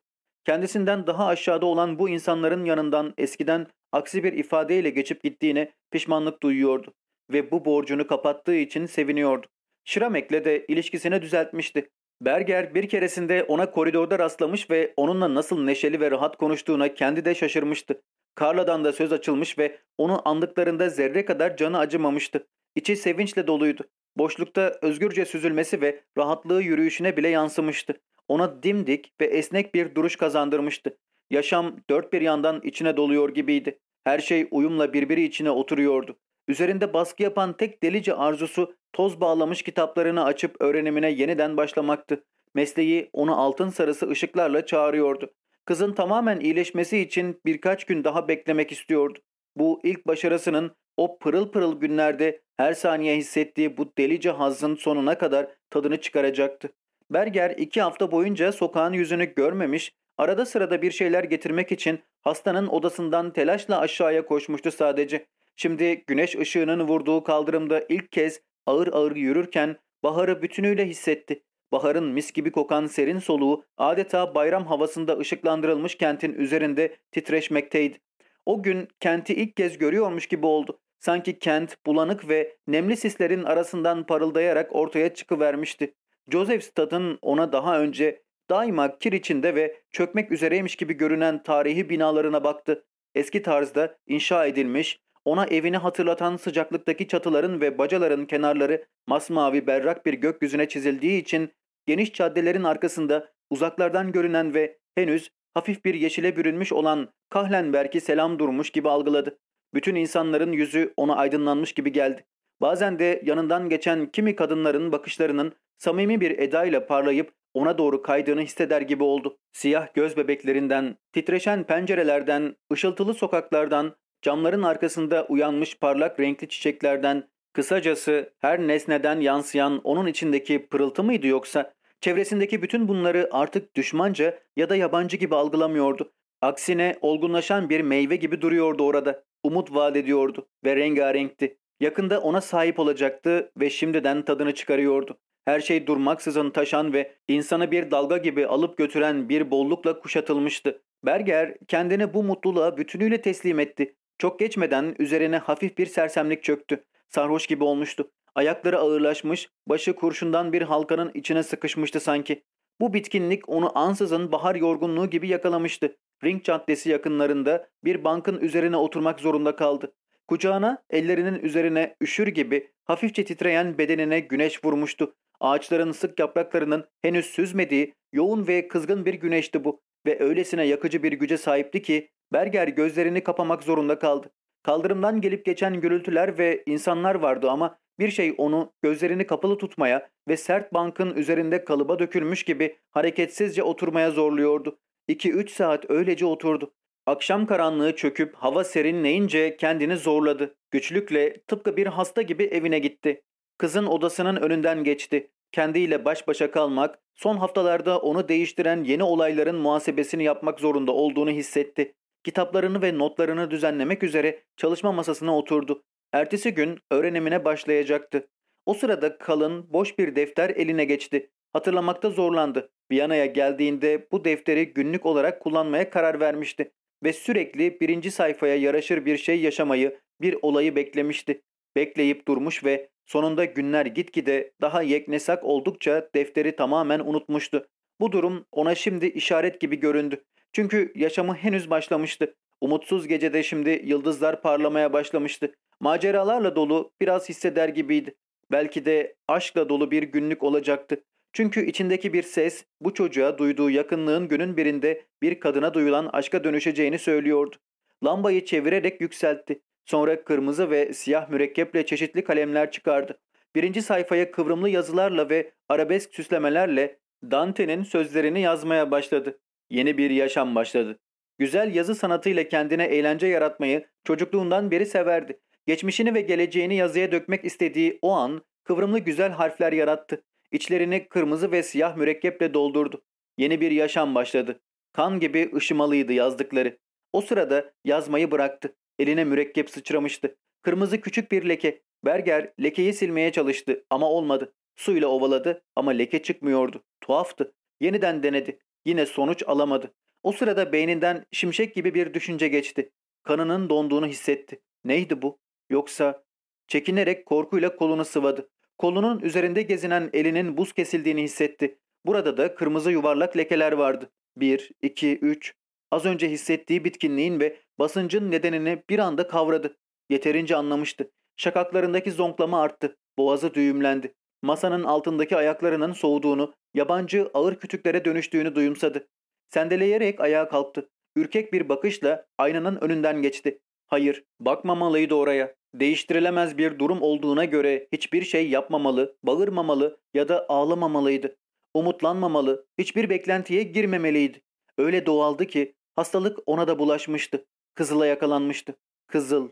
Kendisinden daha aşağıda olan bu insanların yanından eskiden aksi bir ifadeyle geçip gittiğine pişmanlık duyuyordu ve bu borcunu kapattığı için seviniyordu. Şiramek'le de ilişkisini düzeltmişti. Berger bir keresinde ona koridorda rastlamış ve onunla nasıl neşeli ve rahat konuştuğuna kendi de şaşırmıştı. Carla'dan da söz açılmış ve onu andıklarında zerre kadar canı acımamıştı. İçi sevinçle doluydu. Boşlukta özgürce süzülmesi ve rahatlığı yürüyüşüne bile yansımıştı. Ona dimdik ve esnek bir duruş kazandırmıştı. Yaşam dört bir yandan içine doluyor gibiydi. Her şey uyumla birbiri içine oturuyordu. Üzerinde baskı yapan tek delice arzusu toz bağlamış kitaplarını açıp öğrenimine yeniden başlamaktı. Mesleği onu altın sarısı ışıklarla çağırıyordu. Kızın tamamen iyileşmesi için birkaç gün daha beklemek istiyordu. Bu ilk başarısının o pırıl pırıl günlerde her saniye hissettiği bu delice hazzın sonuna kadar tadını çıkaracaktı. Berger iki hafta boyunca sokağın yüzünü görmemiş, arada sırada bir şeyler getirmek için hastanın odasından telaşla aşağıya koşmuştu sadece. Şimdi güneş ışığının vurduğu kaldırımda ilk kez ağır ağır yürürken baharı bütünüyle hissetti. Baharın mis gibi kokan serin soluğu adeta bayram havasında ışıklandırılmış kentin üzerinde titreşmekteydi. O gün kenti ilk kez görüyormuş gibi oldu. Sanki kent bulanık ve nemli sislerin arasından parıldayarak ortaya çıkıvermişti. Joseph Stad'ın ona daha önce daima kir içinde ve çökmek üzereymiş gibi görünen tarihi binalarına baktı. Eski tarzda inşa edilmiş, ona evini hatırlatan sıcaklıktaki çatıların ve bacaların kenarları masmavi berrak bir gökyüzüne çizildiği için geniş caddelerin arkasında uzaklardan görünen ve henüz hafif bir yeşile bürünmüş olan Kahlenberg'i selam durmuş gibi algıladı. Bütün insanların yüzü ona aydınlanmış gibi geldi. Bazen de yanından geçen kimi kadınların bakışlarının samimi bir edayla parlayıp ona doğru kaydığını hisseder gibi oldu. Siyah göz bebeklerinden, titreşen pencerelerden, ışıltılı sokaklardan, camların arkasında uyanmış parlak renkli çiçeklerden, kısacası her nesneden yansıyan onun içindeki pırıltı mıydı yoksa çevresindeki bütün bunları artık düşmanca ya da yabancı gibi algılamıyordu. Aksine olgunlaşan bir meyve gibi duruyordu orada. Umut vaat ediyordu ve rengarenkti. Yakında ona sahip olacaktı ve şimdiden tadını çıkarıyordu. Her şey durmaksızın taşan ve insanı bir dalga gibi alıp götüren bir bollukla kuşatılmıştı. Berger kendini bu mutluluğa bütünüyle teslim etti. Çok geçmeden üzerine hafif bir sersemlik çöktü. Sarhoş gibi olmuştu. Ayakları ağırlaşmış, başı kurşundan bir halkanın içine sıkışmıştı sanki. Bu bitkinlik onu ansızın bahar yorgunluğu gibi yakalamıştı. Ring Caddesi yakınlarında bir bankın üzerine oturmak zorunda kaldı. Kucağına, ellerinin üzerine üşür gibi hafifçe titreyen bedenine güneş vurmuştu. Ağaçların sık yapraklarının henüz süzmediği yoğun ve kızgın bir güneşti bu ve öylesine yakıcı bir güce sahipti ki Berger gözlerini kapamak zorunda kaldı. Kaldırımdan gelip geçen gürültüler ve insanlar vardı ama bir şey onu gözlerini kapalı tutmaya ve sert bankın üzerinde kalıba dökülmüş gibi hareketsizce oturmaya zorluyordu. 2-3 saat öylece oturdu. Akşam karanlığı çöküp hava serinleyince kendini zorladı. Güçlükle tıpkı bir hasta gibi evine gitti. Kızın odasının önünden geçti. Kendiyle baş başa kalmak, son haftalarda onu değiştiren yeni olayların muhasebesini yapmak zorunda olduğunu hissetti. Kitaplarını ve notlarını düzenlemek üzere çalışma masasına oturdu. Ertesi gün öğrenimine başlayacaktı. O sırada kalın, boş bir defter eline geçti. Hatırlamakta zorlandı. Viyana'ya geldiğinde bu defteri günlük olarak kullanmaya karar vermişti ve sürekli birinci sayfaya yaraşır bir şey yaşamayı, bir olayı beklemişti. Bekleyip durmuş ve sonunda günler gitgide daha yeknesak oldukça defteri tamamen unutmuştu. Bu durum ona şimdi işaret gibi göründü. Çünkü yaşamı henüz başlamıştı. Umutsuz gecede şimdi yıldızlar parlamaya başlamıştı. Maceralarla dolu biraz hisseder gibiydi. Belki de aşkla dolu bir günlük olacaktı. Çünkü içindeki bir ses bu çocuğa duyduğu yakınlığın günün birinde bir kadına duyulan aşka dönüşeceğini söylüyordu. Lambayı çevirerek yükseltti. Sonra kırmızı ve siyah mürekkeple çeşitli kalemler çıkardı. Birinci sayfaya kıvrımlı yazılarla ve arabesk süslemelerle Dante'nin sözlerini yazmaya başladı. Yeni bir yaşam başladı. Güzel yazı sanatıyla kendine eğlence yaratmayı çocukluğundan beri severdi. Geçmişini ve geleceğini yazıya dökmek istediği o an kıvrımlı güzel harfler yarattı. İçlerini kırmızı ve siyah mürekkeple doldurdu. Yeni bir yaşam başladı. Kan gibi ışımalıydı yazdıkları. O sırada yazmayı bıraktı. Eline mürekkep sıçramıştı. Kırmızı küçük bir leke. Berger lekeyi silmeye çalıştı ama olmadı. Suyla ovaladı ama leke çıkmıyordu. Tuhaftı. Yeniden denedi. Yine sonuç alamadı. O sırada beyninden şimşek gibi bir düşünce geçti. Kanının donduğunu hissetti. Neydi bu? Yoksa çekinerek korkuyla kolunu sıvadı. Kolunun üzerinde gezinen elinin buz kesildiğini hissetti. Burada da kırmızı yuvarlak lekeler vardı. Bir, iki, üç. Az önce hissettiği bitkinliğin ve basıncın nedenini bir anda kavradı. Yeterince anlamıştı. Şakaklarındaki zonklama arttı. Boğazı düğümlendi. Masanın altındaki ayaklarının soğuduğunu, yabancı ağır kütüklere dönüştüğünü duyumsadı. Sendeleyerek ayağa kalktı. Ürkek bir bakışla aynanın önünden geçti. Hayır, bakmamalıydı oraya. Değiştirilemez bir durum olduğuna göre hiçbir şey yapmamalı, bağırmamalı ya da ağlamamalıydı. Umutlanmamalı, hiçbir beklentiye girmemeliydi. Öyle doğaldı ki hastalık ona da bulaşmıştı. Kızıl'a yakalanmıştı. Kızıl.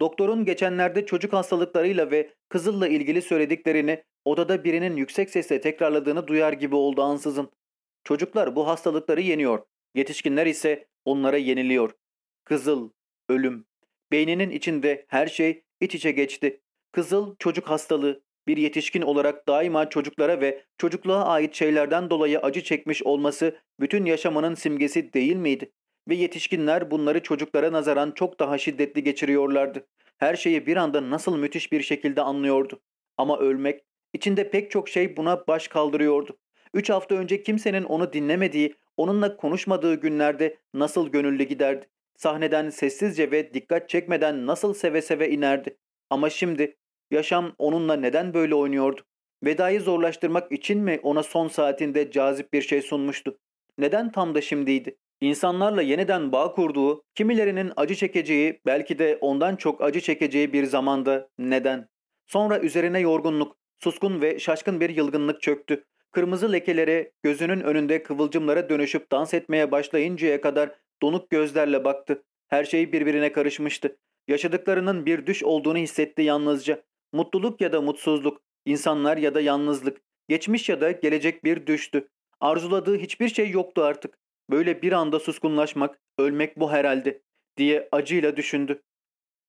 Doktorun geçenlerde çocuk hastalıklarıyla ve Kızıl'la ilgili söylediklerini odada birinin yüksek sesle tekrarladığını duyar gibi oldu ansızın. Çocuklar bu hastalıkları yeniyor. Yetişkinler ise onlara yeniliyor. Kızıl, ölüm. Beyninin içinde her şey iç içe geçti. Kızıl çocuk hastalığı. Bir yetişkin olarak daima çocuklara ve çocukluğa ait şeylerden dolayı acı çekmiş olması bütün yaşamının simgesi değil miydi? Ve yetişkinler bunları çocuklara nazaran çok daha şiddetli geçiriyorlardı. Her şeyi bir anda nasıl müthiş bir şekilde anlıyordu. Ama ölmek, içinde pek çok şey buna baş kaldırıyordu. Üç hafta önce kimsenin onu dinlemediği, onunla konuşmadığı günlerde nasıl gönüllü giderdi. Sahneden sessizce ve dikkat çekmeden nasıl seve seve inerdi. Ama şimdi yaşam onunla neden böyle oynuyordu? Vedayı zorlaştırmak için mi ona son saatinde cazip bir şey sunmuştu? Neden tam da şimdiydi? İnsanlarla yeniden bağ kurduğu, kimilerinin acı çekeceği, belki de ondan çok acı çekeceği bir zamanda neden? Sonra üzerine yorgunluk, suskun ve şaşkın bir yılgınlık çöktü. Kırmızı lekelere, gözünün önünde kıvılcımlara dönüşüp dans etmeye başlayıncaya kadar donuk gözlerle baktı. Her şey birbirine karışmıştı. Yaşadıklarının bir düş olduğunu hissetti yalnızca. Mutluluk ya da mutsuzluk, insanlar ya da yalnızlık, geçmiş ya da gelecek bir düştü. Arzuladığı hiçbir şey yoktu artık. Böyle bir anda suskunlaşmak, ölmek bu herhalde diye acıyla düşündü.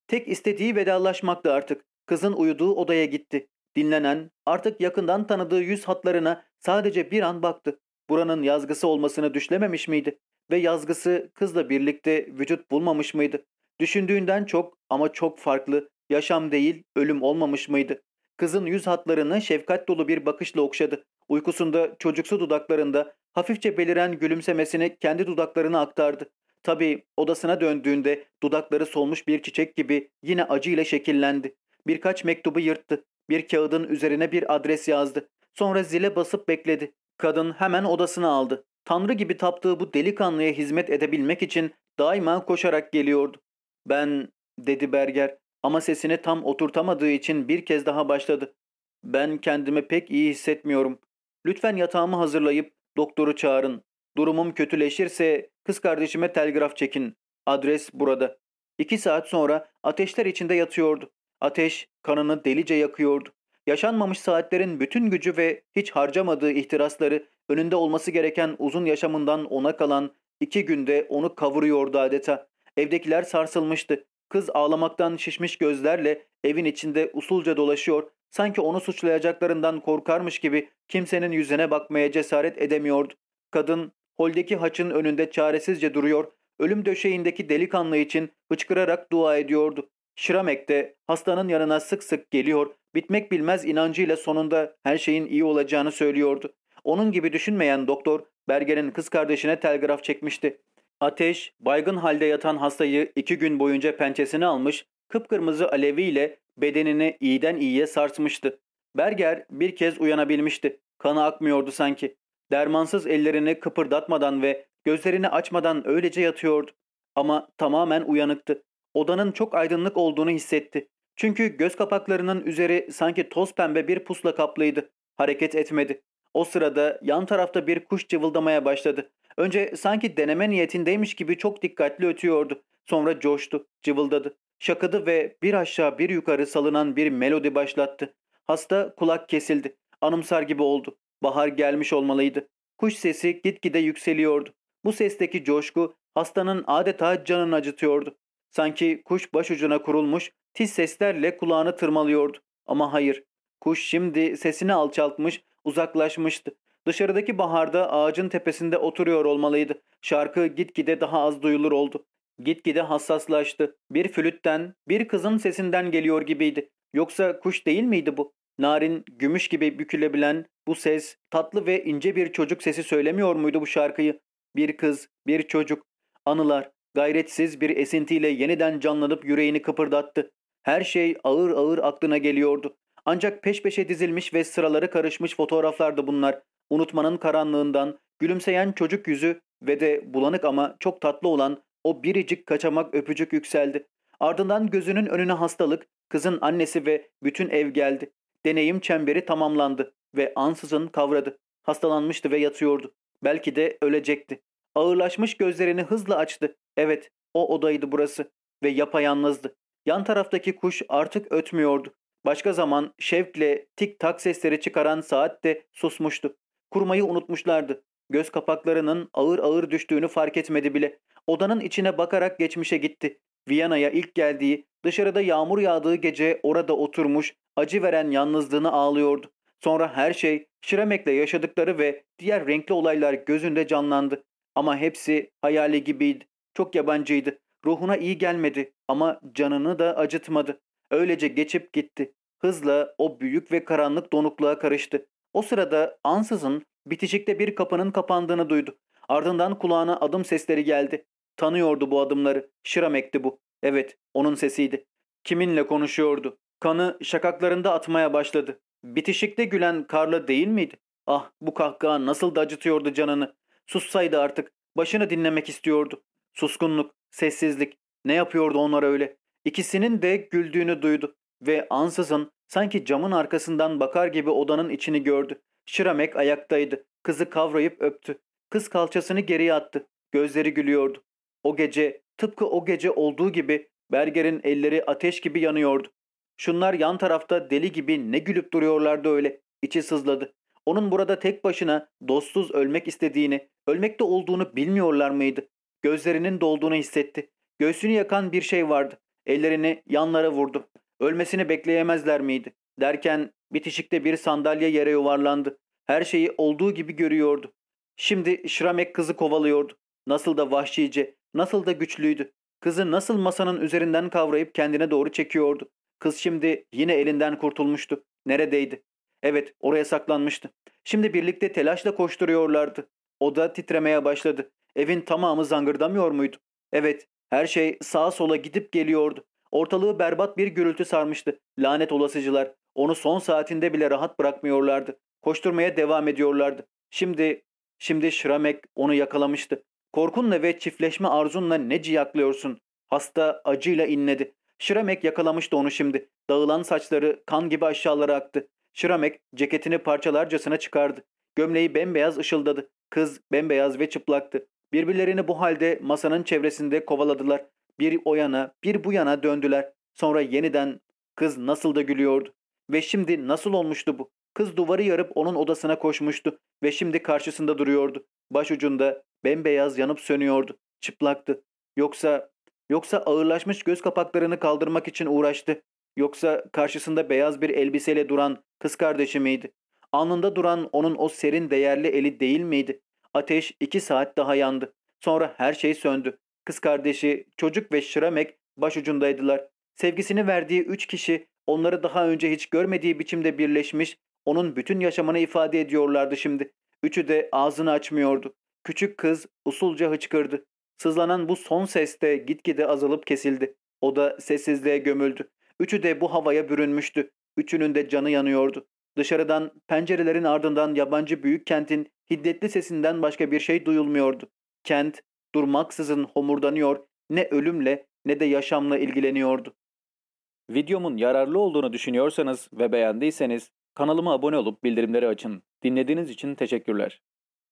Tek istediği vedalaşmaktı artık. Kızın uyuduğu odaya gitti. Dinlenen, artık yakından tanıdığı yüz hatlarına sadece bir an baktı. Buranın yazgısı olmasını düşlememiş miydi? Ve yazgısı kızla birlikte vücut bulmamış mıydı? Düşündüğünden çok ama çok farklı, yaşam değil, ölüm olmamış mıydı? Kızın yüz hatlarını şefkat dolu bir bakışla okşadı. Uykusunda çocuksu dudaklarında hafifçe beliren gülümsemesini kendi dudaklarına aktardı. Tabii odasına döndüğünde dudakları solmuş bir çiçek gibi yine acıyla şekillendi. Birkaç mektubu yırttı. Bir kağıdın üzerine bir adres yazdı. Sonra zile basıp bekledi. Kadın hemen odasına aldı. Tanrı gibi taptığı bu delikanlıya hizmet edebilmek için daima koşarak geliyordu. Ben, dedi Berger ama sesini tam oturtamadığı için bir kez daha başladı. Ben kendimi pek iyi hissetmiyorum. Lütfen yatağımı hazırlayıp doktoru çağırın. Durumum kötüleşirse kız kardeşime telgraf çekin. Adres burada. İki saat sonra ateşler içinde yatıyordu. Ateş kanını delice yakıyordu. Yaşanmamış saatlerin bütün gücü ve hiç harcamadığı ihtirasları önünde olması gereken uzun yaşamından ona kalan iki günde onu kavuruyordu adeta. Evdekiler sarsılmıştı. Kız ağlamaktan şişmiş gözlerle evin içinde usulca dolaşıyor, sanki onu suçlayacaklarından korkarmış gibi kimsenin yüzüne bakmaya cesaret edemiyordu. Kadın holdeki haçın önünde çaresizce duruyor, ölüm döşeğindeki delikanlı için hıçkırarak dua ediyordu. Şiramek de hastanın yanına sık sık geliyor, bitmek bilmez inancıyla sonunda her şeyin iyi olacağını söylüyordu. Onun gibi düşünmeyen doktor Berger'in kız kardeşine telgraf çekmişti. Ateş, baygın halde yatan hastayı iki gün boyunca pençesine almış, kıpkırmızı aleviyle bedenini iyiden iyiye sarsmıştı. Berger bir kez uyanabilmişti. Kanı akmıyordu sanki. Dermansız ellerini kıpırdatmadan ve gözlerini açmadan öylece yatıyordu. Ama tamamen uyanıktı. Odanın çok aydınlık olduğunu hissetti. Çünkü göz kapaklarının üzeri sanki toz pembe bir pusla kaplıydı. Hareket etmedi. O sırada yan tarafta bir kuş cıvıldamaya başladı. Önce sanki deneme niyetindeymiş gibi çok dikkatli ötüyordu. Sonra coştu, cıvıldadı. Şakadı ve bir aşağı bir yukarı salınan bir melodi başlattı. Hasta kulak kesildi. Anımsar gibi oldu. Bahar gelmiş olmalıydı. Kuş sesi gitgide yükseliyordu. Bu sesteki coşku hastanın adeta canını acıtıyordu. Sanki kuş başucuna kurulmuş, tiz seslerle kulağını tırmalıyordu. Ama hayır, kuş şimdi sesini alçaltmış, uzaklaşmıştı. Dışarıdaki baharda ağacın tepesinde oturuyor olmalıydı. Şarkı gitgide daha az duyulur oldu. Gitgide hassaslaştı. Bir flütten, bir kızın sesinden geliyor gibiydi. Yoksa kuş değil miydi bu? Narin, gümüş gibi bükülebilen bu ses, tatlı ve ince bir çocuk sesi söylemiyor muydu bu şarkıyı? Bir kız, bir çocuk. Anılar, gayretsiz bir esintiyle yeniden canlanıp yüreğini kıpırdattı. Her şey ağır ağır aklına geliyordu. Ancak peş peşe dizilmiş ve sıraları karışmış fotoğraflardı bunlar. Unutmanın karanlığından gülümseyen çocuk yüzü ve de bulanık ama çok tatlı olan o biricik kaçamak öpücük yükseldi. Ardından gözünün önüne hastalık, kızın annesi ve bütün ev geldi. Deneyim çemberi tamamlandı ve ansızın kavradı. Hastalanmıştı ve yatıyordu. Belki de ölecekti. Ağırlaşmış gözlerini hızla açtı. Evet, o odaydı burası ve yapayalnızdı. Yan taraftaki kuş artık ötmüyordu. Başka zaman şevkle tik tak sesleri çıkaran saat de susmuştu. Kurmayı unutmuşlardı. Göz kapaklarının ağır ağır düştüğünü fark etmedi bile. Odanın içine bakarak geçmişe gitti. Viyana'ya ilk geldiği, dışarıda yağmur yağdığı gece orada oturmuş, acı veren yalnızlığını ağlıyordu. Sonra her şey, Şiremek'le yaşadıkları ve diğer renkli olaylar gözünde canlandı. Ama hepsi hayali gibiydi. Çok yabancıydı. Ruhuna iyi gelmedi ama canını da acıtmadı. Öylece geçip gitti. Hızla o büyük ve karanlık donukluğa karıştı. O sırada ansızın bitişikte bir kapının kapandığını duydu. Ardından kulağına adım sesleri geldi. Tanıyordu bu adımları. Şiramek'ti bu. Evet, onun sesiydi. Kiminle konuşuyordu? Kanı şakaklarında atmaya başladı. Bitişikte gülen Karla değil miydi? Ah bu kahkaha nasıl da acıtıyordu canını. Sussaydı artık. Başını dinlemek istiyordu. Suskunluk, sessizlik. Ne yapıyordu onlar öyle? İkisinin de güldüğünü duydu. Ve ansızın sanki camın arkasından bakar gibi odanın içini gördü. Şiramek ayaktaydı. Kızı kavrayıp öptü. Kız kalçasını geriye attı. Gözleri gülüyordu. O gece tıpkı o gece olduğu gibi Berger'in elleri ateş gibi yanıyordu. Şunlar yan tarafta deli gibi ne gülüp duruyorlardı öyle. İçi sızladı. Onun burada tek başına dostsuz ölmek istediğini, ölmekte olduğunu bilmiyorlar mıydı? Gözlerinin dolduğunu hissetti. Göğsünü yakan bir şey vardı. Ellerini yanlara vurdu. Ölmesini bekleyemezler miydi? Derken Bitişikte bir sandalye yere yuvarlandı. Her şeyi olduğu gibi görüyordu. Şimdi Şramek kızı kovalıyordu. Nasıl da vahşice, nasıl da güçlüydü. Kızı nasıl masanın üzerinden kavrayıp kendine doğru çekiyordu. Kız şimdi yine elinden kurtulmuştu. Neredeydi? Evet, oraya saklanmıştı. Şimdi birlikte telaşla koşturuyorlardı. Oda titremeye başladı. Evin tamamı zangırdamıyor muydu? Evet, her şey sağa sola gidip geliyordu. Ortalığı berbat bir gürültü sarmıştı. Lanet olasıcılar. Onu son saatinde bile rahat bırakmıyorlardı. Koşturmaya devam ediyorlardı. Şimdi, şimdi Şramek onu yakalamıştı. Korkunla ve çiftleşme arzunla ne ciyaklıyorsun? Hasta acıyla inledi. Şramek yakalamıştı onu şimdi. Dağılan saçları kan gibi aşağılara aktı. Şramek ceketini parçalarcasına çıkardı. Gömleği bembeyaz ışıldadı. Kız bembeyaz ve çıplaktı. Birbirlerini bu halde masanın çevresinde kovaladılar. Bir o yana, bir bu yana döndüler. Sonra yeniden kız nasıl da gülüyordu. Ve şimdi nasıl olmuştu bu? Kız duvarı yarıp onun odasına koşmuştu ve şimdi karşısında duruyordu. Başucunda bembeyaz yanıp sönüyordu. Çıplaktı. Yoksa yoksa ağırlaşmış göz kapaklarını kaldırmak için uğraştı. Yoksa karşısında beyaz bir elbiseyle duran kız kardeşi miydi? Alnında duran onun o serin değerli eli değil miydi? Ateş iki saat daha yandı. Sonra her şey söndü. Kız kardeşi, çocuk ve Şramek başucundaydılar. Sevgisini verdiği üç kişi onları daha önce hiç görmediği biçimde birleşmiş, onun bütün yaşamını ifade ediyorlardı şimdi. Üçü de ağzını açmıyordu. Küçük kız usulca hıçkırdı. Sızlanan bu son ses de gitgide azalıp kesildi. O da sessizliğe gömüldü. Üçü de bu havaya bürünmüştü. Üçünün de canı yanıyordu. Dışarıdan pencerelerin ardından yabancı büyük kentin hiddetli sesinden başka bir şey duyulmuyordu. Kent durmaksızın homurdanıyor, ne ölümle ne de yaşamla ilgileniyordu. Videomun yararlı olduğunu düşünüyorsanız ve beğendiyseniz kanalıma abone olup bildirimleri açın. Dinlediğiniz için teşekkürler.